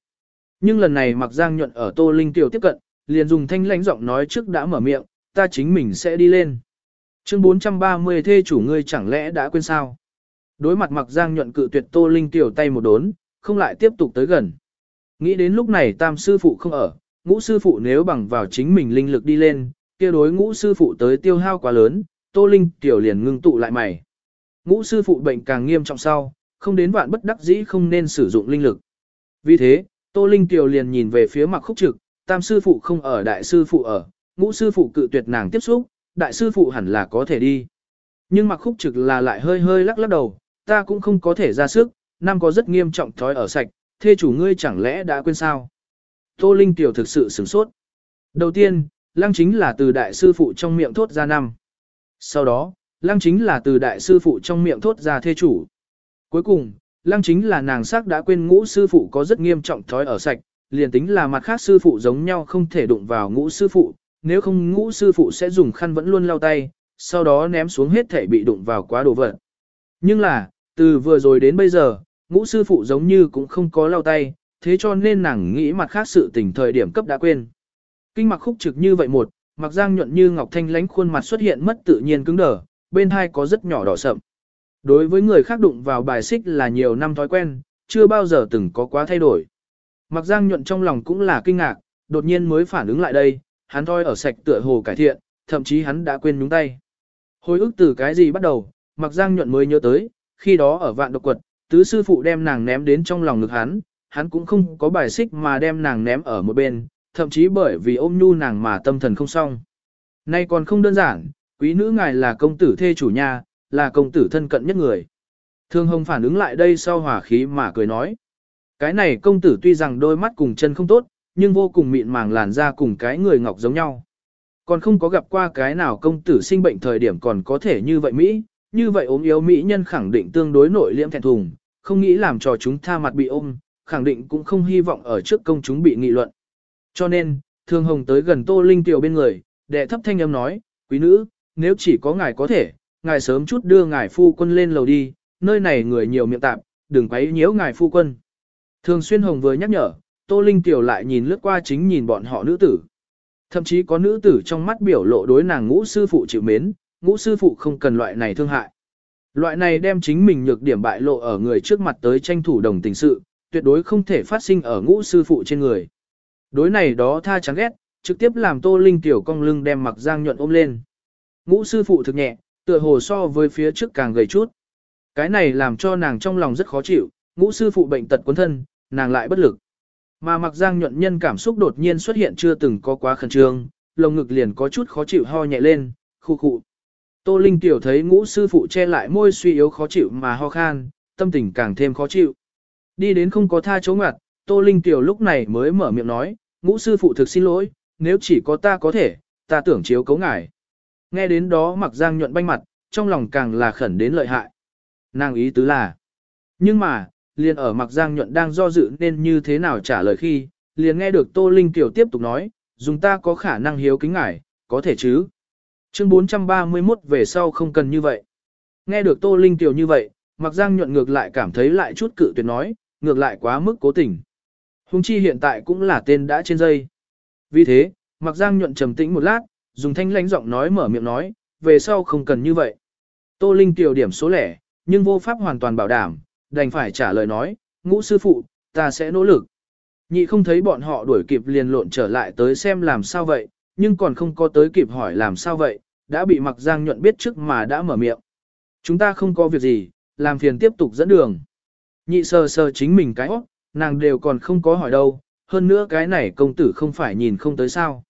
Nhưng lần này mặc giang nhuận ở Tô Linh Tiểu tiếp cận, liền dùng thanh lãnh giọng nói trước đã mở miệng, ta chính mình sẽ đi lên. Chương 430 thê chủ ngươi chẳng lẽ đã quên sao? Đối mặt mặc giang nhuận cự tuyệt Tô Linh Tiểu tay một đốn, không lại tiếp tục tới gần. Nghĩ đến lúc này tam sư phụ không ở, ngũ sư phụ nếu bằng vào chính mình linh lực đi lên, kia đối ngũ sư phụ tới tiêu hao quá lớn, Tô Linh Tiểu liền ngưng tụ lại mày. Ngũ sư phụ bệnh càng nghiêm trọng sau, không đến vạn bất đắc dĩ không nên sử dụng linh lực. Vì thế, Tô Linh Tiểu liền nhìn về phía mặc khúc trực, tam sư phụ không ở đại sư phụ ở, ngũ sư phụ cự tuyệt nàng tiếp xúc, đại sư phụ hẳn là có thể đi. Nhưng mặc khúc trực là lại hơi hơi lắc lắc đầu, ta cũng không có thể ra sức, năm có rất nghiêm trọng thói ở sạch, thê chủ ngươi chẳng lẽ đã quên sao? Tô Linh Tiểu thực sự sửng sốt. Đầu tiên, lăng chính là từ đại sư phụ trong miệng thốt ra năm. Sau đó, lăng chính là từ đại sư phụ trong miệng thốt ra thê chủ. Cuối cùng, lăng chính là nàng sắc đã quên ngũ sư phụ có rất nghiêm trọng thói ở sạch, liền tính là mặt khác sư phụ giống nhau không thể đụng vào ngũ sư phụ, nếu không ngũ sư phụ sẽ dùng khăn vẫn luôn lau tay, sau đó ném xuống hết thể bị đụng vào quá đồ vật. Nhưng là, từ vừa rồi đến bây giờ, ngũ sư phụ giống như cũng không có lau tay, thế cho nên nàng nghĩ mặt khác sự tình thời điểm cấp đã quên. Kinh mặc khúc trực như vậy một, mặc giang nhuận như ngọc thanh lánh khuôn mặt xuất hiện mất tự nhiên cứng đờ, bên hai có rất nhỏ đỏ sậm. Đối với người khác đụng vào bài xích là nhiều năm thói quen, chưa bao giờ từng có quá thay đổi. Mặc giang nhuận trong lòng cũng là kinh ngạc, đột nhiên mới phản ứng lại đây, hắn thôi ở sạch tựa hồ cải thiện, thậm chí hắn đã quên nhúng tay. Hồi ức từ cái gì bắt đầu, mặc giang nhuận mới nhớ tới, khi đó ở vạn độc quật, tứ sư phụ đem nàng ném đến trong lòng ngực hắn, hắn cũng không có bài xích mà đem nàng ném ở một bên, thậm chí bởi vì ôm nhu nàng mà tâm thần không xong. Nay còn không đơn giản, quý nữ ngài là công tử thê chủ nhà, là công tử thân cận nhất người. Thương Hồng phản ứng lại đây sau hỏa khí mà cười nói. Cái này công tử tuy rằng đôi mắt cùng chân không tốt, nhưng vô cùng mịn màng làn da cùng cái người ngọc giống nhau. Còn không có gặp qua cái nào công tử sinh bệnh thời điểm còn có thể như vậy Mỹ, như vậy ốm yếu Mỹ nhân khẳng định tương đối nội liễm thẹn thùng, không nghĩ làm cho chúng tha mặt bị ôm, khẳng định cũng không hy vọng ở trước công chúng bị nghị luận. Cho nên, Thương Hồng tới gần Tô Linh Tiểu bên người, đệ thấp thanh âm nói, quý nữ, nếu chỉ có ngài có thể, ngài sớm chút đưa ngài phu quân lên lầu đi, nơi này người nhiều miệng tạp, đừng quấy nhiễu ngài phu quân. Thường xuyên Hồng vừa nhắc nhở, Tô Linh Tiểu lại nhìn lướt qua chính nhìn bọn họ nữ tử. Thậm chí có nữ tử trong mắt biểu lộ đối nàng ngũ sư phụ chịu mến, ngũ sư phụ không cần loại này thương hại. Loại này đem chính mình nhược điểm bại lộ ở người trước mặt tới tranh thủ đồng tình sự, tuyệt đối không thể phát sinh ở ngũ sư phụ trên người. Đối này đó tha chán ghét, trực tiếp làm Tô Linh tiểu cong lưng đem mặc giang nhuận ôm lên. Ngũ sư phụ thực nhẹ, tựa hồ so với phía trước càng gầy chút. Cái này làm cho nàng trong lòng rất khó chịu, ngũ sư phụ bệnh tật cuốn thân, nàng lại bất lực. Mà mặc giang nhuận nhân cảm xúc đột nhiên xuất hiện chưa từng có quá khẩn trương, lồng ngực liền có chút khó chịu ho nhẹ lên, khu khụ. Tô Linh tiểu thấy ngũ sư phụ che lại môi suy yếu khó chịu mà ho khan, tâm tình càng thêm khó chịu. Đi đến không có tha chỗ ngặt, Tô Linh tiểu lúc này mới mở miệng nói, ngũ sư phụ thực xin lỗi, nếu chỉ có ta có thể, ta tưởng chiếu cấu ngài. Nghe đến đó mặc giang nhuận banh mặt, trong lòng càng là khẩn đến lợi hại. Nàng ý tứ là, nhưng mà, liền ở mặc giang nhuận đang do dự nên như thế nào trả lời khi, liền nghe được Tô Linh tiểu tiếp tục nói, dùng ta có khả năng hiếu kính ngài, có thể chứ. Chương 431 về sau không cần như vậy. Nghe được Tô Linh tiểu như vậy, mặc giang nhuận ngược lại cảm thấy lại chút cự tuyệt nói, ngược lại quá mức cố tình. Hùng chi hiện tại cũng là tên đã trên dây. Vì thế, Mạc Giang nhuận trầm tĩnh một lát, dùng thanh lãnh giọng nói mở miệng nói, về sau không cần như vậy. Tô Linh tiểu điểm số lẻ, nhưng vô pháp hoàn toàn bảo đảm, đành phải trả lời nói, ngũ sư phụ, ta sẽ nỗ lực. Nhị không thấy bọn họ đuổi kịp liền lộn trở lại tới xem làm sao vậy, nhưng còn không có tới kịp hỏi làm sao vậy, đã bị Mạc Giang nhuận biết trước mà đã mở miệng. Chúng ta không có việc gì, làm phiền tiếp tục dẫn đường. Nhị sờ sờ chính mình cái óc, nàng đều còn không có hỏi đâu, hơn nữa cái này công tử không phải nhìn không tới sao.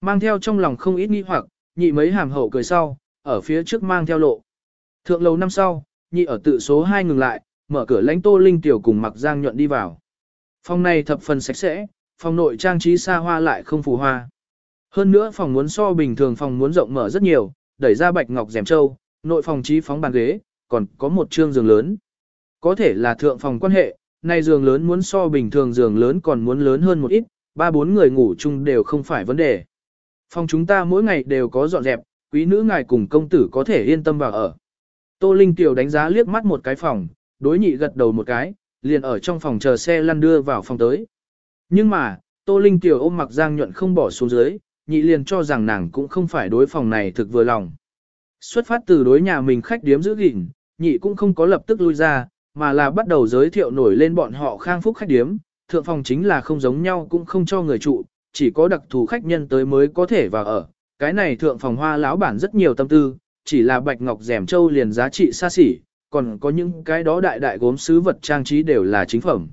Mang theo trong lòng không ít nghi hoặc, nhị mấy hàm hậu cười sau, ở phía trước mang theo lộ. Thượng lầu năm sau, nhị ở tự số 2 ngừng lại, mở cửa lãnh tô linh tiểu cùng mặc giang nhuận đi vào. Phòng này thập phần sạch sẽ, phòng nội trang trí xa hoa lại không phù hoa. Hơn nữa phòng muốn so bình thường phòng muốn rộng mở rất nhiều, đẩy ra bạch ngọc rèm trâu, nội phòng trí phóng bàn ghế, còn có một trương giường lớn. Có thể là thượng phòng quan hệ, nay giường lớn muốn so bình thường giường lớn còn muốn lớn hơn một ít, ba bốn người ngủ chung đều không phải vấn đề. Phòng chúng ta mỗi ngày đều có dọn dẹp, quý nữ ngài cùng công tử có thể yên tâm vào ở. Tô Linh Tiểu đánh giá liếc mắt một cái phòng, đối nhị gật đầu một cái, liền ở trong phòng chờ xe lăn đưa vào phòng tới. Nhưng mà, Tô Linh Tiểu ôm mặc Giang nhuận không bỏ xuống dưới, nhị liền cho rằng nàng cũng không phải đối phòng này thực vừa lòng. Xuất phát từ đối nhà mình khách điếm giữ gìn, nhị cũng không có lập tức lui ra, mà là bắt đầu giới thiệu nổi lên bọn họ khang phúc khách điếm, thượng phòng chính là không giống nhau cũng không cho người trụ, chỉ có đặc thù khách nhân tới mới có thể vào ở. Cái này thượng phòng hoa lão bản rất nhiều tâm tư, chỉ là bạch ngọc rèm châu liền giá trị xa xỉ, còn có những cái đó đại đại gốm sứ vật trang trí đều là chính phẩm.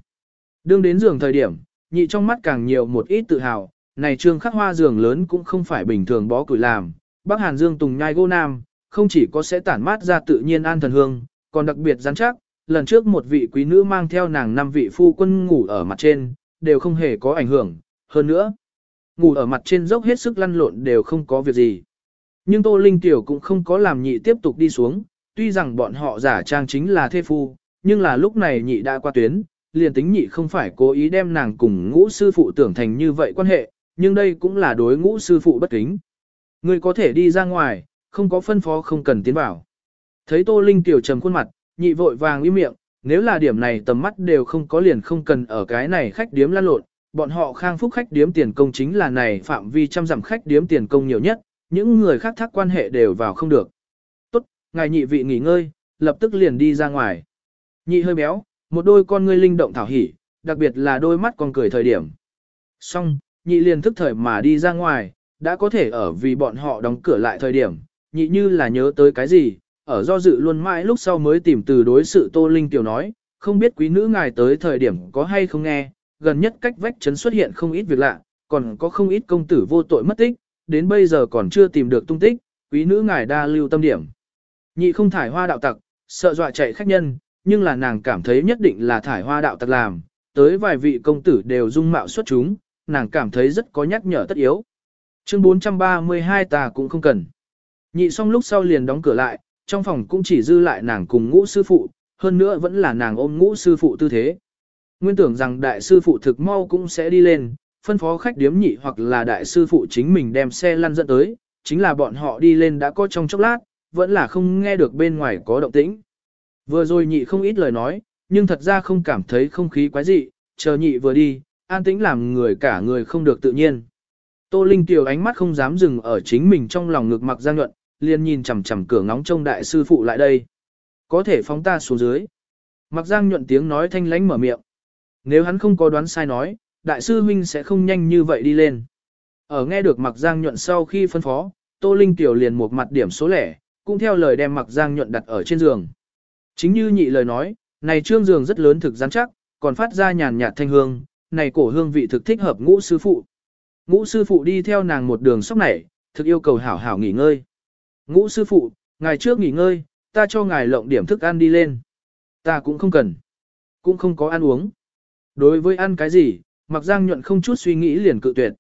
Đương đến giường thời điểm, nhị trong mắt càng nhiều một ít tự hào, này trương khắc hoa giường lớn cũng không phải bình thường bó củi làm, Bắc Hàn Dương Tùng nhai gô nam, không chỉ có sẽ tản mát ra tự nhiên an thần hương, còn đặc biệt rắn chắc, lần trước một vị quý nữ mang theo nàng năm vị phu quân ngủ ở mặt trên, đều không hề có ảnh hưởng, hơn nữa, ngủ ở mặt trên dốc hết sức lăn lộn đều không có việc gì. Nhưng Tô Linh Tiểu cũng không có làm nhị tiếp tục đi xuống, tuy rằng bọn họ giả trang chính là thê phu, nhưng là lúc này nhị đã qua tuyến, liền tính nhị không phải cố ý đem nàng cùng ngũ sư phụ tưởng thành như vậy quan hệ, nhưng đây cũng là đối ngũ sư phụ bất kính. Người có thể đi ra ngoài, không có phân phó không cần tiến vào. Thấy Tô Linh Tiểu trầm khuôn mặt, nhị vội vàng im miệng, nếu là điểm này tầm mắt đều không có liền không cần ở cái này khách điếm lan lộn, bọn họ khang phúc khách điếm tiền công chính là này phạm vi trăm dặm khách điếm tiền công nhiều nhất, những người khác thác quan hệ đều vào không được. Tốt, ngài nhị vị nghỉ ngơi, lập tức liền đi ra ngoài. Nhị hơi béo, một đôi con ngươi linh động thảo hỉ, đặc biệt là đôi mắt còn cười thời điểm. Xong, nhị liền thức thời mà đi ra ngoài, đã có thể ở vì bọn họ đóng cửa lại thời điểm, nhị như là nhớ tới cái gì, ở do dự luôn mãi lúc sau mới tìm từ đối sự Tô Linh Tiểu nói, không biết quý nữ ngài tới thời điểm có hay không nghe, gần nhất cách vách chấn xuất hiện không ít việc lạ, còn có không ít công tử vô tội mất tích, đến bây giờ còn chưa tìm được tung tích, quý nữ ngài đa lưu tâm điểm. Nhị không thải hoa đạo tặc, sợ dọa chạy khách nhân, nhưng là nàng cảm thấy nhất định là thải hoa đạo tặc làm, tới vài vị công tử đều dung mạo xuất chúng, nàng cảm thấy rất có nhắc nhở tất yếu. Chương 432 ta cũng không cần. Nhị xong lúc sau liền đóng cửa lại, trong phòng cũng chỉ dư lại nàng cùng ngũ sư phụ, hơn nữa vẫn là nàng ôm ngũ sư phụ tư thế. Nguyên tưởng rằng đại sư phụ thực mau cũng sẽ đi lên, phân phó khách điếm nhị hoặc là đại sư phụ chính mình đem xe lăn dẫn tới, chính là bọn họ đi lên đã có trong chốc lát, vẫn là không nghe được bên ngoài có động tĩnh. Vừa rồi nhị không ít lời nói, nhưng thật ra không cảm thấy không khí quái dị, chờ nhị vừa đi, an tĩnh làm người cả người không được tự nhiên. Tô Linh Tiểu ánh mắt không dám dừng ở chính mình trong lòng ngực mặc giang nhuận, liền nhìn chằm chằm cửa ngóng trông đại sư phụ lại đây. Có thể phóng ta xuống dưới. Mặc giang nhuận tiếng nói thanh lánh mở miệng. Nếu hắn không có đoán sai nói, đại sư huynh sẽ không nhanh như vậy đi lên. Ở nghe được mặc giang nhuận sau khi phân phó, Tô Linh Tiểu liền một mặt điểm số lẻ, cũng theo lời đem mặc giang nhuận đặt ở trên giường. Chính như nhị lời nói, này trương giường rất lớn thực rắn chắc, còn phát ra nhàn nhạt thanh hương, này cổ hương vị thực thích hợp ngũ sư phụ. Ngũ sư phụ đi theo nàng một đường sóc này, thực yêu cầu hảo hảo nghỉ ngơi. Ngũ sư phụ, ngài trước nghỉ ngơi, ta cho ngài lộng điểm thức ăn đi lên. Ta cũng không cần. Cũng không có ăn uống. Đối với ăn cái gì, mặc giang nhuận không chút suy nghĩ liền cự tuyệt.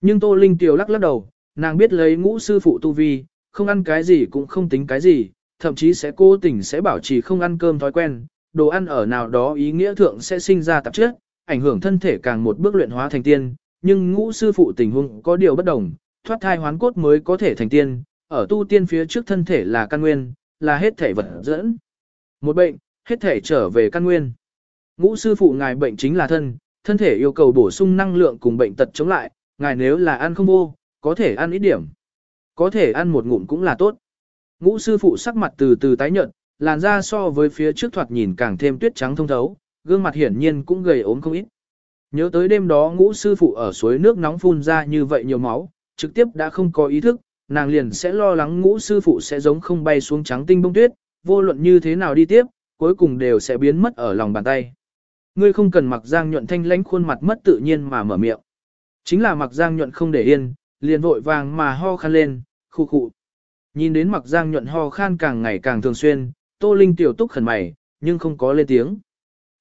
Nhưng Tô Linh Tiều lắc lắc đầu, nàng biết lấy ngũ sư phụ tu vi, không ăn cái gì cũng không tính cái gì, thậm chí sẽ cố tình sẽ bảo trì không ăn cơm thói quen, đồ ăn ở nào đó ý nghĩa thượng sẽ sinh ra tạp chất, ảnh hưởng thân thể càng một bước luyện hóa thành tiên, nhưng ngũ sư phụ tình huống có điều bất đồng, thoát thai hoán cốt mới có thể thành tiên, ở tu tiên phía trước thân thể là căn nguyên, là hết thể vật dẫn. Một bệnh, hết thể trở về căn nguyên. Ngũ sư phụ ngài bệnh chính là thân, thân thể yêu cầu bổ sung năng lượng cùng bệnh tật chống lại, ngài nếu là ăn không vô, có thể ăn ít điểm. Có thể ăn một ngụm cũng là tốt. Ngũ sư phụ sắc mặt từ từ tái nhợt, làn da so với phía trước thoạt nhìn càng thêm tuyết trắng thông thấu, gương mặt hiển nhiên cũng gầy ốm không ít. Nhớ tới đêm đó ngũ sư phụ ở suối nước nóng phun ra như vậy nhiều máu, trực tiếp đã không có ý thức, nàng liền sẽ lo lắng ngũ sư phụ sẽ giống không bay xuống trắng tinh bông tuyết, vô luận như thế nào đi tiếp, cuối cùng đều sẽ biến mất ở lòng bàn tay. Ngươi không cần mặc giang nhuận thanh lãnh khuôn mặt mất tự nhiên mà mở miệng. Chính là mặc giang nhuận không để yên, liền vội vàng mà ho khăn lên, khu khụ. Nhìn đến mặc giang nhuận ho khan càng ngày càng thường xuyên, tô linh tiểu túc khẩn mày, nhưng không có lên tiếng.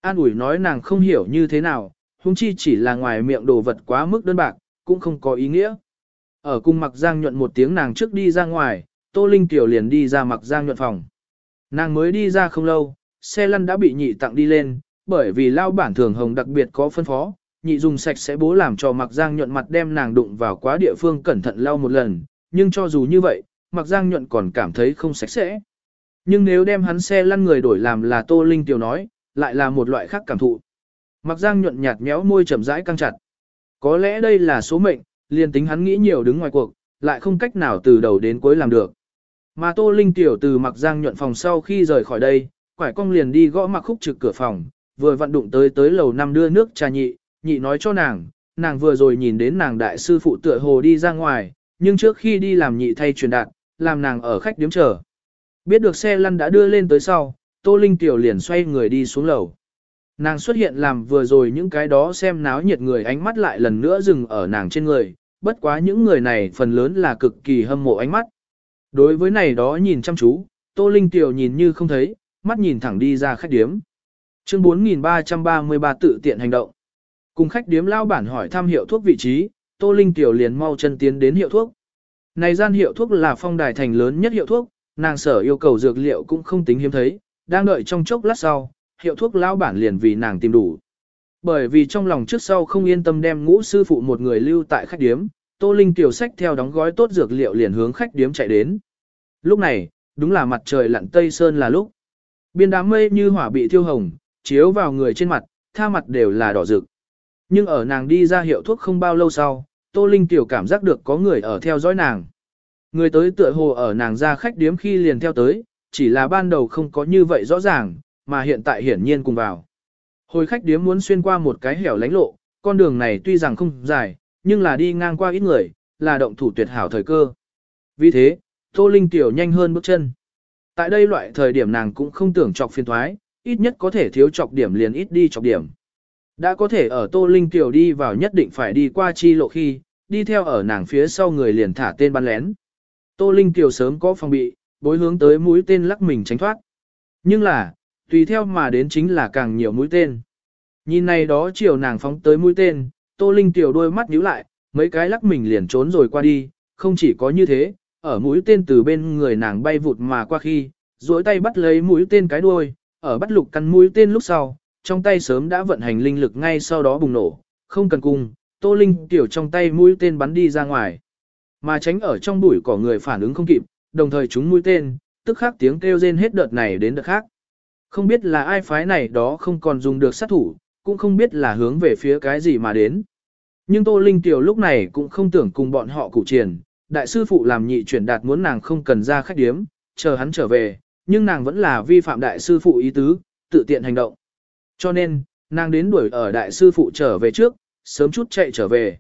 An ủi nói nàng không hiểu như thế nào, huống chi chỉ là ngoài miệng đồ vật quá mức đơn bạc, cũng không có ý nghĩa. Ở cung mặc giang nhuận một tiếng nàng trước đi ra ngoài, tô linh tiểu liền đi ra mặc giang nhuận phòng. Nàng mới đi ra không lâu, xe lăn đã bị nhị tặng đi lên, bởi vì lao bản thường hồng đặc biệt có phân phó, nhị dùng sạch sẽ bố làm cho mặc giang nhuận mặt đem nàng đụng vào quá địa phương cẩn thận lau một lần, nhưng cho dù như vậy, mặc giang nhuận còn cảm thấy không sạch sẽ. Nhưng nếu đem hắn xe lăn người đổi làm là Tô Linh Tiểu nói, lại là một loại khác cảm thụ. Mặc giang nhuận nhạt méo môi chậm rãi căng chặt. Có lẽ đây là số mệnh, liền tính hắn nghĩ nhiều đứng ngoài cuộc, lại không cách nào từ đầu đến cuối làm được. Mà Tô Linh Tiểu từ mặc giang nhuận phòng sau khi rời khỏi đây, quải cong liền đi gõ mặc khúc trực cửa phòng, vừa vận đụng tới tới lầu năm đưa nước trà nhị, nhị nói cho nàng, nàng vừa rồi nhìn đến nàng đại sư phụ tựa hồ đi ra ngoài, nhưng trước khi đi làm nhị thay truyền đạt, làm nàng ở khách điếm chờ. Biết được xe lăn đã đưa lên tới sau, Tô Linh Tiểu liền xoay người đi xuống lầu. Nàng xuất hiện làm vừa rồi những cái đó xem náo nhiệt người ánh mắt lại lần nữa dừng ở nàng trên người, bất quá những người này phần lớn là cực kỳ hâm mộ ánh mắt. Đối với này đó nhìn chăm chú, Tô Linh Tiểu nhìn như không thấy, mắt nhìn thẳng đi ra khách điếm. Chương 4333 tự tiện hành động. Cùng khách điếm lao bản hỏi thăm hiệu thuốc vị trí, Tô Linh Tiểu liền mau chân tiến đến hiệu thuốc. Này gian hiệu thuốc là phong đài thành lớn nhất hiệu thuốc, nàng sở yêu cầu dược liệu cũng không tính hiếm thấy, đang đợi trong chốc lát sau, hiệu thuốc lao bản liền vì nàng tìm đủ. Bởi vì trong lòng trước sau không yên tâm đem ngũ sư phụ một người lưu tại khách điếm, Tô Linh tiểu sách theo đóng gói tốt dược liệu liền hướng khách điếm chạy đến. Lúc này, đúng là mặt trời lặn tây sơn là lúc. Biên đám mây như hỏa bị thiêu hồng, chiếu vào người trên mặt, tha mặt đều là đỏ rực. Nhưng ở nàng đi ra hiệu thuốc không bao lâu sau, Tô Linh tiểu cảm giác được có người ở theo dõi nàng. Người tới tựa hồ ở nàng ra khách điếm khi liền theo tới, chỉ là ban đầu không có như vậy rõ ràng, mà hiện tại hiển nhiên cùng vào. Hồi khách điếm muốn xuyên qua một cái hẻo lánh lộ, con đường này tuy rằng không dài, nhưng là đi ngang qua ít người, là động thủ tuyệt hảo thời cơ. Vì thế, Tô Linh tiểu nhanh hơn bước chân. Tại đây loại thời điểm nàng cũng không tưởng chọc phiền thoái, ít nhất có thể thiếu chọc điểm liền ít đi chọc điểm. Đã có thể ở Tô Linh tiểu đi vào nhất định phải đi qua chi lộ khi, đi theo ở nàng phía sau người liền thả tên bắn lén. Tô Linh tiểu sớm có phòng bị, bối hướng tới mũi tên lắc mình tránh thoát. Nhưng là, tùy theo mà đến chính là càng nhiều mũi tên. Nhìn này đó chiều nàng phóng tới mũi tên, Tô Linh tiểu đôi mắt nhíu lại, mấy cái lắc mình liền trốn rồi qua đi, không chỉ có như thế, ở mũi tên từ bên người nàng bay vụt mà qua khi, duỗi tay bắt lấy mũi tên cái đuôi, ở bắt lục căn mũi tên lúc sau, trong tay sớm đã vận hành linh lực ngay sau đó bùng nổ, không cần cung, Tô Linh tiểu trong tay mũi tên bắn đi ra ngoài. Mà tránh ở trong bụi cỏ người phản ứng không kịp, đồng thời chúng mũi tên, tức khắc tiếng kêu rên hết đợt này đến đợt khác. Không biết là ai phái này đó không còn dùng được sát thủ, cũng không biết là hướng về phía cái gì mà đến. Nhưng Tô Linh Tiểu lúc này cũng không tưởng cùng bọn họ cụ triển, đại sư phụ làm nhị chuyển đạt muốn nàng không cần ra khách điếm, chờ hắn trở về, nhưng nàng vẫn là vi phạm đại sư phụ ý tứ, tự tiện hành động. Cho nên, nàng đến đuổi ở đại sư phụ trở về trước, sớm chút chạy trở về.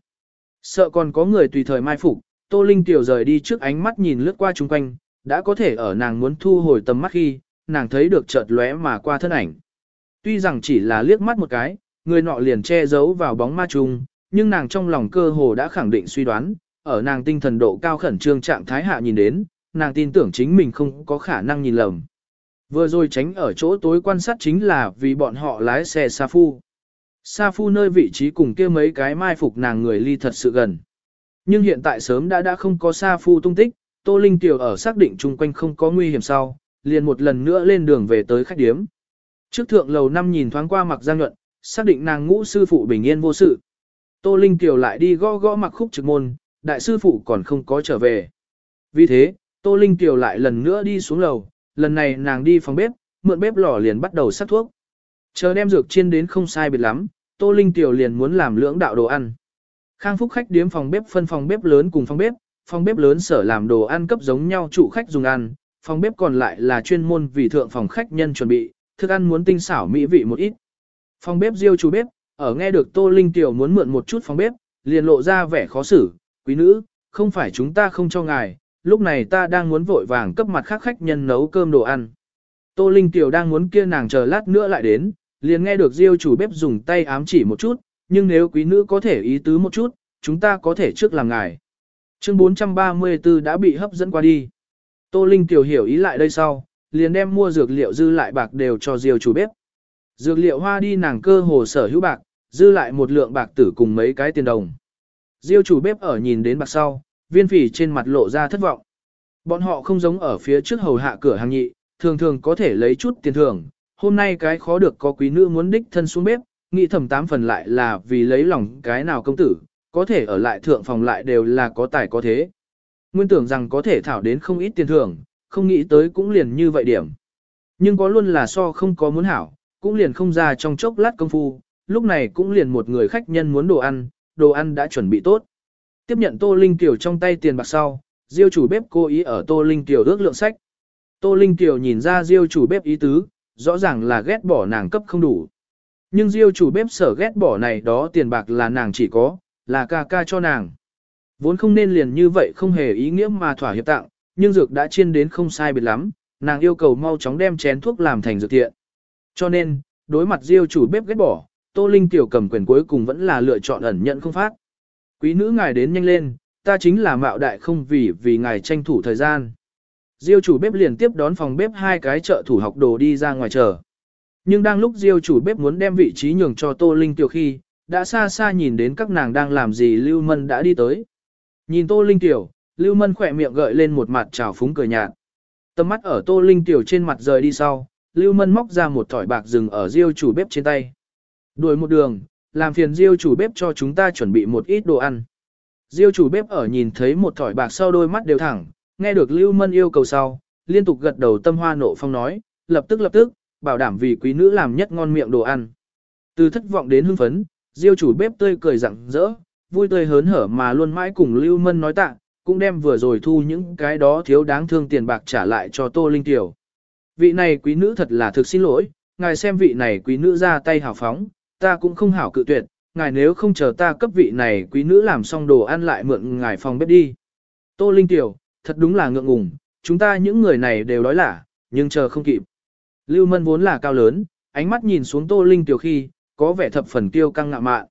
Sợ còn có người tùy thời mai phục, Tô Linh Tiểu rời đi trước ánh mắt nhìn lướt qua chung quanh, đã có thể ở nàng muốn thu hồi tầm mắt khi, nàng thấy được chợt lóe mà qua thân ảnh. Tuy rằng chỉ là liếc mắt một cái, người nọ liền che giấu vào bóng ma trùng, nhưng nàng trong lòng cơ hồ đã khẳng định suy đoán, ở nàng tinh thần độ cao khẩn trương trạng thái hạ nhìn đến, nàng tin tưởng chính mình không có khả năng nhìn lầm. Vừa rồi tránh ở chỗ tối quan sát chính là vì bọn họ lái xe Sa Phu. Sa Phu nơi vị trí cùng kia mấy cái mai phục nàng người ly thật sự gần. Nhưng hiện tại sớm đã đã không có Sa Phu tung tích, Tô Linh Tiểu ở xác định chung quanh không có nguy hiểm sau, liền một lần nữa lên đường về tới khách điếm. Trước thượng lầu năm nhìn thoáng qua mặc giang nhuận, xác định nàng ngũ sư phụ bình yên vô sự. Tô Linh Kiều lại đi gõ gõ mặc khúc trực môn, đại sư phụ còn không có trở về. Vì thế, Tô Linh Kiều lại lần nữa đi xuống lầu, lần này nàng đi phòng bếp, mượn bếp lò liền bắt đầu sắc thuốc. Chờ đem dược chiên đến không sai biệt lắm, Tô Linh Kiều liền muốn làm lưỡng đạo đồ ăn. Khang Phúc khách điếm phòng bếp phân phòng bếp lớn cùng phòng bếp, phòng bếp lớn sở làm đồ ăn cấp giống nhau chủ khách dùng ăn, phòng bếp còn lại là chuyên môn vì thượng phòng khách nhân chuẩn bị, thức ăn muốn tinh xảo mỹ vị một ít. Phòng bếp riêu chủ bếp, ở nghe được Tô Linh Tiểu muốn mượn một chút phòng bếp, liền lộ ra vẻ khó xử, quý nữ, không phải chúng ta không cho ngài, lúc này ta đang muốn vội vàng cấp mặt khác khách nhân nấu cơm đồ ăn. Tô Linh Tiểu đang muốn kia nàng chờ lát nữa lại đến, liền nghe được Diêu chủ bếp dùng tay ám chỉ một chút, nhưng nếu quý nữ có thể ý tứ một chút, chúng ta có thể trước làm ngài. Chương 434 đã bị hấp dẫn qua đi. Tô Linh Tiểu hiểu ý lại đây sau, liền đem mua dược liệu dư lại bạc đều cho Diêu chủ bếp. Dược liệu hoa đi nàng cơ hồ sở hữu bạc, dư lại một lượng bạc tử cùng mấy cái tiền đồng. Diêu chủ bếp ở nhìn đến bạc sau, viên phỉ trên mặt lộ ra thất vọng. Bọn họ không giống ở phía trước hầu hạ cửa hàng nhị, thường thường có thể lấy chút tiền thưởng. Hôm nay cái khó được có quý nữ muốn đích thân xuống bếp, nghĩ thầm tám phần lại là vì lấy lòng cái nào công tử, có thể ở lại thượng phòng lại đều là có tài có thế. Nguyên tưởng rằng có thể thảo đến không ít tiền thưởng, không nghĩ tới cũng liền như vậy điểm. Nhưng có luôn là so không có muốn hảo, cũng liền không ra trong chốc lát công phu, lúc này cũng liền một người khách nhân muốn đồ ăn, đồ ăn đã chuẩn bị tốt. Tiếp nhận Tô Linh Tiểu trong tay tiền bạc sau, Diêu chủ bếp cố ý ở Tô Linh Tiểu ước lượng sách. Tô Linh Tiểu nhìn ra Diêu chủ bếp ý tứ, rõ ràng là ghét bỏ nàng cấp không đủ. Nhưng Diêu chủ bếp sở ghét bỏ này đó tiền bạc là nàng chỉ có, là ca ca cho nàng. Vốn không nên liền như vậy không hề ý nghĩa mà thỏa hiệp tặng, nhưng dược đã chiên đến không sai biệt lắm, nàng yêu cầu mau chóng đem chén thuốc làm thành dược tiện. Cho nên, đối mặt Diêu chủ bếp ghét bỏ, Tô Linh tiểu cầm quyền cuối cùng vẫn là lựa chọn ẩn nhận không phát. Quý nữ ngài đến nhanh lên, ta chính là mạo đại không vì vì ngài tranh thủ thời gian. Diêu chủ bếp liền tiếp đón phòng bếp hai cái trợ thủ học đồ đi ra ngoài chờ. Nhưng đang lúc Diêu chủ bếp muốn đem vị trí nhường cho Tô Linh tiểu khi, đã xa xa nhìn đến các nàng đang làm gì Lưu Mân đã đi tới. Nhìn Tô Linh tiểu, Lưu Mân khỏe miệng gợi lên một mặt trào phúng cười nhạt. Tầm mắt ở Tô Linh tiểu trên mặt rời đi sau, Lưu Mân móc ra một thỏi bạc rừng ở Diêu chủ bếp trên tay. Đuổi một đường, làm phiền Diêu chủ bếp cho chúng ta chuẩn bị một ít đồ ăn. Diêu chủ bếp ở nhìn thấy một thỏi bạc sau đôi mắt đều thẳng, nghe được Lưu Mân yêu cầu sau, liên tục gật đầu tâm hoa nộ phong nói, lập tức lập tức, bảo đảm vì quý nữ làm nhất ngon miệng đồ ăn. Từ thất vọng đến hưng phấn, Diêu chủ bếp tươi cười rặng rỡ, vui tươi hớn hở mà luôn mãi cùng Lưu Mân nói tạ, cũng đem vừa rồi thu những cái đó thiếu đáng thương tiền bạc trả lại cho Tô Linh Tiểu. Vị này quý nữ thật là thực xin lỗi, ngài xem vị này quý nữ ra tay hào phóng, ta cũng không hảo cự tuyệt, ngài nếu không chờ ta cấp vị này quý nữ làm xong đồ ăn lại mượn ngài phòng bếp đi. Tô Linh Tiểu, thật đúng là ngượng ngùng, chúng ta những người này đều đói lả, nhưng chờ không kịp. Lưu Mân vốn là cao lớn, ánh mắt nhìn xuống Tô Linh Tiểu khi, có vẻ thập phần kiêu căng ngạo mạn.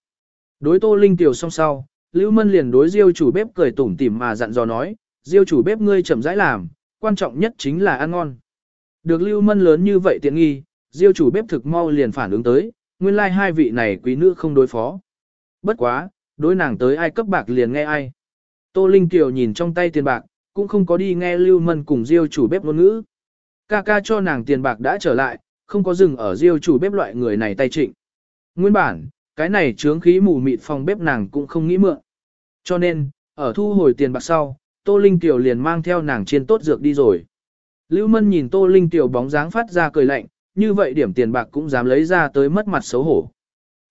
Đối Tô Linh Tiểu song sau, Lưu Mân liền đối Diêu chủ bếp cười tủm tỉm mà dặn dò nói, Diêu chủ bếp ngươi chậm rãi làm, quan trọng nhất chính là ăn ngon. Được Lưu Mân lớn như vậy tiện nghi, Diêu chủ bếp thực mau liền phản ứng tới, nguyên lai like hai vị này quý nữ không đối phó. Bất quá, đối nàng tới ai cấp bạc liền nghe ai. Tô Linh Kiều nhìn trong tay tiền bạc, cũng không có đi nghe Lưu Mân cùng Diêu chủ bếp ngôn ngữ. Ca ca cho nàng tiền bạc đã trở lại, không có dừng ở Diêu chủ bếp loại người này tay trịnh. Nguyên bản, cái này chướng khí mù mịt phòng bếp nàng cũng không nghĩ mượn. Cho nên, ở thu hồi tiền bạc sau, Tô Linh Tiểu liền mang theo nàng trên tốt dược đi rồi. Lưu Mân nhìn Tô Linh Tiểu bóng dáng phát ra cười lạnh, như vậy điểm tiền bạc cũng dám lấy ra tới mất mặt xấu hổ.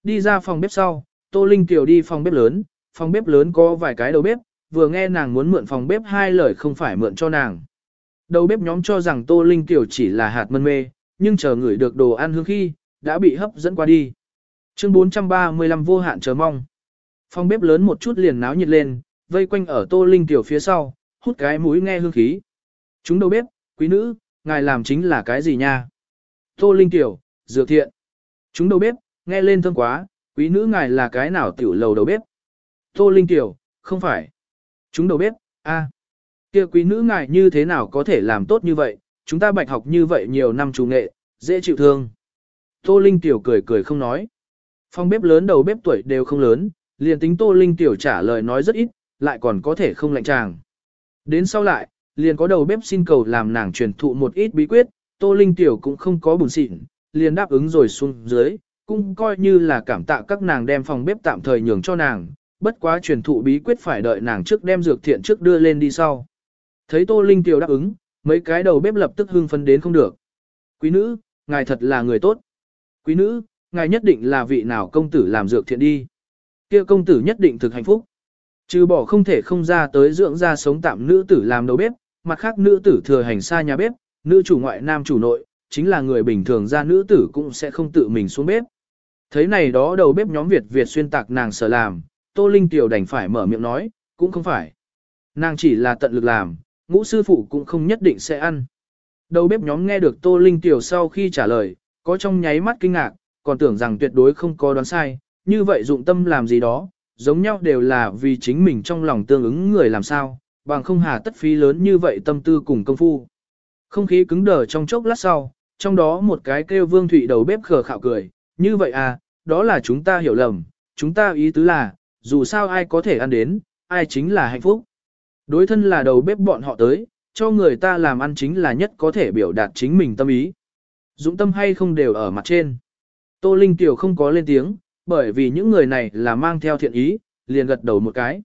Đi ra phòng bếp sau, Tô Linh Tiểu đi phòng bếp lớn, phòng bếp lớn có vài cái đầu bếp, vừa nghe nàng muốn mượn phòng bếp hai lời không phải mượn cho nàng. Đầu bếp nhóm cho rằng Tô Linh Tiểu chỉ là hạt mân mê, nhưng chờ người được đồ ăn hương khi, đã bị hấp dẫn qua đi. Chương 435 vô hạn chờ mong. Phòng bếp lớn một chút liền náo nhiệt lên, vây quanh ở Tô Linh Tiểu phía sau, hút cái mũi nghe hương khí. Chúng đầu bếp, quý nữ, ngài làm chính là cái gì nha? Tô Linh Tiểu, dược thiện. Chúng đầu bếp, nghe lên thơm quá, quý nữ ngài là cái nào tiểu lầu đầu bếp? Tô Linh Tiểu, không phải. Chúng đầu bếp, a, kia quý nữ ngài như thế nào có thể làm tốt như vậy, chúng ta bạch học như vậy nhiều năm chủ nghệ, dễ chịu thương. Tô Linh Tiểu cười cười không nói. Phòng bếp lớn đầu bếp tuổi đều không lớn, liền tính Tô Linh Tiểu trả lời nói rất ít, lại còn có thể không lạnh chàng. Đến sau lại, liền có đầu bếp xin cầu làm nàng truyền thụ một ít bí quyết, Tô Linh Tiểu cũng không có buồn xịn, liền đáp ứng rồi xuống dưới, cũng coi như là cảm tạ các nàng đem phòng bếp tạm thời nhường cho nàng, bất quá truyền thụ bí quyết phải đợi nàng trước đem dược thiện trước đưa lên đi sau. Thấy Tô Linh Tiểu đáp ứng, mấy cái đầu bếp lập tức hưng phấn đến không được. Quý nữ, ngài thật là người tốt. Quý nữ, ngài nhất định là vị nào công tử làm dược thiện đi. Kia công tử nhất định thực hạnh phúc. Trừ bỏ không thể không ra tới dưỡng ra sống tạm nữ tử làm đầu bếp, mặt khác nữ tử thừa hành xa nhà bếp, nữ chủ ngoại nam chủ nội, chính là người bình thường ra nữ tử cũng sẽ không tự mình xuống bếp. Thấy này đó đầu bếp nhóm Việt Việt xuyên tạc nàng sở làm, Tô Linh Tiểu đành phải mở miệng nói, cũng không phải. Nàng chỉ là tận lực làm, ngũ sư phụ cũng không nhất định sẽ ăn. Đầu bếp nhóm nghe được Tô Linh Tiểu sau khi trả lời, có trong nháy mắt kinh ngạc, còn tưởng rằng tuyệt đối không có đoán sai, như vậy dụng tâm làm gì đó, giống nhau đều là vì chính mình trong lòng tương ứng người làm sao, bằng không hà tất phí lớn như vậy tâm tư cùng công phu. Không khí cứng đờ trong chốc lát sau, trong đó một cái kêu vương thụy đầu bếp khờ khạo cười, như vậy à, đó là chúng ta hiểu lầm, chúng ta ý tứ là, dù sao ai có thể ăn đến, ai chính là hạnh phúc. Đối thân là đầu bếp bọn họ tới, cho người ta làm ăn chính là nhất có thể biểu đạt chính mình tâm ý. Dũng tâm hay không đều ở mặt trên. Tô Linh Tiểu không có lên tiếng, bởi vì những người này là mang theo thiện ý, liền gật đầu một cái.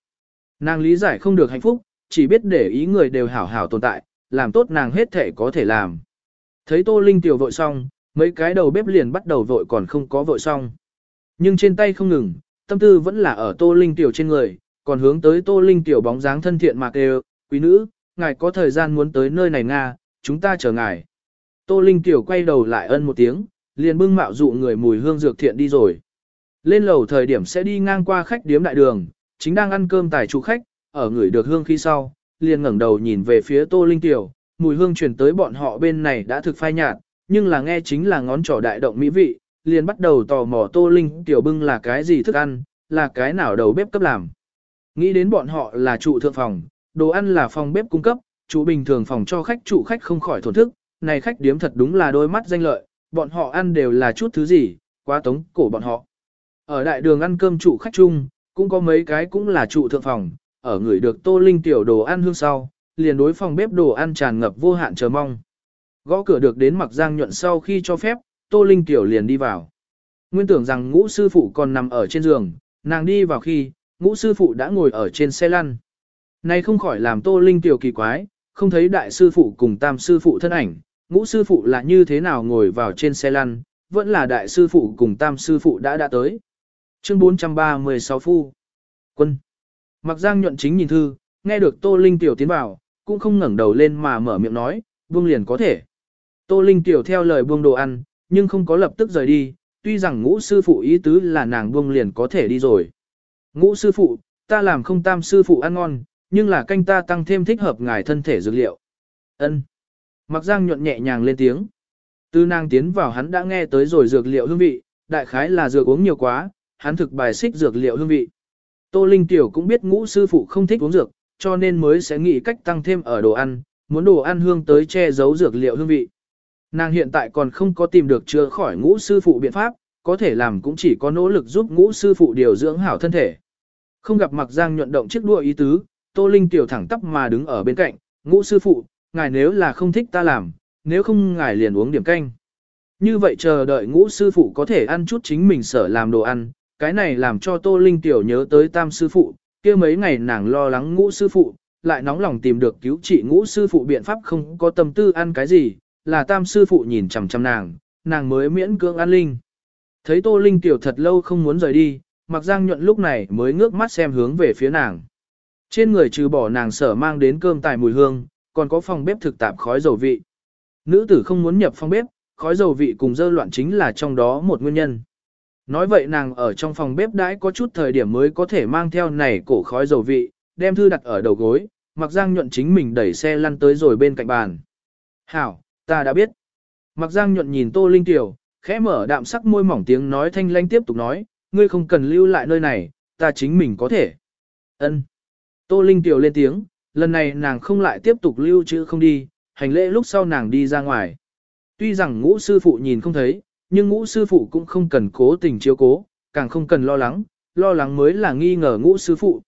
Nàng lý giải không được hạnh phúc, chỉ biết để ý người đều hảo hảo tồn tại, làm tốt nàng hết thể có thể làm. Thấy Tô Linh Tiểu vội xong, mấy cái đầu bếp liền bắt đầu vội còn không có vội xong. Nhưng trên tay không ngừng, tâm tư vẫn là ở Tô Linh Tiểu trên người, còn hướng tới Tô Linh Tiểu bóng dáng thân thiện mà kêu, quý nữ, ngài có thời gian muốn tới nơi này Nga, chúng ta chờ ngài. Tô Linh Tiểu quay đầu lại ân một tiếng, liền bưng mạo dụ người mùi hương dược thiện đi rồi. Lên lầu thời điểm sẽ đi ngang qua khách điếm đại đường, chính đang ăn cơm tài chủ khách, ở người được hương khi sau, liền ngẩng đầu nhìn về phía Tô Linh Tiểu, mùi hương truyền tới bọn họ bên này đã thực phai nhạt, nhưng là nghe chính là ngón trỏ đại động mỹ vị, liền bắt đầu tò mò Tô Linh Tiểu bưng là cái gì thức ăn, là cái nào đầu bếp cấp làm. Nghĩ đến bọn họ là trụ thượng phòng, đồ ăn là phòng bếp cung cấp, chủ bình thường phòng cho khách trụ khách không khỏi thổn thức, này khách điếm thật đúng là đôi mắt danh lợi, bọn họ ăn đều là chút thứ gì, quá tống cổ bọn họ. Ở đại đường ăn cơm trụ khách chung, cũng có mấy cái cũng là trụ thượng phòng, ở người được tô linh tiểu đồ ăn hương sau, liền đối phòng bếp đồ ăn tràn ngập vô hạn chờ mong. Gõ cửa được đến mặc giang nhuận sau khi cho phép, tô linh tiểu liền đi vào. Nguyên tưởng rằng ngũ sư phụ còn nằm ở trên giường, nàng đi vào khi, ngũ sư phụ đã ngồi ở trên xe lăn. Này không khỏi làm tô linh tiểu kỳ quái, không thấy đại sư phụ cùng tam sư phụ thân ảnh, ngũ sư phụ là như thế nào ngồi vào trên xe lăn, vẫn là đại sư phụ cùng tam sư phụ đã đã tới. Chương 436 Phu Quân Mặc giang nhuận chính nhìn thư, nghe được Tô Linh Tiểu tiến vào, cũng không ngẩng đầu lên mà mở miệng nói, buông liền có thể. Tô Linh Tiểu theo lời buông đồ ăn, nhưng không có lập tức rời đi, tuy rằng ngũ sư phụ ý tứ là nàng buông liền có thể đi rồi. Ngũ sư phụ, ta làm không tam sư phụ ăn ngon, nhưng là canh ta tăng thêm thích hợp ngài thân thể dược liệu. Ân. Mặc giang nhuận nhẹ nhàng lên tiếng. Từ nàng tiến vào hắn đã nghe tới rồi dược liệu hương vị, đại khái là dược uống nhiều quá, hắn thực bài xích dược liệu hương vị. Tô Linh Tiểu cũng biết ngũ sư phụ không thích uống dược, cho nên mới sẽ nghĩ cách tăng thêm ở đồ ăn, muốn đồ ăn hương tới che giấu dược liệu hương vị. Nàng hiện tại còn không có tìm được chữa khỏi ngũ sư phụ biện pháp, có thể làm cũng chỉ có nỗ lực giúp ngũ sư phụ điều dưỡng hảo thân thể. Không gặp mặc giang nhuận động chiếc đua ý tứ, Tô Linh tiểu thẳng tắp mà đứng ở bên cạnh, ngũ sư phụ, ngài nếu là không thích ta làm, nếu không ngài liền uống điểm canh. Như vậy chờ đợi ngũ sư phụ có thể ăn chút chính mình sở làm đồ ăn, cái này làm cho Tô Linh tiểu nhớ tới tam sư phụ, kia mấy ngày nàng lo lắng ngũ sư phụ, lại nóng lòng tìm được cứu trị ngũ sư phụ biện pháp không có tâm tư ăn cái gì, là tam sư phụ nhìn chằm chằm nàng, nàng mới miễn cưỡng ăn linh. Thấy Tô Linh tiểu thật lâu không muốn rời đi, Mặc Giang nhuận lúc này mới ngước mắt xem hướng về phía nàng. Trên người trừ bỏ nàng sở mang đến cơm tài mùi hương, còn có phòng bếp thực tạp khói dầu vị. Nữ tử không muốn nhập phòng bếp, khói dầu vị cùng dơ loạn chính là trong đó một nguyên nhân. Nói vậy nàng ở trong phòng bếp đãi có chút thời điểm mới có thể mang theo này cổ khói dầu vị, đem thư đặt ở đầu gối, mặc giang nhuận chính mình đẩy xe lăn tới rồi bên cạnh bàn. Hảo, ta đã biết. Mặc giang nhuận nhìn tô linh tiểu, khẽ mở đạm sắc môi mỏng tiếng nói thanh lanh tiếp tục nói, ngươi không cần lưu lại nơi này, ta chính mình có thể. Ân. Tô linh tiểu lên tiếng, lần này nàng không lại tiếp tục lưu trữ không đi, hành lễ lúc sau nàng đi ra ngoài. Tuy rằng ngũ sư phụ nhìn không thấy, nhưng ngũ sư phụ cũng không cần cố tình chiếu cố, càng không cần lo lắng, lo lắng mới là nghi ngờ ngũ sư phụ.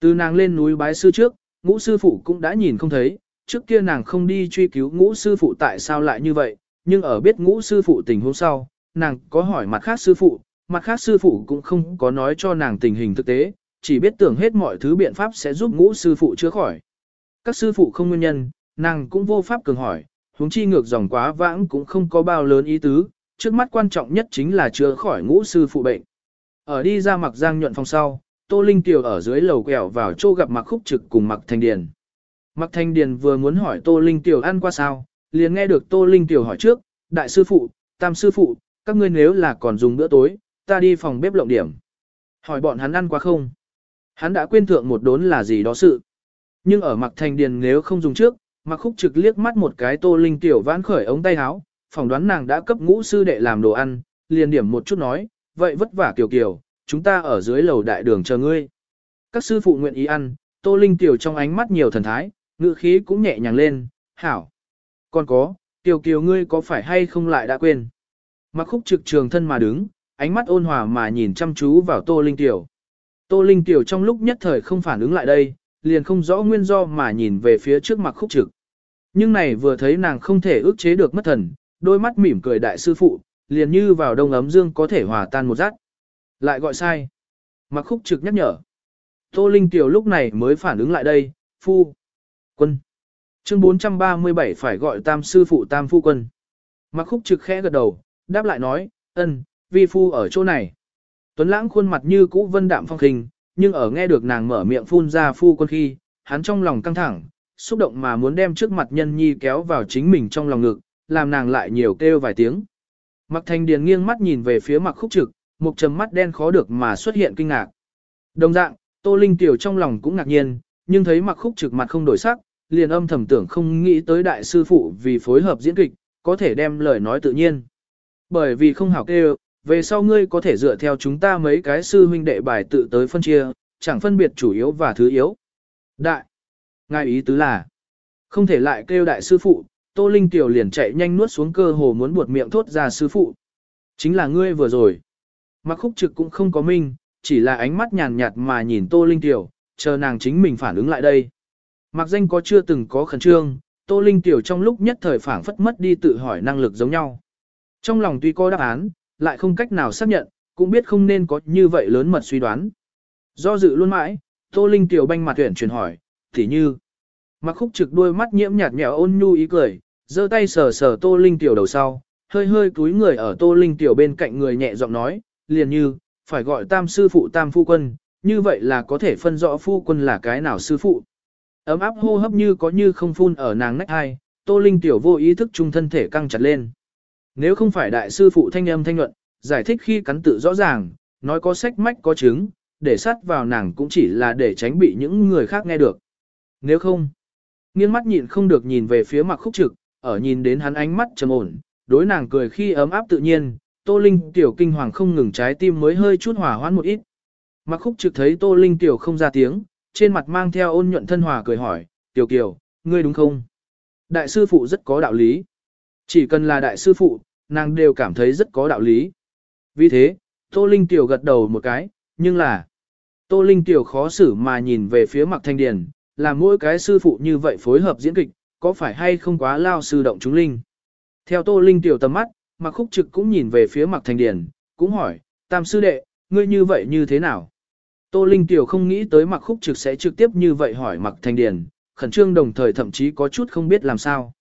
Từ nàng lên núi bái sư trước, ngũ sư phụ cũng đã nhìn không thấy, trước kia nàng không đi truy cứu ngũ sư phụ tại sao lại như vậy, nhưng ở biết ngũ sư phụ tình huống sau, nàng có hỏi mặt khác sư phụ, mặt khác sư phụ cũng không có nói cho nàng tình hình thực tế, chỉ biết tưởng hết mọi thứ biện pháp sẽ giúp ngũ sư phụ chữa khỏi. Các sư phụ không nguyên nhân, nàng cũng vô pháp cường hỏi, huống chi ngược dòng quá vãng cũng không có bao lớn ý tứ, trước mắt quan trọng nhất chính là chữa khỏi ngũ sư phụ bệnh. Ở đi ra mặc giang nhuận phòng sau, Tô Linh Tiểu ở dưới lầu quẹo vào chỗ gặp mặc khúc trực cùng mặc thanh điền. Mặc thanh điền vừa muốn hỏi Tô Linh Tiểu ăn qua sao, liền nghe được Tô Linh Tiểu hỏi trước, đại sư phụ, tam sư phụ, các ngươi nếu là còn dùng bữa tối, ta đi phòng bếp lộng điểm. Hỏi bọn hắn ăn qua không? Hắn đã quên thượng một đốn là gì đó sự. Nhưng ở mặc thành điền nếu không dùng trước, mặc khúc trực liếc mắt một cái Tô Linh Tiểu vãn khởi ống tay áo, phỏng đoán nàng đã cấp ngũ sư đệ làm đồ ăn, liền điểm một chút nói, vậy vất vả kiều kiều, chúng ta ở dưới lầu đại đường chờ ngươi. Các sư phụ nguyện ý ăn, Tô Linh Tiểu trong ánh mắt nhiều thần thái, ngữ khí cũng nhẹ nhàng lên, hảo. Còn có, Tiểu Kiều ngươi có phải hay không lại đã quên. Mặc khúc trực trường thân mà đứng, ánh mắt ôn hòa mà nhìn chăm chú vào Tô Linh Tiểu. Tô Linh Tiểu trong lúc nhất thời không phản ứng lại đây, liền không rõ nguyên do mà nhìn về phía trước mặt khúc trực. Nhưng này vừa thấy nàng không thể ước chế được mất thần, đôi mắt mỉm cười đại sư phụ, liền như vào đông ấm dương có thể hòa tan một rát. Lại gọi sai. Mặc khúc trực nhắc nhở. Tô Linh Tiểu lúc này mới phản ứng lại đây, phu. Quân. Chương 437 phải gọi tam sư phụ tam phu quân. Mặc khúc trực khẽ gật đầu, đáp lại nói, ân, vi phu ở chỗ này. Tuấn lãng khuôn mặt như cũ vân đạm phong khinh, nhưng ở nghe được nàng mở miệng phun ra phu quân khi, hắn trong lòng căng thẳng, xúc động mà muốn đem trước mặt nhân nhi kéo vào chính mình trong lòng ngực, làm nàng lại nhiều kêu vài tiếng. Mặc thanh điền nghiêng mắt nhìn về phía mặc khúc trực, một trầm mắt đen khó được mà xuất hiện kinh ngạc. Đồng dạng, Tô Linh Tiểu trong lòng cũng ngạc nhiên, nhưng thấy mặc khúc trực mặt không đổi sắc, liền âm thầm tưởng không nghĩ tới đại sư phụ vì phối hợp diễn kịch, có thể đem lời nói tự nhiên. Bởi vì không hảo kêu, về sau ngươi có thể dựa theo chúng ta mấy cái sư huynh đệ bài tự tới phân chia, chẳng phân biệt chủ yếu và thứ yếu. Đại, ngài ý tứ là, không thể lại kêu đại sư phụ, Tô Linh Tiểu liền chạy nhanh nuốt xuống cơ hồ muốn buột miệng thốt ra sư phụ. Chính là ngươi vừa rồi. Mặc khúc trực cũng không có minh, chỉ là ánh mắt nhàn nhạt mà nhìn Tô Linh Tiểu, chờ nàng chính mình phản ứng lại đây. Mặc danh có chưa từng có khẩn trương, Tô Linh Tiểu trong lúc nhất thời phản phất mất đi tự hỏi năng lực giống nhau. Trong lòng tuy có đáp án, lại không cách nào xác nhận, cũng biết không nên có như vậy lớn mật suy đoán. Do dự luôn mãi, Tô Linh Tiểu banh mặt tuyển chuyển hỏi, thì như. Mặc khúc trực đôi mắt nhiễm nhạt nhẽo ôn nhu ý cười, giơ tay sờ sờ Tô Linh Tiểu đầu sau, hơi hơi cúi người ở Tô Linh Tiểu bên cạnh người nhẹ giọng nói, liền như, phải gọi tam sư phụ tam phu quân, như vậy là có thể phân rõ phu quân là cái nào sư phụ. Ấm áp hô hấp như có như không phun ở nàng nách hai, Tô Linh Tiểu vô ý thức trung thân thể căng chặt lên. Nếu không phải đại sư phụ thanh âm thanh nhuận, giải thích khi cắn tự rõ ràng, nói có sách mách có chứng, để sát vào nàng cũng chỉ là để tránh bị những người khác nghe được. Nếu không, nghiêng mắt nhịn không được nhìn về phía mặt khúc trực, ở nhìn đến hắn ánh mắt trầm ổn, đối nàng cười khi ấm áp tự nhiên, Tô Linh tiểu kinh hoàng không ngừng trái tim mới hơi chút hỏa hoãn một ít. Mặc khúc trực thấy Tô Linh tiểu không ra tiếng, trên mặt mang theo ôn nhuận thân hòa cười hỏi, tiểu kiều, ngươi đúng không? Đại sư phụ rất có đạo lý. Chỉ cần là đại sư phụ, nàng đều cảm thấy rất có đạo lý. Vì thế, Tô Linh tiểu gật đầu một cái, nhưng là... Tô Linh tiểu khó xử mà nhìn về phía Mạc Thanh Điền, là mỗi cái sư phụ như vậy phối hợp diễn kịch, có phải hay không quá lao sư động chúng linh. Theo Tô Linh tiểu tầm mắt, Mạc Khúc Trực cũng nhìn về phía Mạc Thanh Điền, cũng hỏi, tam sư đệ, ngươi như vậy như thế nào? Tô Linh tiểu không nghĩ tới Mạc Khúc Trực sẽ trực tiếp như vậy hỏi Mạc Thanh Điền, khẩn trương đồng thời thậm chí có chút không biết làm sao.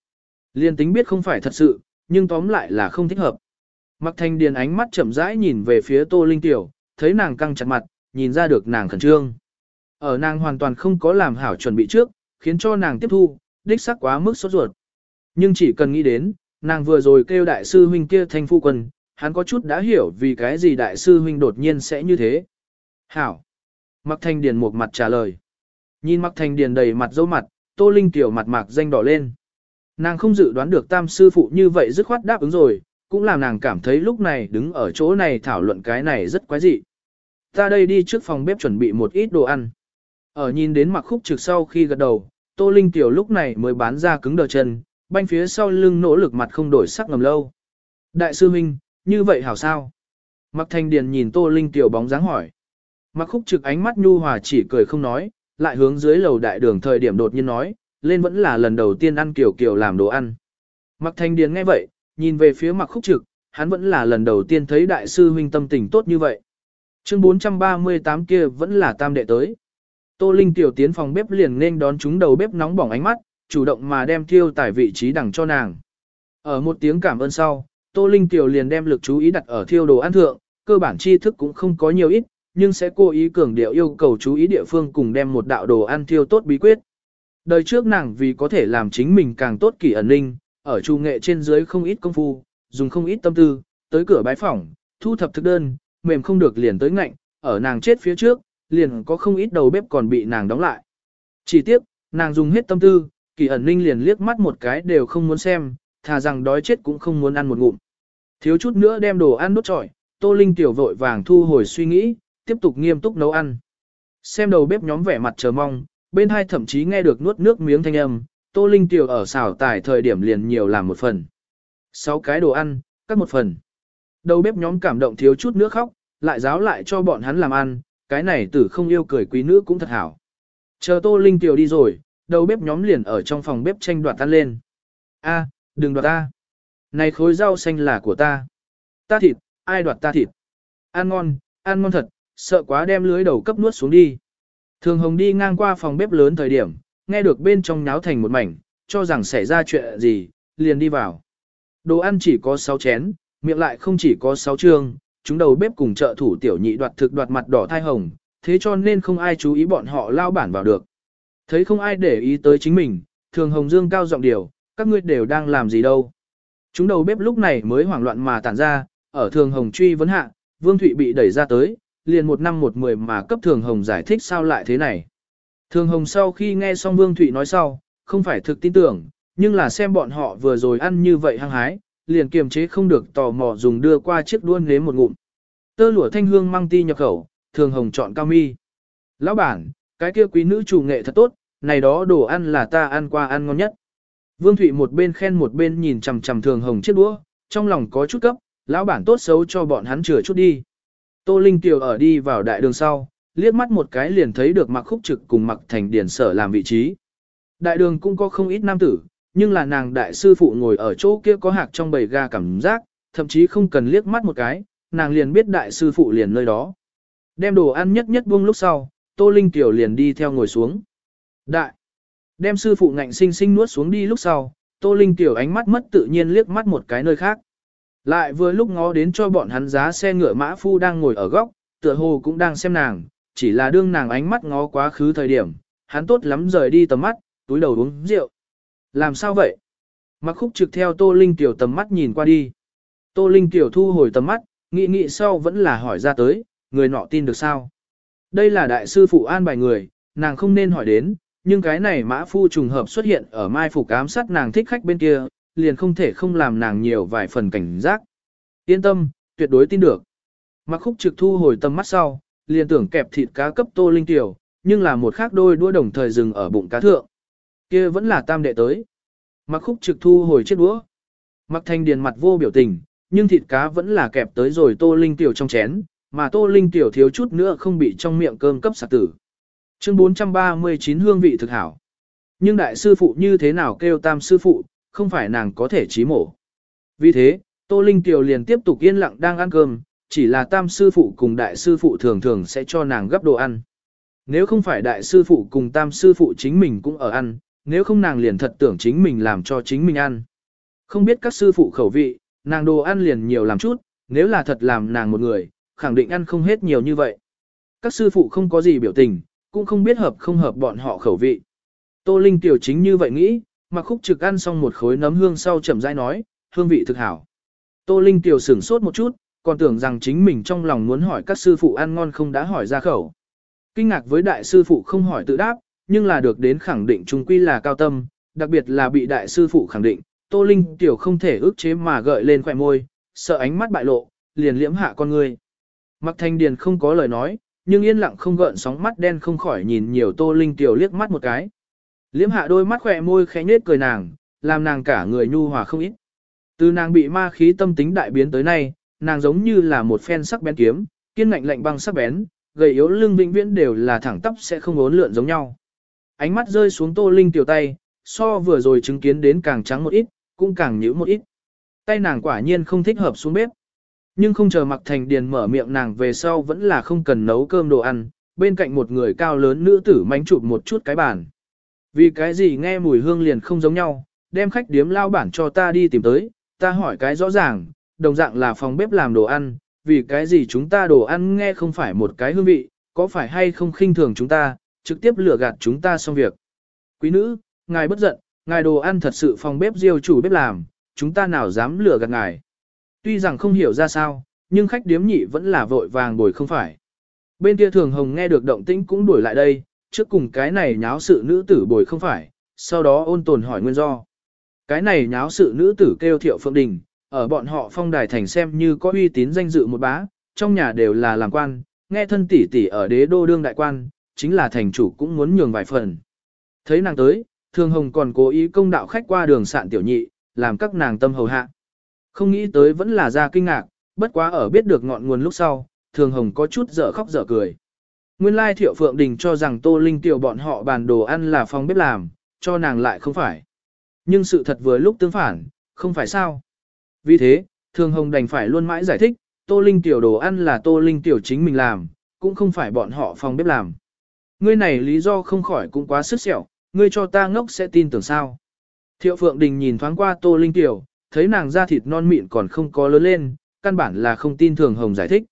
Liên tính biết không phải thật sự, nhưng tóm lại là không thích hợp. Mặc Thanh Điền ánh mắt chậm rãi nhìn về phía Tô Linh tiểu, thấy nàng căng chặt mặt, nhìn ra được nàng khẩn trương. Ở nàng hoàn toàn không có làm hảo chuẩn bị trước, khiến cho nàng tiếp thu, đích xác quá mức sốt ruột. Nhưng chỉ cần nghĩ đến, nàng vừa rồi kêu đại sư huynh kia thanh phu quân, hắn có chút đã hiểu vì cái gì đại sư huynh đột nhiên sẽ như thế. Hảo. Mặc thanh điền một mặt trả lời. Nhìn mặc thanh điền đầy mặt dấu mặt, tô linh tiểu mặt mạc danh đỏ lên. Nàng không dự đoán được tam sư phụ như vậy dứt khoát đáp ứng rồi, cũng làm nàng cảm thấy lúc này đứng ở chỗ này thảo luận cái này rất quái dị. Ta đây đi trước phòng bếp chuẩn bị một ít đồ ăn. Ở nhìn đến mặc khúc trực sau khi gật đầu, Tô Linh Tiểu lúc này mới bán ra cứng đờ chân, banh phía sau lưng nỗ lực mặt không đổi sắc ngầm lâu. Đại sư Minh, như vậy hảo sao? Mặc thanh điền nhìn Tô Linh Tiểu bóng dáng hỏi. Mặc khúc trực ánh mắt nhu hòa chỉ cười không nói, lại hướng dưới lầu đại đường thời điểm đột nhiên nói, lên vẫn là lần đầu tiên ăn kiểu kiểu làm đồ ăn. Mặc thanh điền nghe vậy, nhìn về phía mặc khúc trực, hắn vẫn là lần đầu tiên thấy đại sư huynh tâm tình tốt như vậy. Chương 438 kia vẫn là tam đệ tới. Tô Linh tiểu tiến phòng bếp liền nên đón chúng đầu bếp nóng bỏng ánh mắt, chủ động mà đem thiêu tải vị trí đằng cho nàng. Ở một tiếng cảm ơn sau, Tô Linh tiểu liền đem lực chú ý đặt ở thiêu đồ ăn thượng, cơ bản tri thức cũng không có nhiều ít, nhưng sẽ cố ý cường điệu yêu cầu chú ý địa phương cùng đem một đạo đồ ăn thiêu tốt bí quyết. Đời trước nàng vì có thể làm chính mình càng tốt kỳ ẩn linh, ở trù nghệ trên dưới không ít công phu, dùng không ít tâm tư, tới cửa bái phỏng, thu thập thực đơn, mềm không được liền tới ngạnh, ở nàng chết phía trước, liền có không ít đầu bếp còn bị nàng đóng lại. Chỉ tiếc, nàng dùng hết tâm tư, kỳ ẩn ninh liền liếc mắt một cái đều không muốn xem, thà rằng đói chết cũng không muốn ăn một ngụm. Thiếu chút nữa đem đồ ăn đốt trọi, Tô Linh tiểu vội vàng thu hồi suy nghĩ, tiếp tục nghiêm túc nấu ăn. Xem đầu bếp nhóm vẻ mặt chờ mong, bên hai thậm chí nghe được nuốt nước miếng thanh âm, Tô Linh tiểu ở xào tải thời điểm liền nhiều làm một phần. Sáu cái đồ ăn, cắt một phần. Đầu bếp nhóm cảm động thiếu chút nước khóc, lại giáo lại cho bọn hắn làm ăn, cái này tử không yêu cười quý nữ cũng thật hảo. Chờ Tô Linh tiểu đi rồi, đầu bếp nhóm liền ở trong phòng bếp tranh đoạt tan lên. A, đừng đoạt ta. Này khối rau xanh là của ta. Ta thịt, ai đoạt ta thịt. Ăn ngon, ăn ngon thật, sợ quá đem lưới đầu cấp nuốt xuống đi. Thường Hồng đi ngang qua phòng bếp lớn thời điểm, nghe được bên trong nháo thành một mảnh, cho rằng xảy ra chuyện gì, liền đi vào. Đồ ăn chỉ có 6 chén, miệng lại không chỉ có 6 chương, chúng đầu bếp cùng trợ thủ tiểu nhị đoạt thực đoạt mặt đỏ thai hồng, thế cho nên không ai chú ý bọn họ lao bản vào được. Thấy không ai để ý tới chính mình, thường hồng dương cao giọng điều, các ngươi đều đang làm gì đâu. Chúng đầu bếp lúc này mới hoảng loạn mà tản ra, ở thường hồng truy vấn hạ, Vương Thụy bị đẩy ra tới, liền một năm một mười mà cấp thường hồng giải thích sao lại thế này. Thường hồng sau khi nghe xong Vương Thụy nói sau, không phải thực tin tưởng, nhưng là xem bọn họ vừa rồi ăn như vậy hăng hái, liền kiềm chế không được tò mò dùng đưa qua chiếc đuôn nếm một ngụm. Tơ lụa thanh hương mang ti nhập khẩu, thường hồng chọn cao mi. Lão bản, cái kia quý nữ chủ nghệ thật tốt, này đó đồ ăn là ta ăn qua ăn ngon nhất. Vương Thụy một bên khen một bên nhìn chằm chằm thường hồng chiếc đũa, trong lòng có chút cấp, lão bản tốt xấu cho bọn hắn chừa chút đi. Tô Linh Tiểu ở đi vào đại đường sau, liếc mắt một cái liền thấy được mặc khúc trực cùng mặc thành điển sở làm vị trí. Đại đường cũng có không ít nam tử, nhưng là nàng đại sư phụ ngồi ở chỗ kia có hạc trong bầy ga cảm giác, thậm chí không cần liếc mắt một cái, nàng liền biết đại sư phụ liền nơi đó. Đem đồ ăn nhất nhất buông lúc sau, Tô Linh Tiểu liền đi theo ngồi xuống. Đại! Đem sư phụ ngạnh sinh sinh nuốt xuống đi lúc sau, Tô Linh Tiểu ánh mắt mất tự nhiên liếc mắt một cái nơi khác. Lại vừa lúc ngó đến cho bọn hắn giá xe ngựa mã phu đang ngồi ở góc, tựa hồ cũng đang xem nàng, chỉ là đương nàng ánh mắt ngó quá khứ thời điểm, hắn tốt lắm rời đi tầm mắt, túi đầu uống rượu. Làm sao vậy? Mặc khúc trực theo Tô Linh Tiểu tầm mắt nhìn qua đi. Tô Linh Tiểu thu hồi tầm mắt, nghĩ nghĩ sau vẫn là hỏi ra tới, người nọ tin được sao? Đây là đại sư phụ an bài người, nàng không nên hỏi đến, nhưng cái này mã phu trùng hợp xuất hiện ở mai phục ám sát nàng thích khách bên kia, liền không thể không làm nàng nhiều vài phần cảnh giác. Yên tâm, tuyệt đối tin được. Mặc khúc trực thu hồi tầm mắt sau, liền tưởng kẹp thịt cá cấp Tô Linh Tiểu, nhưng là một khác đôi đũa đồng thời dừng ở bụng cá thượng kia vẫn là tam đệ tới. Mặc khúc trực thu hồi chiếc đũa. Mặc thanh điền mặt vô biểu tình, nhưng thịt cá vẫn là kẹp tới rồi tô linh tiểu trong chén, mà Tô Linh tiểu thiếu chút nữa không bị trong miệng cơm cấp sạc tử. Chương 439 hương vị thực hảo. Nhưng đại sư phụ như thế nào kêu tam sư phụ, không phải nàng có thể trí mổ. Vì thế, Tô Linh tiểu liền tiếp tục yên lặng đang ăn cơm, chỉ là tam sư phụ cùng đại sư phụ thường thường sẽ cho nàng gấp đồ ăn. Nếu không phải đại sư phụ cùng tam sư phụ chính mình cũng ở ăn, nếu không nàng liền thật tưởng chính mình làm cho chính mình ăn. Không biết các sư phụ khẩu vị, nàng đồ ăn liền nhiều làm chút, nếu là thật làm nàng một người, khẳng định ăn không hết nhiều như vậy. Các sư phụ không có gì biểu tình, cũng không biết hợp không hợp bọn họ khẩu vị. Tô Linh tiểu chính như vậy nghĩ, mà khúc trực ăn xong một khối nấm hương sau chậm rãi nói, hương vị thực hảo. Tô Linh tiểu sửng sốt một chút, còn tưởng rằng chính mình trong lòng muốn hỏi các sư phụ ăn ngon không đã hỏi ra khẩu. Kinh ngạc với đại sư phụ không hỏi tự đáp, nhưng là được đến khẳng định trung quy là cao tâm, đặc biệt là bị đại sư phụ khẳng định, Tô Linh tiểu không thể ước chế mà gợi lên khỏe môi, sợ ánh mắt bại lộ, liền liễm hạ con người. Mặc thanh điền không có lời nói, nhưng yên lặng không gợn sóng mắt đen không khỏi nhìn nhiều Tô Linh tiểu liếc mắt một cái. Liễm hạ đôi mắt khỏe môi khẽ nết cười nàng, làm nàng cả người nhu hòa không ít. Từ nàng bị ma khí tâm tính đại biến tới nay, nàng giống như là một phen sắc bén kiếm, kiên ngạnh lạnh băng sắc bén, gầy yếu lưng vĩnh viễn đều là thẳng tắp sẽ không ốn lượn giống nhau. Ánh mắt rơi xuống Tô Linh tiểu tay, so vừa rồi chứng kiến đến càng trắng một ít, cũng càng nhữ một ít. Tay nàng quả nhiên không thích hợp xuống bếp. Nhưng không chờ mặc thành điền mở miệng nàng về sau vẫn là không cần nấu cơm đồ ăn, bên cạnh một người cao lớn nữ tử mánh chụp một chút cái bàn. Vì cái gì nghe mùi hương liền không giống nhau, đem khách điếm lao bản cho ta đi tìm tới, ta hỏi cái rõ ràng, đồng dạng là phòng bếp làm đồ ăn, vì cái gì chúng ta đồ ăn nghe không phải một cái hương vị, có phải hay không khinh thường chúng ta, trực tiếp lừa gạt chúng ta xong việc. Quý nữ, ngài bất giận, ngài đồ ăn thật sự phòng bếp diêu chủ bếp làm, chúng ta nào dám lừa gạt ngài. Tuy rằng không hiểu ra sao, nhưng khách điếm nhị vẫn là vội vàng bồi không phải. Bên kia thường hồng nghe được động tĩnh cũng đuổi lại đây, trước cùng cái này nháo sự nữ tử bồi không phải, sau đó ôn tồn hỏi nguyên do. Cái này nháo sự nữ tử kêu thiệu phượng đình, ở bọn họ phong đài thành xem như có uy tín danh dự một bá, trong nhà đều là làm quan, nghe thân tỷ tỷ ở đế đô đương đại quan, chính là thành chủ cũng muốn nhường vài phần. Thấy nàng tới, thường hồng còn cố ý công đạo khách qua đường sạn tiểu nhị, làm các nàng tâm hầu hạ. Không nghĩ tới vẫn là ra kinh ngạc, bất quá ở biết được ngọn nguồn lúc sau, thường hồng có chút dở khóc dở cười. Nguyên lai thiệu phượng đình cho rằng tô linh tiểu bọn họ bàn đồ ăn là phòng bếp làm, cho nàng lại không phải. Nhưng sự thật vừa lúc tương phản, không phải sao. Vì thế, thường hồng đành phải luôn mãi giải thích, tô linh tiểu đồ ăn là tô linh tiểu chính mình làm, cũng không phải bọn họ phòng bếp làm. Ngươi này lý do không khỏi cũng quá sức sẹo, ngươi cho ta ngốc sẽ tin tưởng sao. Thiệu Phượng Đình nhìn thoáng qua Tô Linh Tiểu, thấy nàng da thịt non mịn còn không có lớn lên, căn bản là không tin thường hồng giải thích.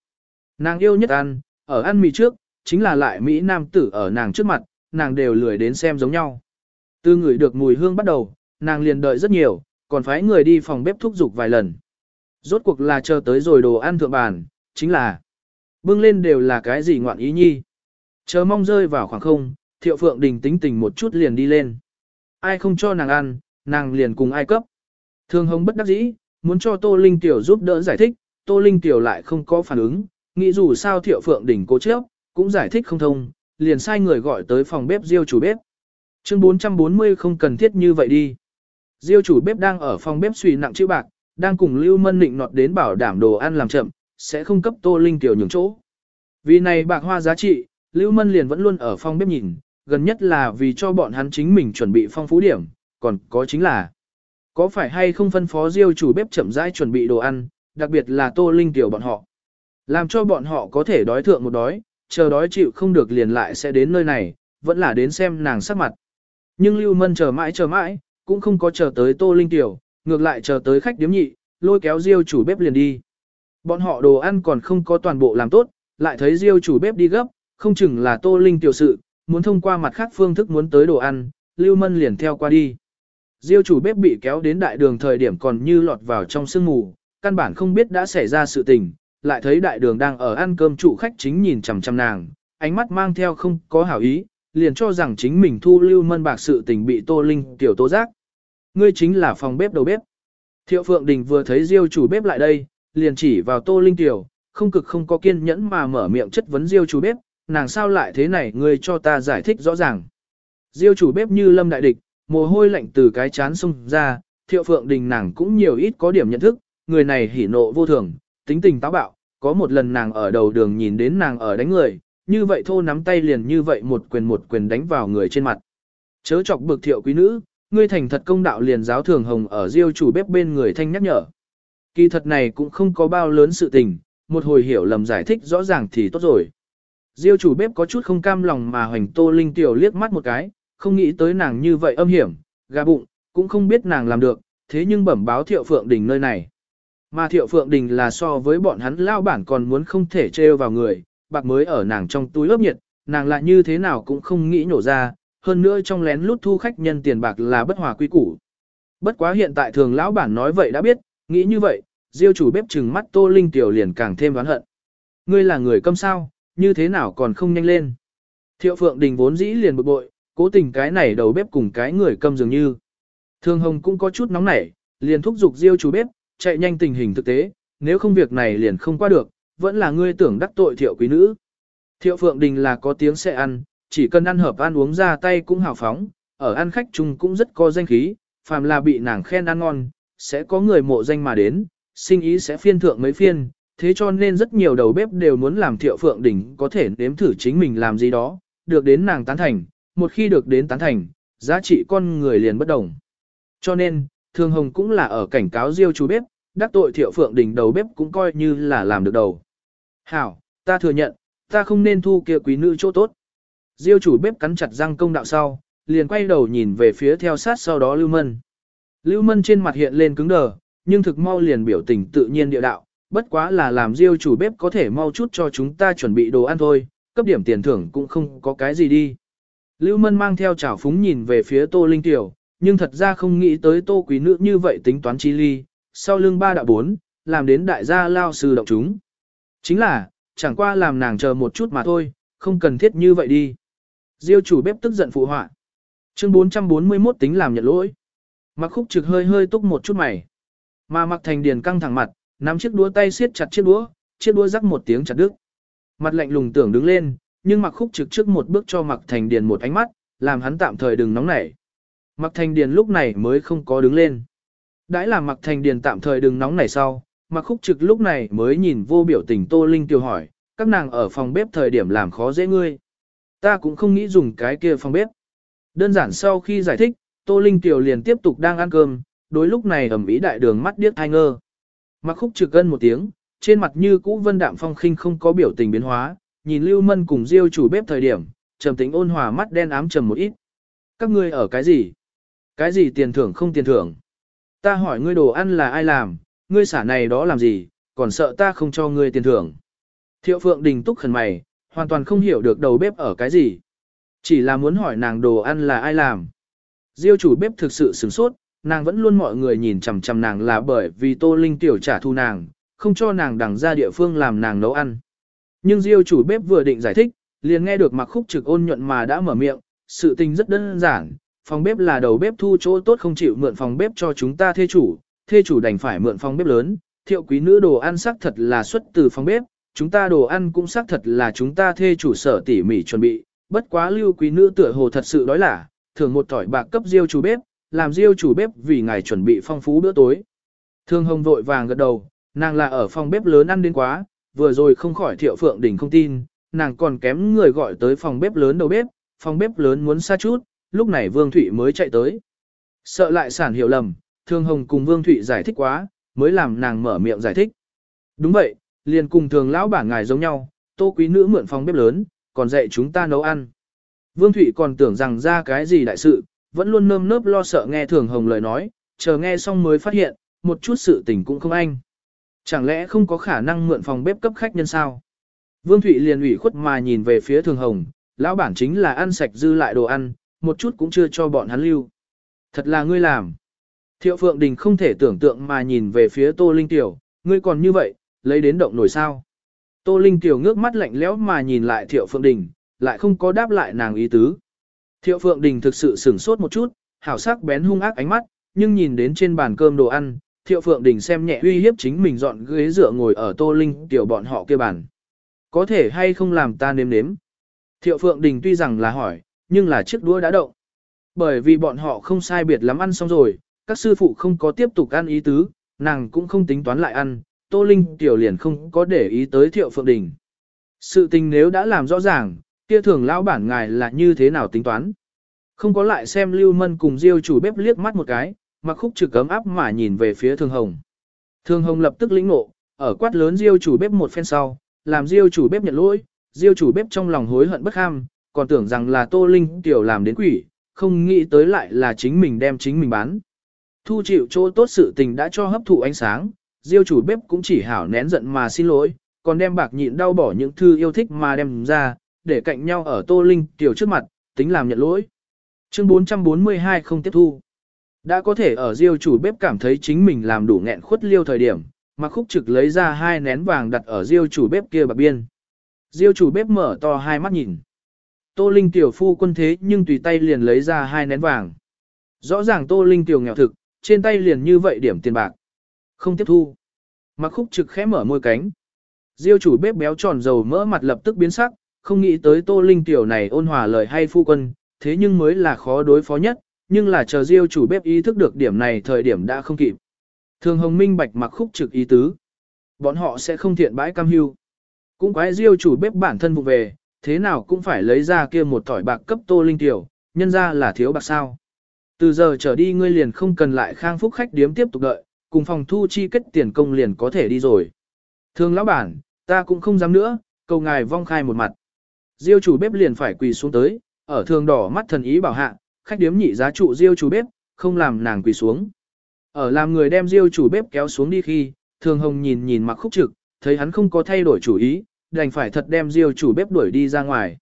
Nàng yêu nhất ăn, ở ăn mì trước, chính là lại Mỹ Nam tử ở nàng trước mặt, nàng đều lười đến xem giống nhau. Từ người được mùi hương bắt đầu, nàng liền đợi rất nhiều, còn phải người đi phòng bếp thúc giục vài lần. Rốt cuộc là chờ tới rồi đồ ăn thượng bàn, chính là bưng lên đều là cái gì ngoạn ý nhi. Chờ mong rơi vào khoảng không, thiệu phượng đình tính tình một chút liền đi lên. Ai không cho nàng ăn, nàng liền cùng ai cấp. Thường hồng bất đắc dĩ, muốn cho Tô Linh Tiểu giúp đỡ giải thích, Tô Linh Tiểu lại không có phản ứng, nghĩ dù sao thiệu phượng đỉnh cố chấp, cũng giải thích không thông, liền sai người gọi tới phòng bếp diêu chủ bếp. Chương 440 không cần thiết như vậy đi. Diêu chủ bếp đang ở phòng bếp suy nặng chữ bạc, đang cùng Lưu Mân Nịnh nọt đến bảo đảm đồ ăn làm chậm, sẽ không cấp Tô Linh Tiểu nhường chỗ. Vì này bạc hoa giá trị, Lưu Mân liền vẫn luôn ở phòng bếp nhìn, gần nhất là vì cho bọn hắn chính mình chuẩn bị phong phú điểm, còn có chính là có phải hay không phân phó Diêu chủ bếp chậm rãi chuẩn bị đồ ăn, đặc biệt là Tô Linh tiểu bọn họ. Làm cho bọn họ có thể đói thượng một đói, chờ đói chịu không được liền lại sẽ đến nơi này, vẫn là đến xem nàng sắc mặt. Nhưng Lưu Mân chờ mãi chờ mãi, cũng không có chờ tới Tô Linh tiểu, ngược lại chờ tới khách điếm nhị, lôi kéo Diêu chủ bếp liền đi. Bọn họ đồ ăn còn không có toàn bộ làm tốt, lại thấy Diêu chủ bếp đi gấp, không chừng là Tô Linh tiểu sự, muốn thông qua mặt khác phương thức muốn tới đồ ăn, Lưu Mân liền theo qua đi. Diêu chủ bếp bị kéo đến đại đường thời điểm còn như lọt vào trong sương mù, căn bản không biết đã xảy ra sự tình, lại thấy đại đường đang ở ăn cơm chủ khách chính nhìn chằm chằm nàng, ánh mắt mang theo không có hảo ý, liền cho rằng chính mình thu lưu mân bạc sự tình bị Tô Linh tiểu tố giác. Ngươi chính là phòng bếp đầu bếp. Thiệu Phượng Đình vừa thấy Diêu chủ bếp lại đây, liền chỉ vào Tô Linh tiểu, không cực không có kiên nhẫn mà mở miệng chất vấn Diêu chủ bếp, nàng sao lại thế này ngươi cho ta giải thích rõ ràng. Diêu chủ bếp như lâm đại địch, mồ hôi lạnh từ cái chán xông ra, thiệu phượng đình nàng cũng nhiều ít có điểm nhận thức, người này hỉ nộ vô thường, tính tình táo bạo, có một lần nàng ở đầu đường nhìn đến nàng ở đánh người, như vậy thô nắm tay liền như vậy một quyền một quyền đánh vào người trên mặt. Chớ chọc bực thiệu quý nữ, ngươi thành thật công đạo liền giáo thường hồng ở diêu chủ bếp bên người thanh nhắc nhở. Kỳ thật này cũng không có bao lớn sự tình, một hồi hiểu lầm giải thích rõ ràng thì tốt rồi. Diêu chủ bếp có chút không cam lòng mà hoành tô linh tiểu liếc mắt một cái, không nghĩ tới nàng như vậy âm hiểm, gà bụng, cũng không biết nàng làm được, thế nhưng bẩm báo thiệu phượng đình nơi này. Mà thiệu phượng đình là so với bọn hắn lao bản còn muốn không thể trêu vào người, bạc mới ở nàng trong túi ướp nhiệt, nàng lại như thế nào cũng không nghĩ nổ ra, hơn nữa trong lén lút thu khách nhân tiền bạc là bất hòa quy củ. Bất quá hiện tại thường lão bản nói vậy đã biết, nghĩ như vậy, diêu chủ bếp chừng mắt tô linh tiểu liền càng thêm oán hận. Ngươi là người câm sao, như thế nào còn không nhanh lên. Thiệu phượng đình vốn dĩ liền bực bội, cố tình cái này đầu bếp cùng cái người câm dường như. Thương hồng cũng có chút nóng nảy, liền thúc giục diêu chủ bếp, chạy nhanh tình hình thực tế, nếu không việc này liền không qua được, vẫn là ngươi tưởng đắc tội thiệu quý nữ. Thiệu phượng đình là có tiếng sẽ ăn, chỉ cần ăn hợp ăn uống ra tay cũng hào phóng, ở ăn khách chung cũng rất có danh khí, phàm là bị nàng khen ăn ngon, sẽ có người mộ danh mà đến, sinh ý sẽ phiên thượng mấy phiên, thế cho nên rất nhiều đầu bếp đều muốn làm thiệu phượng đình có thể nếm thử chính mình làm gì đó, được đến nàng tán thành, một khi được đến tán thành, giá trị con người liền bất đồng. Cho nên, thường Hồng cũng là ở cảnh cáo Diêu chú bếp, đắc tội thiệu phượng đỉnh đầu bếp cũng coi như là làm được đầu. Hảo, ta thừa nhận, ta không nên thu kia quý nữ chỗ tốt. Diêu chủ bếp cắn chặt răng công đạo sau, liền quay đầu nhìn về phía theo sát sau đó Lưu Mân. Lưu Mân trên mặt hiện lên cứng đờ, nhưng thực mau liền biểu tình tự nhiên địa đạo, bất quá là làm Diêu chủ bếp có thể mau chút cho chúng ta chuẩn bị đồ ăn thôi, cấp điểm tiền thưởng cũng không có cái gì đi. Lưu Mân mang theo chảo phúng nhìn về phía Tô Linh Tiểu, nhưng thật ra không nghĩ tới Tô Quý Nữ như vậy tính toán chi ly, sau lưng ba đạo bốn, làm đến đại gia lao sư động chúng. Chính là, chẳng qua làm nàng chờ một chút mà thôi, không cần thiết như vậy đi. Diêu chủ bếp tức giận phụ họa. Chương 441 tính làm nhận lỗi. Mặc khúc trực hơi hơi túc một chút mày. Mà mặc thành điền căng thẳng mặt, nắm chiếc đũa tay siết chặt chiếc đũa, chiếc đũa rắc một tiếng chặt đứt. Mặt lạnh lùng tưởng đứng lên, nhưng mặc khúc trực trước một bước cho mặc thành điền một ánh mắt, làm hắn tạm thời đừng nóng nảy. Mạc thành điền lúc này mới không có đứng lên. Đãi là Mạc thành điền tạm thời đừng nóng nảy sau, mặc khúc trực lúc này mới nhìn vô biểu tình Tô Linh Tiêu hỏi, các nàng ở phòng bếp thời điểm làm khó dễ ngươi. Ta cũng không nghĩ dùng cái kia phòng bếp. Đơn giản sau khi giải thích, Tô Linh Tiểu liền tiếp tục đang ăn cơm, đối lúc này ẩm ý đại đường mắt điếc hai ngơ. Mặc khúc trực gân một tiếng, trên mặt như cũ vân đạm phong khinh không có biểu tình biến hóa, nhìn Lưu Mân cùng Diêu chủ bếp thời điểm, trầm tính ôn hòa mắt đen ám trầm một ít. Các ngươi ở cái gì? Cái gì tiền thưởng không tiền thưởng? Ta hỏi ngươi đồ ăn là ai làm, ngươi xả này đó làm gì, còn sợ ta không cho ngươi tiền thưởng. Thiệu Phượng Đình túc khẩn mày, hoàn toàn không hiểu được đầu bếp ở cái gì. Chỉ là muốn hỏi nàng đồ ăn là ai làm. Diêu chủ bếp thực sự sửng sốt, nàng vẫn luôn mọi người nhìn chằm chằm nàng là bởi vì Tô Linh tiểu trả thu nàng, không cho nàng đằng ra địa phương làm nàng nấu ăn. Nhưng Diêu chủ bếp vừa định giải thích, liền nghe được mặc khúc trực ôn nhuận mà đã mở miệng, sự tình rất đơn giản, phòng bếp là đầu bếp thu chỗ tốt không chịu mượn phòng bếp cho chúng ta thê chủ, thê chủ đành phải mượn phòng bếp lớn, thiệu quý nữ đồ ăn sắc thật là xuất từ phòng bếp, chúng ta đồ ăn cũng xác thật là chúng ta thê chủ sở tỉ mỉ chuẩn bị, bất quá lưu quý nữ tựa hồ thật sự đói là, thường một tỏi bạc cấp diêu chủ bếp, làm diêu chủ bếp vì ngài chuẩn bị phong phú bữa tối. Thương hồng vội vàng gật đầu, nàng là ở phòng bếp lớn ăn đến quá, vừa rồi không khỏi thiệu phượng đỉnh không tin, nàng còn kém người gọi tới phòng bếp lớn đầu bếp, phòng bếp lớn muốn xa chút, lúc này Vương Thụy mới chạy tới. Sợ lại sản hiểu lầm, Thương Hồng cùng Vương Thụy giải thích quá, mới làm nàng mở miệng giải thích. Đúng vậy, liền cùng thường lão bản ngài giống nhau, tô quý nữ mượn phòng bếp lớn, còn dạy chúng ta nấu ăn. Vương Thụy còn tưởng rằng ra cái gì đại sự, vẫn luôn nơm nớp lo sợ nghe thường hồng lời nói, chờ nghe xong mới phát hiện, một chút sự tình cũng không anh. Chẳng lẽ không có khả năng mượn phòng bếp cấp khách nhân sao? Vương Thụy liền ủy khuất mà nhìn về phía thường hồng, lão bản chính là ăn sạch dư lại đồ ăn, một chút cũng chưa cho bọn hắn lưu. Thật là ngươi làm. Thiệu Phượng Đình không thể tưởng tượng mà nhìn về phía Tô Linh Tiểu, ngươi còn như vậy, lấy đến động nổi sao. Tô Linh Tiểu ngước mắt lạnh lẽo mà nhìn lại Thiệu Phượng Đình, lại không có đáp lại nàng ý tứ. Thiệu Phượng Đình thực sự sửng sốt một chút, hảo sắc bén hung ác ánh mắt, nhưng nhìn đến trên bàn cơm đồ ăn, Thiệu Phượng Đình xem nhẹ uy hiếp chính mình dọn ghế dựa ngồi ở Tô Linh Tiểu bọn họ kia bàn. Có thể hay không làm ta nếm nếm? Thiệu Phượng Đình tuy rằng là hỏi, nhưng là chiếc đũa đã động. Bởi vì bọn họ không sai biệt lắm ăn xong rồi, các sư phụ không có tiếp tục ăn ý tứ, nàng cũng không tính toán lại ăn, Tô Linh tiểu liền không có để ý tới Thiệu Phượng Đình. Sự tình nếu đã làm rõ ràng, kia thường lão bản ngài là như thế nào tính toán. Không có lại xem Lưu Mân cùng Diêu chủ bếp liếc mắt một cái, mặc khúc trực cấm áp mà nhìn về phía Thường Hồng. Thường Hồng lập tức lĩnh ngộ, ở quát lớn Diêu chủ bếp một phen sau, làm Diêu chủ bếp nhận lỗi, Diêu chủ bếp trong lòng hối hận bất ham, còn tưởng rằng là Tô Linh tiểu làm đến quỷ, không nghĩ tới lại là chính mình đem chính mình bán. Thu chịu chỗ tốt sự tình đã cho hấp thụ ánh sáng, Diêu chủ bếp cũng chỉ hảo nén giận mà xin lỗi, còn đem bạc nhịn đau bỏ những thư yêu thích mà đem ra, để cạnh nhau ở Tô Linh tiểu trước mặt, tính làm nhận lỗi. Chương 442 không tiếp thu. Đã có thể ở Diêu chủ bếp cảm thấy chính mình làm đủ nghẹn khuất liêu thời điểm, mà khúc trực lấy ra hai nén vàng đặt ở Diêu chủ bếp kia bạc biên. Diêu chủ bếp mở to hai mắt nhìn. Tô Linh tiểu phu quân thế nhưng tùy tay liền lấy ra hai nén vàng. Rõ ràng Tô Linh tiểu nghèo thực, trên tay liền như vậy điểm tiền bạc. Không tiếp thu. Mặc khúc trực khẽ mở môi cánh. Diêu chủ bếp béo tròn dầu mỡ mặt lập tức biến sắc, không nghĩ tới Tô Linh tiểu này ôn hòa lời hay phu quân, thế nhưng mới là khó đối phó nhất, nhưng là chờ Diêu chủ bếp ý thức được điểm này thời điểm đã không kịp. Thường Hồng Minh bạch mặc khúc trực ý tứ. Bọn họ sẽ không thiện bãi cam hưu. Cũng quái Diêu chủ bếp bản thân vụ về, thế nào cũng phải lấy ra kia một thỏi bạc cấp Tô Linh tiểu, nhân ra là thiếu bạc sao. Từ giờ trở đi ngươi liền không cần lại khang phúc khách điếm tiếp tục đợi, cùng phòng thu chi kết tiền công liền có thể đi rồi. Thường lão bản, ta cũng không dám nữa, cầu ngài vong khai một mặt. Diêu chủ bếp liền phải quỳ xuống tới, ở thường đỏ mắt thần ý bảo hạ, khách điếm nhị giá trụ Diêu chủ bếp, không làm nàng quỳ xuống. Ở làm người đem Diêu chủ bếp kéo xuống đi khi, thường hồng nhìn nhìn mặc khúc trực, thấy hắn không có thay đổi chủ ý, đành phải thật đem Diêu chủ bếp đuổi đi ra ngoài.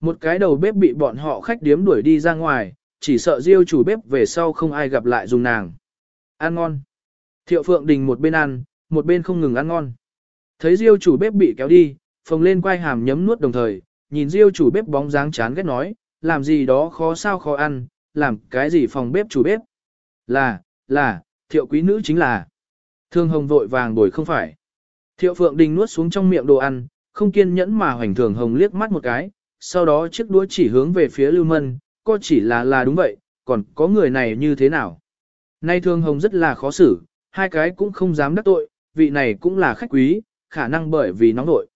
Một cái đầu bếp bị bọn họ khách điếm đuổi đi ra ngoài, chỉ sợ Diêu chủ bếp về sau không ai gặp lại dùng nàng. Ăn ngon. Thiệu Phượng Đình một bên ăn, một bên không ngừng ăn ngon. Thấy Diêu chủ bếp bị kéo đi, phồng lên quay hàm nhấm nuốt đồng thời, nhìn Diêu chủ bếp bóng dáng chán ghét nói, làm gì đó khó sao khó ăn, làm cái gì phòng bếp chủ bếp. Là, là, thiệu quý nữ chính là. Thương hồng vội vàng đổi không phải. Thiệu Phượng Đình nuốt xuống trong miệng đồ ăn, không kiên nhẫn mà hoành thường hồng liếc mắt một cái, sau đó chiếc đũa chỉ hướng về phía Lưu Mân, có chỉ là là đúng vậy, còn có người này như thế nào. Nay thường hồng rất là khó xử, hai cái cũng không dám đắc tội, vị này cũng là khách quý, khả năng bởi vì nóng nội.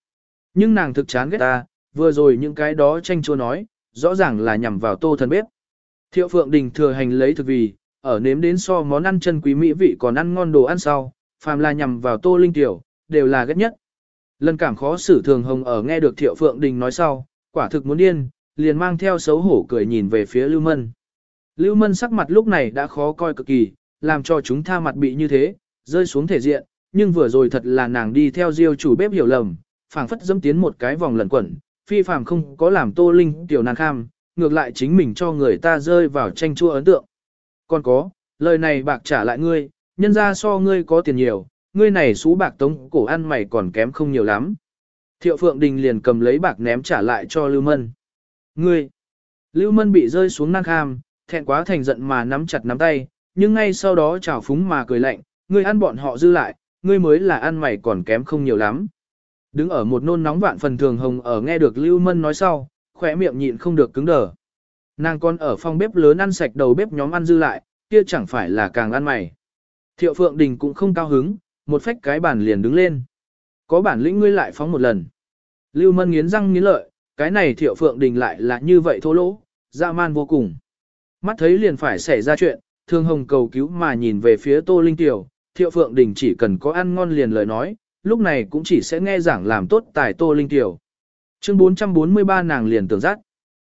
Nhưng nàng thực chán ghét ta, vừa rồi những cái đó tranh chua nói, rõ ràng là nhằm vào tô thần bếp. Thiệu Phượng Đình thừa hành lấy thực vì, ở nếm đến so món ăn chân quý mỹ vị còn ăn ngon đồ ăn sau, phàm là nhằm vào tô linh tiểu, đều là ghét nhất. Lần cảm khó xử thường hồng ở nghe được Thiệu Phượng Đình nói sau, quả thực muốn điên, liền mang theo xấu hổ cười nhìn về phía Lưu Mân. Lưu Mân sắc mặt lúc này đã khó coi cực kỳ, làm cho chúng tha mặt bị như thế, rơi xuống thể diện, nhưng vừa rồi thật là nàng đi theo diêu chủ bếp hiểu lầm, phảng phất dâm tiến một cái vòng lẩn quẩn, phi phàm không có làm tô linh tiểu nàng kham, ngược lại chính mình cho người ta rơi vào tranh chua ấn tượng. Còn có, lời này bạc trả lại ngươi, nhân ra so ngươi có tiền nhiều, ngươi này xú bạc tống cổ ăn mày còn kém không nhiều lắm. Thiệu Phượng Đình liền cầm lấy bạc ném trả lại cho Lưu Mân. Ngươi! Lưu Mân bị rơi xuống năng kham, thẹn quá thành giận mà nắm chặt nắm tay, nhưng ngay sau đó chảo phúng mà cười lạnh, ngươi ăn bọn họ dư lại, ngươi mới là ăn mày còn kém không nhiều lắm. Đứng ở một nôn nóng vạn phần thường hồng ở nghe được Lưu Mân nói sau, khỏe miệng nhịn không được cứng đờ. Nàng con ở phòng bếp lớn ăn sạch đầu bếp nhóm ăn dư lại, kia chẳng phải là càng ăn mày. Thiệu Phượng Đình cũng không cao hứng, một phách cái bản liền đứng lên. Có bản lĩnh ngươi lại phóng một lần. Lưu Mân nghiến răng nghiến lợi, cái này Thiệu Phượng Đình lại là như vậy thô lỗ, dạ man vô cùng. Mắt thấy liền phải xảy ra chuyện, Thương Hồng cầu cứu mà nhìn về phía Tô Linh Tiểu, Thiệu Phượng Đình chỉ cần có ăn ngon liền lời nói, lúc này cũng chỉ sẽ nghe giảng làm tốt tài Tô Linh Tiểu. Chương 443 nàng liền tưởng giác.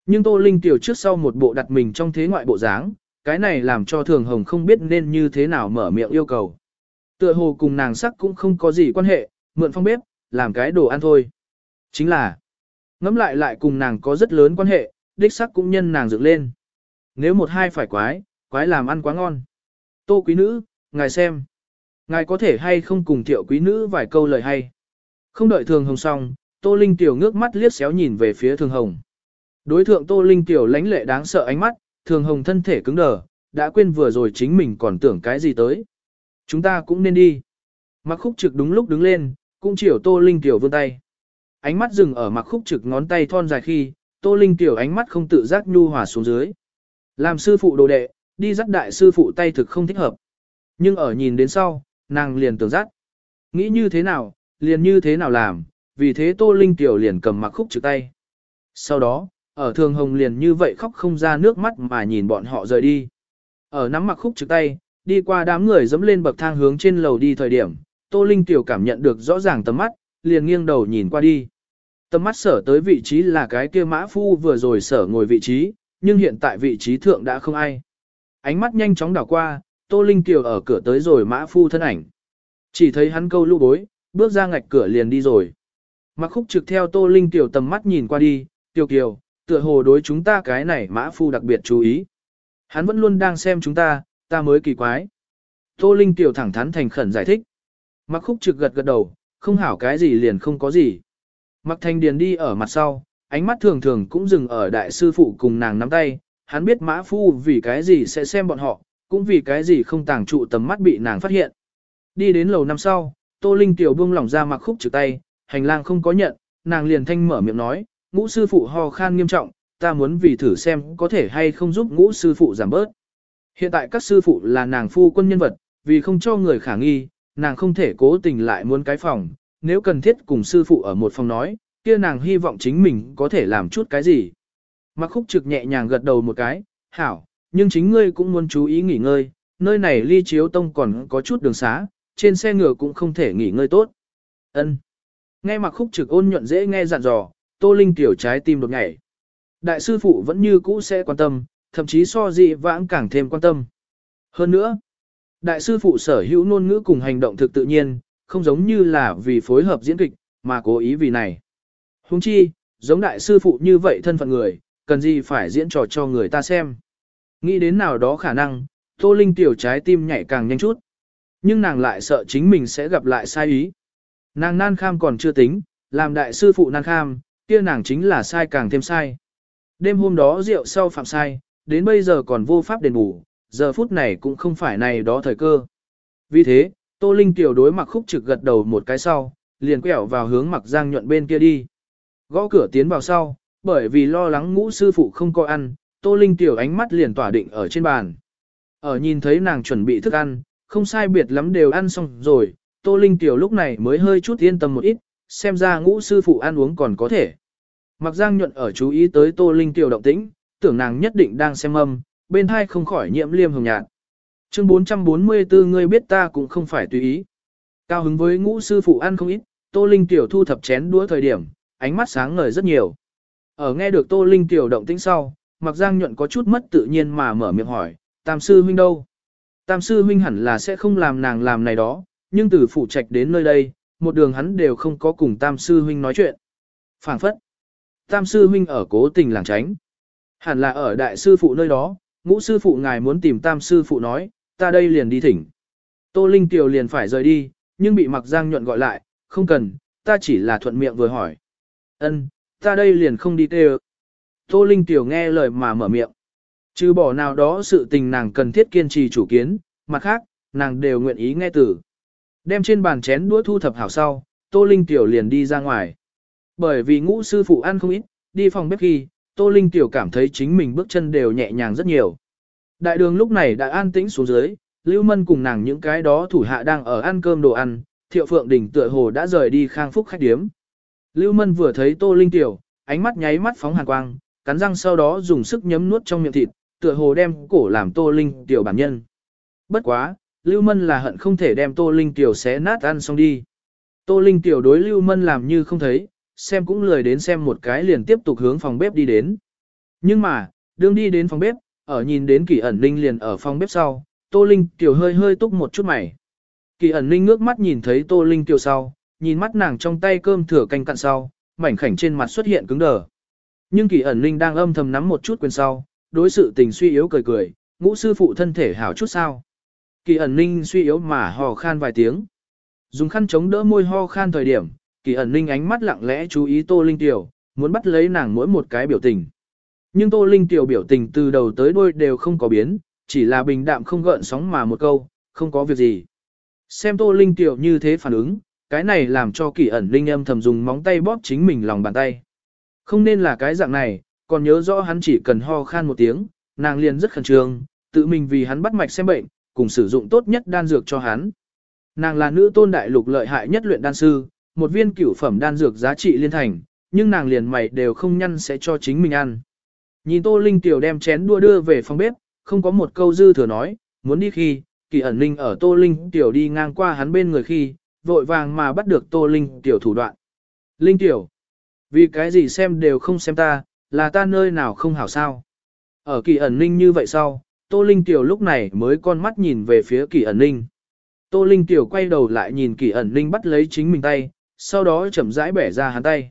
Nhưng Tô Linh Tiểu trước sau một bộ đặt mình trong thế ngoại bộ dáng, cái này làm cho Thường Hồng không biết nên như thế nào mở miệng yêu cầu. Tựa hồ cùng nàng sắc cũng không có gì quan hệ, mượn phong bếp, làm cái đồ ăn thôi. Chính là, ngẫm lại lại cùng nàng có rất lớn quan hệ, đích sắc cũng nhân nàng dựng lên. Nếu một hai phải quái, quái làm ăn quá ngon. Tô quý nữ, ngài xem. Ngài có thể hay không cùng thiệu quý nữ vài câu lời hay. Không đợi thường hồng xong, Tô Linh Tiểu ngước mắt liếc xéo nhìn về phía thường hồng. Đối thượng Tô Linh Tiểu lánh lệ đáng sợ ánh mắt, thường hồng thân thể cứng đờ, đã quên vừa rồi chính mình còn tưởng cái gì tới. Chúng ta cũng nên đi. Mặc khúc trực đúng lúc đứng lên, cũng chiều Tô Linh Tiểu vươn tay. Ánh mắt dừng ở mặc khúc trực ngón tay thon dài khi, Tô Linh Tiểu ánh mắt không tự giác nhu hòa xuống dưới. Làm sư phụ đồ đệ, đi dắt đại sư phụ tay thực không thích hợp. Nhưng ở nhìn đến sau, nàng liền tưởng dắt. Nghĩ như thế nào, liền như thế nào làm, vì thế Tô Linh Tiểu liền cầm mặc khúc trực tay. Sau đó, ở thường hồng liền như vậy khóc không ra nước mắt mà nhìn bọn họ rời đi. Ở nắm mặc khúc trực tay, đi qua đám người dẫm lên bậc thang hướng trên lầu đi thời điểm, Tô Linh Tiểu cảm nhận được rõ ràng tầm mắt, liền nghiêng đầu nhìn qua đi. Tầm mắt sở tới vị trí là cái kia mã phu vừa rồi sở ngồi vị trí, nhưng hiện tại vị trí thượng đã không ai. Ánh mắt nhanh chóng đảo qua, Tô Linh Tiểu ở cửa tới rồi mã phu thân ảnh. Chỉ thấy hắn câu lũ bối, bước ra ngạch cửa liền đi rồi. Mặc khúc trực theo Tô Linh Tiểu tầm mắt nhìn qua đi, Tiểu Kiều, tựa hồ đối chúng ta cái này mã phu đặc biệt chú ý. Hắn vẫn luôn đang xem chúng ta, ta mới kỳ quái. Tô Linh Tiểu thẳng thắn thành khẩn giải thích. Mặc khúc trực gật gật đầu, không hảo cái gì liền không có gì. Mặc Thanh điền đi ở mặt sau, ánh mắt thường thường cũng dừng ở đại sư phụ cùng nàng nắm tay, hắn biết mã phu vì cái gì sẽ xem bọn họ, cũng vì cái gì không tàng trụ tầm mắt bị nàng phát hiện. Đi đến lầu năm sau, Tô Linh Tiểu buông lỏng ra mặc khúc trực tay, hành lang không có nhận, nàng liền thanh mở miệng nói, ngũ sư phụ ho khan nghiêm trọng, ta muốn vì thử xem có thể hay không giúp ngũ sư phụ giảm bớt. Hiện tại các sư phụ là nàng phu quân nhân vật, vì không cho người khả nghi, nàng không thể cố tình lại muốn cái phòng, nếu cần thiết cùng sư phụ ở một phòng nói, kia nàng hy vọng chính mình có thể làm chút cái gì. Mặc khúc trực nhẹ nhàng gật đầu một cái, hảo, nhưng chính ngươi cũng muốn chú ý nghỉ ngơi, nơi này ly chiếu tông còn có chút đường xá, trên xe ngựa cũng không thể nghỉ ngơi tốt. Ân. Nghe mặc khúc trực ôn nhuận dễ nghe dặn dò, Tô Linh tiểu trái tim đột nhảy. Đại sư phụ vẫn như cũ sẽ quan tâm, thậm chí so dị vãng càng thêm quan tâm. Hơn nữa, đại sư phụ sở hữu ngôn ngữ cùng hành động thực tự nhiên, không giống như là vì phối hợp diễn kịch, mà cố ý vì này. Huống chi, giống đại sư phụ như vậy thân phận người, cần gì phải diễn trò cho người ta xem. Nghĩ đến nào đó khả năng, Tô Linh tiểu trái tim nhảy càng nhanh chút. Nhưng nàng lại sợ chính mình sẽ gặp lại sai ý. Nàng nan kham còn chưa tính, làm đại sư phụ nan kham, kia nàng chính là sai càng thêm sai. Đêm hôm đó rượu sau phạm sai, đến bây giờ còn vô pháp đền bù, giờ phút này cũng không phải này đó thời cơ. Vì thế, Tô Linh tiểu đối mặc khúc trực gật đầu một cái sau, liền quẹo vào hướng mặc giang nhuận bên kia đi. Gõ cửa tiến vào sau, bởi vì lo lắng ngũ sư phụ không có ăn, Tô Linh tiểu ánh mắt liền tỏa định ở trên bàn. Ở nhìn thấy nàng chuẩn bị thức ăn, không sai biệt lắm đều ăn xong rồi, Tô Linh tiểu lúc này mới hơi chút yên tâm một ít, xem ra ngũ sư phụ ăn uống còn có thể. Mặc Giang nhuận ở chú ý tới Tô Linh tiểu động tĩnh, tưởng nàng nhất định đang xem âm, bên hai không khỏi nhiễm liêm hồng nhạt. Chương 444 ngươi biết ta cũng không phải tùy ý. Cao hứng với ngũ sư phụ ăn không ít, Tô Linh tiểu thu thập chén đũa thời điểm, ánh mắt sáng ngời rất nhiều. Ở nghe được Tô Linh tiểu động tĩnh sau, Mặc Giang nhuận có chút mất tự nhiên mà mở miệng hỏi, Tam sư huynh đâu? Tam sư huynh hẳn là sẽ không làm nàng làm này đó, nhưng từ phủ trạch đến nơi đây, một đường hắn đều không có cùng Tam sư huynh nói chuyện. Phảng phất. Tam sư huynh ở cố tình lảng tránh. Hẳn là ở đại sư phụ nơi đó, ngũ sư phụ ngài muốn tìm tam sư phụ nói, ta đây liền đi thỉnh. Tô Linh Tiểu liền phải rời đi, nhưng bị Mặc Giang nhuận gọi lại, không cần, ta chỉ là thuận miệng vừa hỏi. Ân, ta đây liền không đi tê Tô Linh Tiểu nghe lời mà mở miệng. Trừ bỏ nào đó sự tình nàng cần thiết kiên trì chủ kiến, mặt khác, nàng đều nguyện ý nghe từ. Đem trên bàn chén đũa thu thập hảo sau, Tô Linh Tiểu liền đi ra ngoài. Bởi vì ngũ sư phụ ăn không ít, đi phòng bếp khi, Tô Linh Tiểu cảm thấy chính mình bước chân đều nhẹ nhàng rất nhiều. Đại đường lúc này đã an tĩnh xuống dưới, Lưu Mân cùng nàng những cái đó thủ hạ đang ở ăn cơm đồ ăn, Thiệu Phượng Đình tựa hồ đã rời đi khang phúc khách điếm. Lưu Mân vừa thấy Tô Linh Tiểu, ánh mắt nháy mắt phóng hàn quang, cắn răng sau đó dùng sức nhấm nuốt trong miệng thịt, tựa hồ đem cổ làm Tô Linh Tiểu bản nhân. Bất quá, Lưu Mân là hận không thể đem Tô Linh Tiểu xé nát ăn xong đi. Tô Linh Tiểu đối Lưu Mân làm như không thấy, xem cũng lười đến xem một cái liền tiếp tục hướng phòng bếp đi đến. Nhưng mà, đương đi đến phòng bếp, ở nhìn đến kỳ ẩn ninh liền ở phòng bếp sau, Tô Linh Tiểu hơi hơi túc một chút mày. Kỳ ẩn ninh ngước mắt nhìn thấy Tô Linh Tiểu sau, nhìn mắt nàng trong tay cơm thừa canh cặn sau, mảnh khảnh trên mặt xuất hiện cứng đờ. Nhưng kỳ ẩn ninh đang âm thầm nắm một chút quyền sau, đối sự tình suy yếu cười cười, ngũ sư phụ thân thể hảo chút sao. Kỳ ẩn ninh suy yếu mà hò khan vài tiếng. Dùng khăn chống đỡ môi ho khan thời điểm, kỳ ẩn ninh ánh mắt lặng lẽ chú ý Tô Linh Tiểu, muốn bắt lấy nàng mỗi một cái biểu tình. Nhưng Tô Linh Tiểu biểu tình từ đầu tới đuôi đều không có biến, chỉ là bình đạm không gợn sóng mà một câu, không có việc gì. Xem Tô Linh Tiểu như thế phản ứng, cái này làm cho kỳ ẩn linh âm thầm dùng móng tay bóp chính mình lòng bàn tay. Không nên là cái dạng này, còn nhớ rõ hắn chỉ cần ho khan một tiếng, nàng liền rất khẩn trương, tự mình vì hắn bắt mạch xem bệnh, cùng sử dụng tốt nhất đan dược cho hắn. nàng là nữ tôn đại lục lợi hại nhất luyện đan sư, một viên cửu phẩm đan dược giá trị liên thành, nhưng nàng liền mày đều không nhăn sẽ cho chính mình ăn. Nhìn Tô Linh tiểu đem chén đua đưa về phòng bếp, không có một câu dư thừa nói, muốn đi khi, kỳ ẩn linh ở Tô Linh tiểu đi ngang qua hắn bên người khi, vội vàng mà bắt được Tô Linh tiểu thủ đoạn. Linh tiểu, vì cái gì xem đều không xem ta, là ta nơi nào không hảo sao. Ở kỳ ẩn linh như vậy sau, Tô Linh tiểu lúc này mới con mắt nhìn về phía kỳ ẩn linh. Tô Linh tiểu quay đầu lại nhìn kỳ ẩn linh bắt lấy chính mình tay, sau đó chậm rãi bẻ ra hắn tay.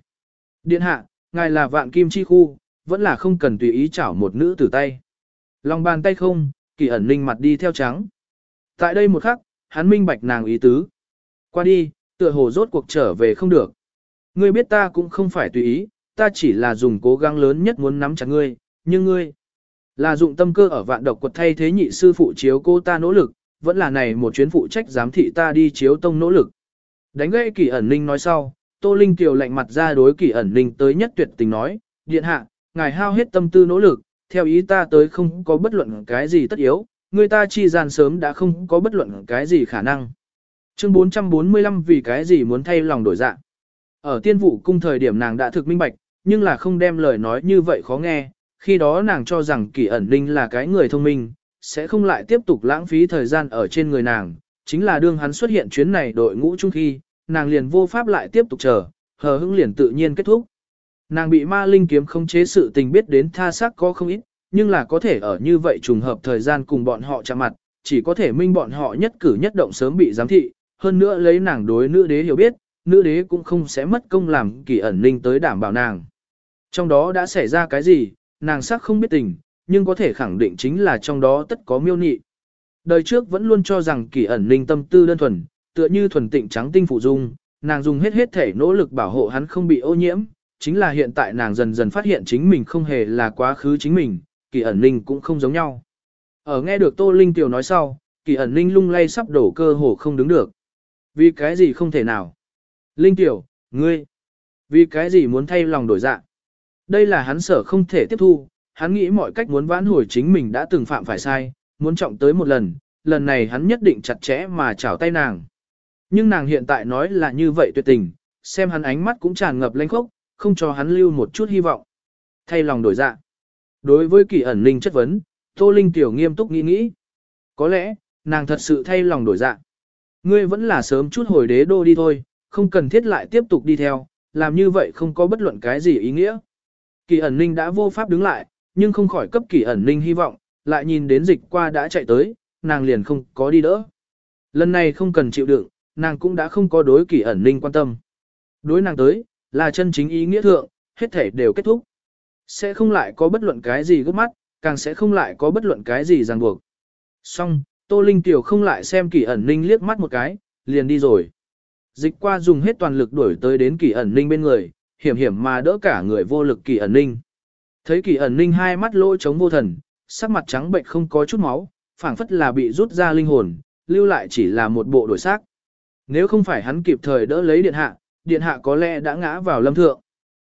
Điện hạ, ngài là vạn kim chi khu, vẫn là không cần tùy ý chảo một nữ tử tay. Lòng bàn tay không, kỳ ẩn linh mặt đi theo trắng. Tại đây một khắc, hắn minh bạch nàng ý tứ. Qua đi, tựa hồ rốt cuộc trở về không được. Ngươi biết ta cũng không phải tùy ý, ta chỉ là dùng cố gắng lớn nhất muốn nắm chặt ngươi, nhưng ngươi là dụng tâm cơ ở vạn độc quật thay thế nhị sư phụ chiếu cô ta nỗ lực, vẫn là này một chuyến phụ trách giám thị ta đi chiếu tông nỗ lực. Đánh gây kỳ ẩn linh nói sau, Tô Linh Kiều lạnh mặt ra đối kỳ ẩn linh tới nhất tuyệt tình nói, điện hạ, ngài hao hết tâm tư nỗ lực, theo ý ta tới không có bất luận cái gì tất yếu, người ta chi gian sớm đã không có bất luận cái gì khả năng. Chương 445 vì cái gì muốn thay lòng đổi dạng. Ở tiên vụ cung thời điểm nàng đã thực minh bạch, nhưng là không đem lời nói như vậy khó nghe, khi đó nàng cho rằng kỳ ẩn linh là cái người thông minh, sẽ không lại tiếp tục lãng phí thời gian ở trên người nàng, chính là đương hắn xuất hiện chuyến này đội ngũ chung khi, nàng liền vô pháp lại tiếp tục chờ, hờ hững liền tự nhiên kết thúc. Nàng bị ma linh kiếm không chế sự tình biết đến tha xác có không ít, nhưng là có thể ở như vậy trùng hợp thời gian cùng bọn họ chạm mặt, chỉ có thể minh bọn họ nhất cử nhất động sớm bị giám thị, hơn nữa lấy nàng đối nữ đế hiểu biết, nữ đế cũng không sẽ mất công làm kỳ ẩn linh tới đảm bảo nàng. Trong đó đã xảy ra cái gì, nàng xác không biết tình, nhưng có thể khẳng định chính là trong đó tất có miêu nị. Đời trước vẫn luôn cho rằng kỳ ẩn linh tâm tư đơn thuần, tựa như thuần tịnh trắng tinh phụ dung, nàng dùng hết hết thể nỗ lực bảo hộ hắn không bị ô nhiễm, chính là hiện tại nàng dần dần phát hiện chính mình không hề là quá khứ chính mình, kỳ ẩn linh cũng không giống nhau. Ở nghe được Tô Linh Tiểu nói sau, kỳ ẩn linh lung lay sắp đổ cơ hồ không đứng được. Vì cái gì không thể nào? Linh Tiểu, ngươi, vì cái gì muốn thay lòng đổi dạ? Đây là hắn sở không thể tiếp thu, hắn nghĩ mọi cách muốn vãn hồi chính mình đã từng phạm phải sai, muốn trọng tới một lần, lần này hắn nhất định chặt chẽ mà chảo tay nàng. Nhưng nàng hiện tại nói là như vậy tuyệt tình, xem hắn ánh mắt cũng tràn ngập lanh khốc, không cho hắn lưu một chút hy vọng. Thay lòng đổi dạ. Đối với kỳ ẩn linh chất vấn, Tô Linh tiểu nghiêm túc nghĩ nghĩ. Có lẽ, nàng thật sự thay lòng đổi dạ. Ngươi vẫn là sớm chút hồi đế đô đi thôi, không cần thiết lại tiếp tục đi theo, làm như vậy không có bất luận cái gì ý nghĩa. Kỳ ẩn linh đã vô pháp đứng lại, nhưng không khỏi cấp kỳ ẩn linh hy vọng, lại nhìn đến dịch qua đã chạy tới, nàng liền không có đi đỡ. Lần này không cần chịu đựng, nàng cũng đã không có đối kỳ ẩn ninh quan tâm. Đối nàng tới, là chân chính ý nghĩa thượng, hết thể đều kết thúc. Sẽ không lại có bất luận cái gì gấp mắt, càng sẽ không lại có bất luận cái gì ràng buộc. Xong, Tô Linh Tiểu không lại xem kỳ ẩn ninh liếc mắt một cái, liền đi rồi. Dịch qua dùng hết toàn lực đuổi tới đến kỳ ẩn ninh bên người, hiểm hiểm mà đỡ cả người vô lực kỳ ẩn ninh. Thấy kỳ ẩn ninh hai mắt lỗ trống vô thần, sắc mặt trắng bệnh không có chút máu, phảng phất là bị rút ra linh hồn, lưu lại chỉ là một bộ đổi xác. Nếu không phải hắn kịp thời đỡ lấy điện hạ, điện hạ có lẽ đã ngã vào lâm thượng.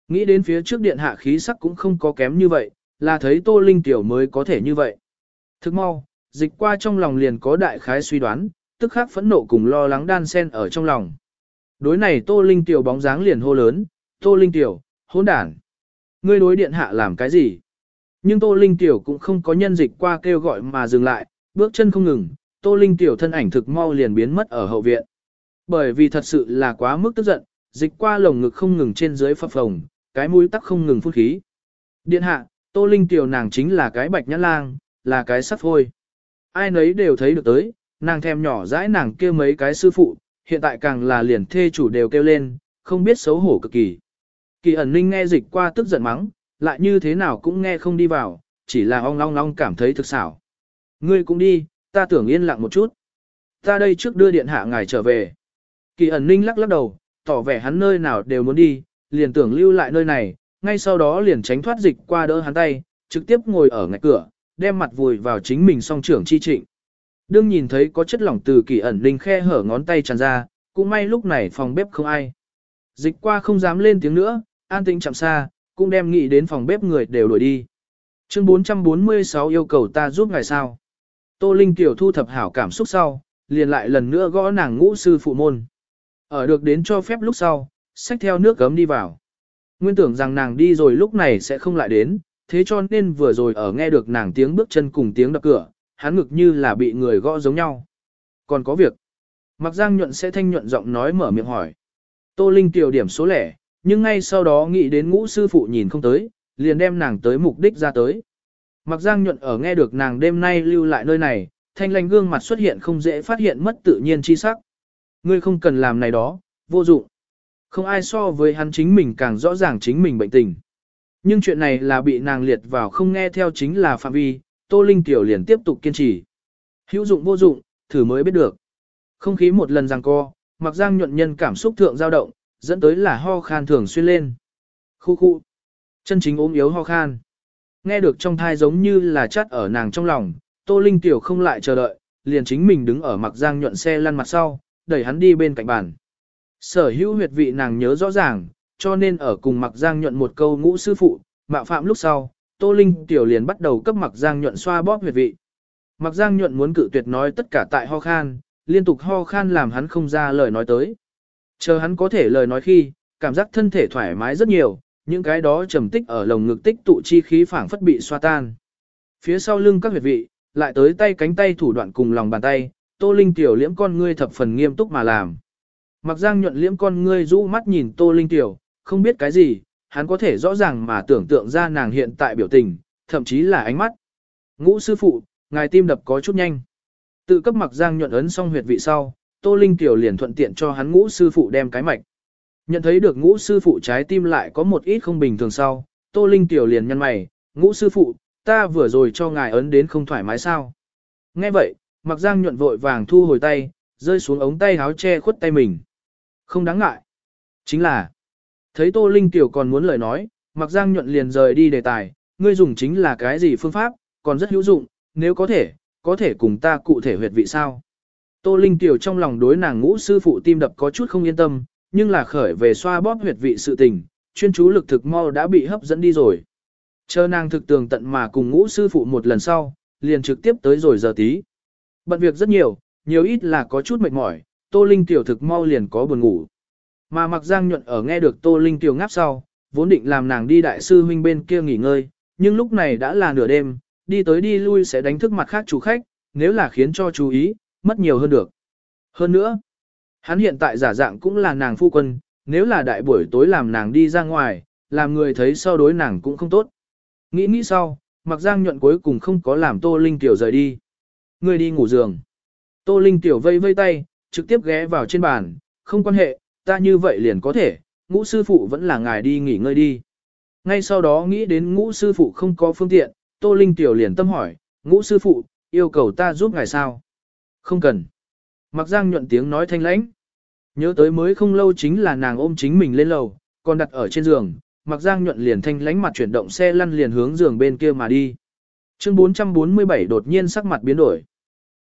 Nghĩ đến phía trước điện hạ khí sắc cũng không có kém như vậy, là thấy Tô Linh tiểu mới có thể như vậy. Thức mau, dịch qua trong lòng liền có đại khái suy đoán, tức khắc phẫn nộ cùng lo lắng đan sen ở trong lòng. Đối này Tô Linh tiểu bóng dáng liền hô lớn, Tô Linh tiểu, hỗn đản. Ngươi đối điện hạ làm cái gì? Nhưng Tô Linh tiểu cũng không có nhân dịch qua kêu gọi mà dừng lại, bước chân không ngừng, Tô Linh tiểu thân ảnh thực mau liền biến mất ở hậu viện. Bởi vì thật sự là quá mức tức giận, dịch qua lồng ngực không ngừng trên dưới phập phồng, cái mũi tắc không ngừng phun khí. Điện hạ, Tô Linh tiểu nàng chính là cái bạch nhãn lang, là cái sắt phôi. Ai nấy đều thấy được tới, nàng thèm nhỏ dãi nàng kêu mấy cái sư phụ, hiện tại càng là liền thê chủ đều kêu lên, không biết xấu hổ cực kỳ. Kỳ ẩn ninh nghe dịch qua tức giận mắng, lại như thế nào cũng nghe không đi vào, chỉ là ong long long cảm thấy thực xảo. Ngươi cũng đi, ta tưởng yên lặng một chút. Ta đây trước đưa điện hạ ngài trở về. Kỳ ẩn ninh lắc lắc đầu, tỏ vẻ hắn nơi nào đều muốn đi, liền tưởng lưu lại nơi này, ngay sau đó liền tránh thoát dịch qua đỡ hắn tay, trực tiếp ngồi ở ngạch cửa, đem mặt vùi vào chính mình song trưởng chi trịnh. Đương nhìn thấy có chất lỏng từ kỳ ẩn ninh khe hở ngón tay tràn ra, cũng may lúc này phòng bếp không ai. Dịch qua không dám lên tiếng nữa, an tĩnh chậm xa, cũng đem nghĩ đến phòng bếp người đều đuổi đi. Chương 446 yêu cầu ta giúp ngài sao. Tô Linh tiểu thu thập hảo cảm xúc sau, liền lại lần nữa gõ nàng ngũ sư phụ môn. Ở được đến cho phép lúc sau, xách theo nước gấm đi vào. Nguyên tưởng rằng nàng đi rồi lúc này sẽ không lại đến, thế cho nên vừa rồi ở nghe được nàng tiếng bước chân cùng tiếng đập cửa, hắn ngực như là bị người gõ giống nhau. Còn có việc. Mặc Giang nhuận sẽ thanh nhuận giọng nói mở miệng hỏi. Tô Linh tiểu điểm số lẻ, nhưng ngay sau đó nghĩ đến ngũ sư phụ nhìn không tới, liền đem nàng tới mục đích ra tới. Mặc Giang nhuận ở nghe được nàng đêm nay lưu lại nơi này, thanh lành gương mặt xuất hiện không dễ phát hiện mất tự nhiên chi sắc. Ngươi không cần làm này đó, vô dụng. Không ai so với hắn chính mình càng rõ ràng chính mình bệnh tình. Nhưng chuyện này là bị nàng liệt vào không nghe theo chính là phạm vi, Tô Linh Tiểu liền tiếp tục kiên trì. Hữu dụng vô dụng, thử mới biết được. Không khí một lần giằng co, mặc giang nhuận nhân cảm xúc thượng dao động, dẫn tới là ho khan thường xuyên lên. Khu khu. Chân chính ốm yếu ho khan. Nghe được trong thai giống như là chắt ở nàng trong lòng, Tô Linh Tiểu không lại chờ đợi, liền chính mình đứng ở mặc giang nhuận xe lăn mặt sau, đẩy hắn đi bên cạnh bàn. Sở hữu huyệt vị nàng nhớ rõ ràng, cho nên ở cùng mặc giang nhuận một câu ngũ sư phụ, mạo phạm lúc sau, Tô Linh Tiểu liền bắt đầu cấp mặc giang nhuận xoa bóp huyệt vị. Mặc giang nhuận muốn cự tuyệt nói tất cả tại ho khan, liên tục ho khan làm hắn không ra lời nói tới. Chờ hắn có thể lời nói khi, cảm giác thân thể thoải mái rất nhiều, những cái đó trầm tích ở lồng ngực tích tụ chi khí phảng phất bị xoa tan. Phía sau lưng các huyệt vị, lại tới tay cánh tay thủ đoạn cùng lòng bàn tay, Tô Linh tiểu liễm con ngươi thập phần nghiêm túc mà làm. Mặc Giang nhuận liễm con ngươi rũ mắt nhìn Tô Linh tiểu, không biết cái gì, hắn có thể rõ ràng mà tưởng tượng ra nàng hiện tại biểu tình, thậm chí là ánh mắt. Ngũ sư phụ, ngài tim đập có chút nhanh. Tự cấp Mặc Giang nhuận ấn xong huyệt vị sau, Tô Linh tiểu liền thuận tiện cho hắn ngũ sư phụ đem cái mạch. Nhận thấy được ngũ sư phụ trái tim lại có một ít không bình thường sau, Tô Linh tiểu liền nhăn mày, ngũ sư phụ, ta vừa rồi cho ngài ấn đến không thoải mái sao. Nghe vậy, Mặc Giang nhuận vội vàng thu hồi tay, rơi xuống ống tay áo che khuất tay mình. Không đáng ngại. Chính là, thấy Tô Linh tiểu còn muốn lời nói, Mặc Giang nhuận liền rời đi đề tài, ngươi dùng chính là cái gì phương pháp, còn rất hữu dụng, nếu có thể, có thể cùng ta cụ thể huyệt vị sao. Tô Linh tiểu trong lòng đối nàng ngũ sư phụ tim đập có chút không yên tâm, nhưng là khởi về xoa bóp huyệt vị sự tình, chuyên chú lực thực mau đã bị hấp dẫn đi rồi. Chờ nàng thực tường tận mà cùng ngũ sư phụ một lần sau, liền trực tiếp tới rồi giờ tí. Bận việc rất nhiều, nhiều ít là có chút mệt mỏi, Tô Linh tiểu thực mau liền có buồn ngủ. Mà mặc giang nhuận ở nghe được Tô Linh tiểu ngáp sau, vốn định làm nàng đi đại sư huynh bên kia nghỉ ngơi, nhưng lúc này đã là nửa đêm, đi tới đi lui sẽ đánh thức mặt khác chủ khách, nếu là khiến cho chú ý, mất nhiều hơn được. Hơn nữa, hắn hiện tại giả dạng cũng là nàng phu quân, nếu là đại buổi tối làm nàng đi ra ngoài, làm người thấy sau đối nàng cũng không tốt. Nghĩ nghĩ sau, mặc giang nhuận cuối cùng không có làm Tô Linh Tiểu rời đi. Người đi ngủ giường. Tô Linh Tiểu vây vây tay, trực tiếp ghé vào trên bàn, không quan hệ, ta như vậy liền có thể, ngũ sư phụ vẫn là ngài đi nghỉ ngơi đi. Ngay sau đó nghĩ đến ngũ sư phụ không có phương tiện, Tô Linh Tiểu liền tâm hỏi, ngũ sư phụ, yêu cầu ta giúp ngài sao? Không cần. Mặc giang nhuận tiếng nói thanh lãnh. Nhớ tới mới không lâu chính là nàng ôm chính mình lên lầu, còn đặt ở trên giường, mặc giang nhuận liền thanh lãnh mặt chuyển động xe lăn liền hướng giường bên kia mà đi. Chương 447 đột nhiên sắc mặt biến đổi.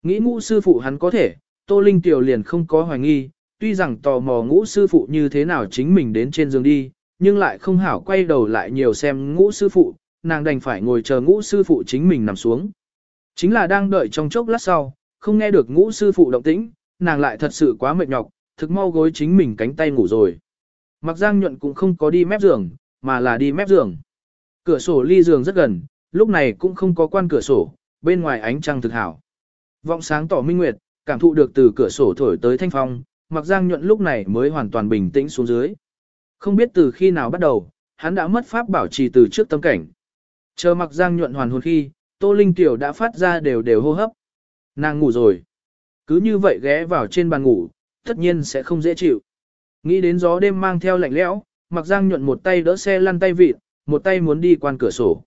Nghĩ ngũ sư phụ hắn có thể, Tô Linh Tiểu liền không có hoài nghi, tuy rằng tò mò ngũ sư phụ như thế nào chính mình đến trên giường đi, nhưng lại không hảo quay đầu lại nhiều xem ngũ sư phụ, nàng đành phải ngồi chờ ngũ sư phụ chính mình nằm xuống. Chính là đang đợi trong chốc lát sau, không nghe được ngũ sư phụ động tĩnh, nàng lại thật sự quá mệt nhọc, thực mau gối chính mình cánh tay ngủ rồi. Mặc giang nhuận cũng không có đi mép giường, mà là đi mép giường. Cửa sổ ly giường rất gần, lúc này cũng không có quan cửa sổ, bên ngoài ánh trăng thực hảo. Vọng sáng tỏ minh nguyệt, cảm thụ được từ cửa sổ thổi tới thanh phong, mặc giang nhuận lúc này mới hoàn toàn bình tĩnh xuống dưới. Không biết từ khi nào bắt đầu, hắn đã mất pháp bảo trì từ trước tâm cảnh. Chờ mặc giang nhuận hoàn hồn khi, Tô Linh Tiểu đã phát ra đều đều hô hấp. Nàng ngủ rồi. Cứ như vậy ghé vào trên bàn ngủ, tất nhiên sẽ không dễ chịu. Nghĩ đến gió đêm mang theo lạnh lẽo, mặc giang nhuận một tay đỡ xe lăn tay vịt, một tay muốn đi quan cửa sổ.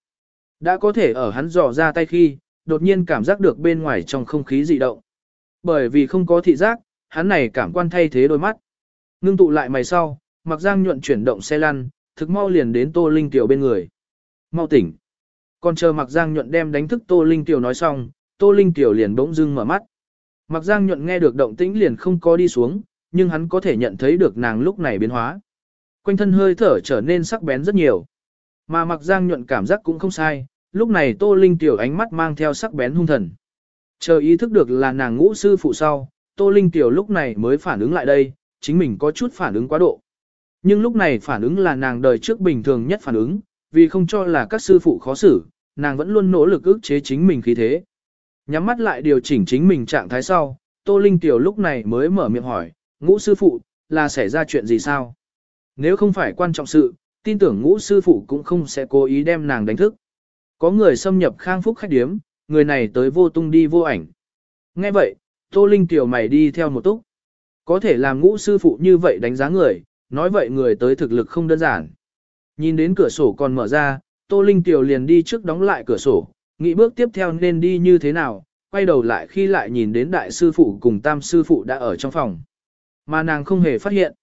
Đã có thể ở hắn dò ra tay khi, đột nhiên cảm giác được bên ngoài trong không khí dị động. Bởi vì không có thị giác, hắn này cảm quan thay thế đôi mắt. Ngưng tụ lại mày sau, mặc giang nhuận chuyển động xe lăn, thực mau liền đến Tô Linh Tiểu bên người. Mau tỉnh. Còn chờ mặc giang nhuận đem đánh thức Tô Linh Tiểu nói xong, Tô Linh Tiểu liền bỗng dưng mở mắt. Mặc giang nhuận nghe được động tĩnh liền không có đi xuống, nhưng hắn có thể nhận thấy được nàng lúc này biến hóa. Quanh thân hơi thở trở nên sắc bén rất nhiều. Mà mặc giang nhuận cảm giác cũng không sai, lúc này Tô Linh Tiểu ánh mắt mang theo sắc bén hung thần. Chờ ý thức được là nàng ngũ sư phụ sau, Tô Linh Tiểu lúc này mới phản ứng lại đây, chính mình có chút phản ứng quá độ. Nhưng lúc này phản ứng là nàng đời trước bình thường nhất phản ứng, vì không cho là các sư phụ khó xử, nàng vẫn luôn nỗ lực ức chế chính mình khí thế. Nhắm mắt lại điều chỉnh chính mình trạng thái sau, Tô Linh Tiểu lúc này mới mở miệng hỏi, ngũ sư phụ, là xảy ra chuyện gì sao? Nếu không phải quan trọng sự, tin tưởng ngũ sư phụ cũng không sẽ cố ý đem nàng đánh thức. Có người xâm nhập khang phúc khách điếm, người này tới vô tung đi vô ảnh. Nghe vậy, Tô Linh Tiểu mày đi theo một túc. Có thể làm ngũ sư phụ như vậy đánh giá người, nói vậy người tới thực lực không đơn giản. Nhìn đến cửa sổ còn mở ra, Tô Linh Tiểu liền đi trước đóng lại cửa sổ, nghĩ bước tiếp theo nên đi như thế nào, quay đầu lại khi lại nhìn đến đại sư phụ cùng tam sư phụ đã ở trong phòng. Mà nàng không hề phát hiện.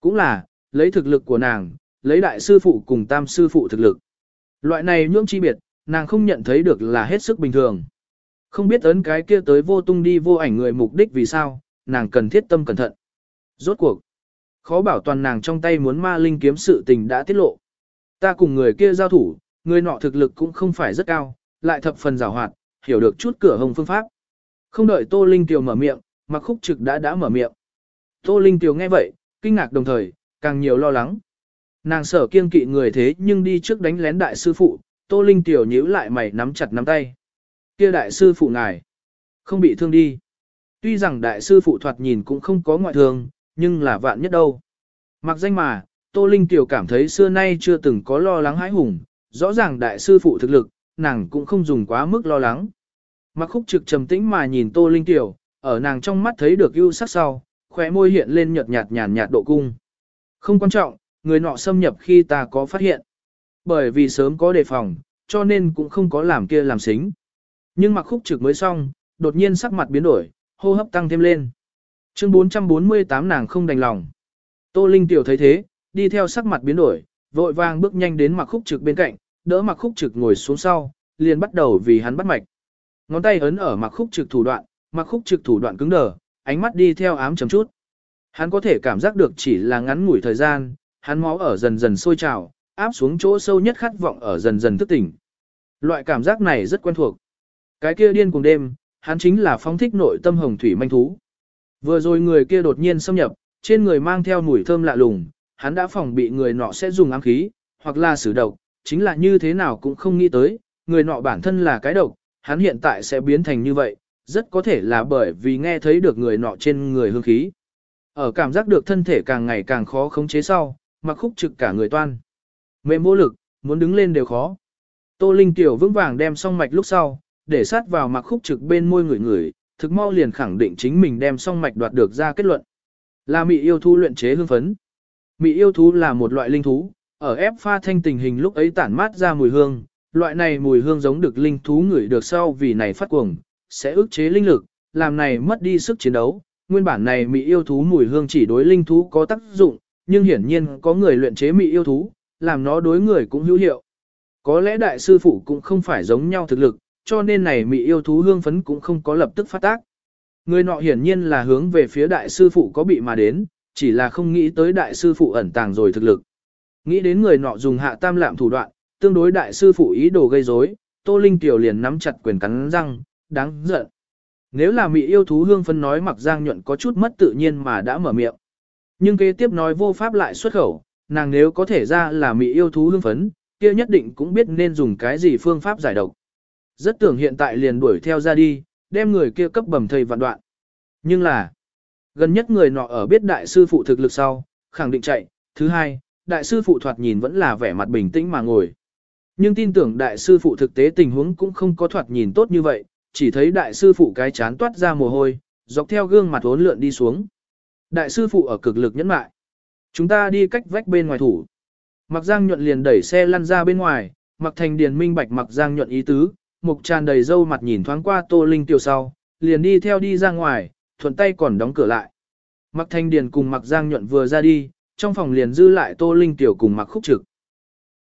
Cũng là, lấy thực lực của nàng, lấy đại sư phụ cùng tam sư phụ thực lực. Loại này nhưỡng chi biệt, nàng không nhận thấy được là hết sức bình thường. Không biết ấn cái kia tới vô tung đi vô ảnh người mục đích vì sao, nàng cần thiết tâm cẩn thận. Rốt cuộc, khó bảo toàn nàng trong tay muốn ma linh kiếm sự tình đã tiết lộ. Ta cùng người kia giao thủ, người nọ thực lực cũng không phải rất cao, lại thập phần rào hoạt, hiểu được chút cửa hồng phương pháp. Không đợi Tô Linh Tiều mở miệng, mặc khúc trực đã đã mở miệng. Tô Linh Tiều nghe vậy, kinh ngạc đồng thời, càng nhiều lo lắng. Nàng sở kiên kỵ người thế nhưng đi trước đánh lén đại sư phụ, Tô Linh Tiểu nhíu lại mày nắm chặt nắm tay. Kia đại sư phụ ngài, không bị thương đi. Tuy rằng đại sư phụ thoạt nhìn cũng không có ngoại thương, nhưng là vạn nhất đâu. Mặc danh mà, Tô Linh Tiểu cảm thấy xưa nay chưa từng có lo lắng hãi hùng, rõ ràng đại sư phụ thực lực, nàng cũng không dùng quá mức lo lắng. Mặc khúc trực trầm tĩnh mà nhìn Tô Linh Tiểu, ở nàng trong mắt thấy được ưu sắc sau, khóe môi hiện lên nhợt nhạt nhàn nhạt độ cung. Không quan trọng, người nọ xâm nhập khi ta có phát hiện. Bởi vì sớm có đề phòng, cho nên cũng không có làm kia làm xính. Nhưng mặc khúc trực mới xong, đột nhiên sắc mặt biến đổi, hô hấp tăng thêm lên. Chương 448 nàng không đành lòng. Tô Linh Tiểu thấy thế, đi theo sắc mặt biến đổi, vội vàng bước nhanh đến mặc khúc trực bên cạnh, đỡ mặc khúc trực ngồi xuống sau, liền bắt đầu vì hắn bắt mạch. Ngón tay ấn ở mặc khúc trực thủ đoạn, mặc khúc trực thủ đoạn cứng đờ, ánh mắt đi theo ám chấm chút. Hắn có thể cảm giác được chỉ là ngắn ngủi thời gian, hắn máu ở dần dần sôi trào, áp xuống chỗ sâu nhất khát vọng ở dần dần thức tỉnh. Loại cảm giác này rất quen thuộc. Cái kia điên cùng đêm, hắn chính là phong thích nội tâm hồng thủy manh thú. Vừa rồi người kia đột nhiên xâm nhập, trên người mang theo mùi thơm lạ lùng, hắn đã phòng bị người nọ sẽ dùng ám khí, hoặc là sử độc, chính là như thế nào cũng không nghĩ tới, người nọ bản thân là cái độc, hắn hiện tại sẽ biến thành như vậy, rất có thể là bởi vì nghe thấy được người nọ trên người hương khí. Ở cảm giác được thân thể càng ngày càng khó khống chế sau, mặc khúc trực cả người toan. Mềm vô lực, muốn đứng lên đều khó. Tô Linh Tiểu vững vàng đem song mạch lúc sau, để sát vào mặc khúc trực bên môi người người, thực mau liền khẳng định chính mình đem song mạch đoạt được ra kết luận. Là mị yêu thú luyện chế hương phấn. Mị yêu thú là một loại linh thú, ở ép pha thanh tình hình lúc ấy tản mát ra mùi hương, loại này mùi hương giống được linh thú ngửi được sau vì này phát cuồng, sẽ ức chế linh lực, làm này mất đi sức chiến đấu. Nguyên bản này mị yêu thú mùi hương chỉ đối linh thú có tác dụng, nhưng hiển nhiên có người luyện chế mị yêu thú, làm nó đối người cũng hữu hiệu. Có lẽ đại sư phụ cũng không phải giống nhau thực lực, cho nên này mị yêu thú hương phấn cũng không có lập tức phát tác. Người nọ hiển nhiên là hướng về phía đại sư phụ có bị mà đến, chỉ là không nghĩ tới đại sư phụ ẩn tàng rồi thực lực. Nghĩ đến người nọ dùng hạ tam lạm thủ đoạn, tương đối đại sư phụ ý đồ gây rối, Tô Linh Tiểu liền nắm chặt quyền cắn răng, đáng giận. Nếu là mỹ yêu thú hương phấn nói mặc giang nhuận có chút mất tự nhiên mà đã mở miệng. Nhưng kế tiếp nói vô pháp lại xuất khẩu, nàng nếu có thể ra là mỹ yêu thú hương phấn, kia nhất định cũng biết nên dùng cái gì phương pháp giải độc. Rất tưởng hiện tại liền đuổi theo ra đi, đem người kia cấp bầm thầy vạn đoạn. Nhưng là, gần nhất người nọ ở biết đại sư phụ thực lực sau, khẳng định chạy. Thứ hai, đại sư phụ thoạt nhìn vẫn là vẻ mặt bình tĩnh mà ngồi. Nhưng tin tưởng đại sư phụ thực tế tình huống cũng không có thoạt nhìn tốt như vậy, chỉ thấy đại sư phụ cái chán toát ra mồ hôi, dọc theo gương mặt hốn lượn đi xuống. Đại sư phụ ở cực lực nhẫn mại. Chúng ta đi cách vách bên ngoài thủ. Mặc Giang nhuận liền đẩy xe lăn ra bên ngoài, Mặc Thành Điền minh bạch Mặc Giang nhuận ý tứ, mục tràn đầy dâu mặt nhìn thoáng qua Tô Linh tiểu sau, liền đi theo đi ra ngoài, thuận tay còn đóng cửa lại. Mặc Thành Điền cùng Mặc Giang nhuận vừa ra đi, trong phòng liền dư lại Tô Linh tiểu cùng Mặc Khúc Trực.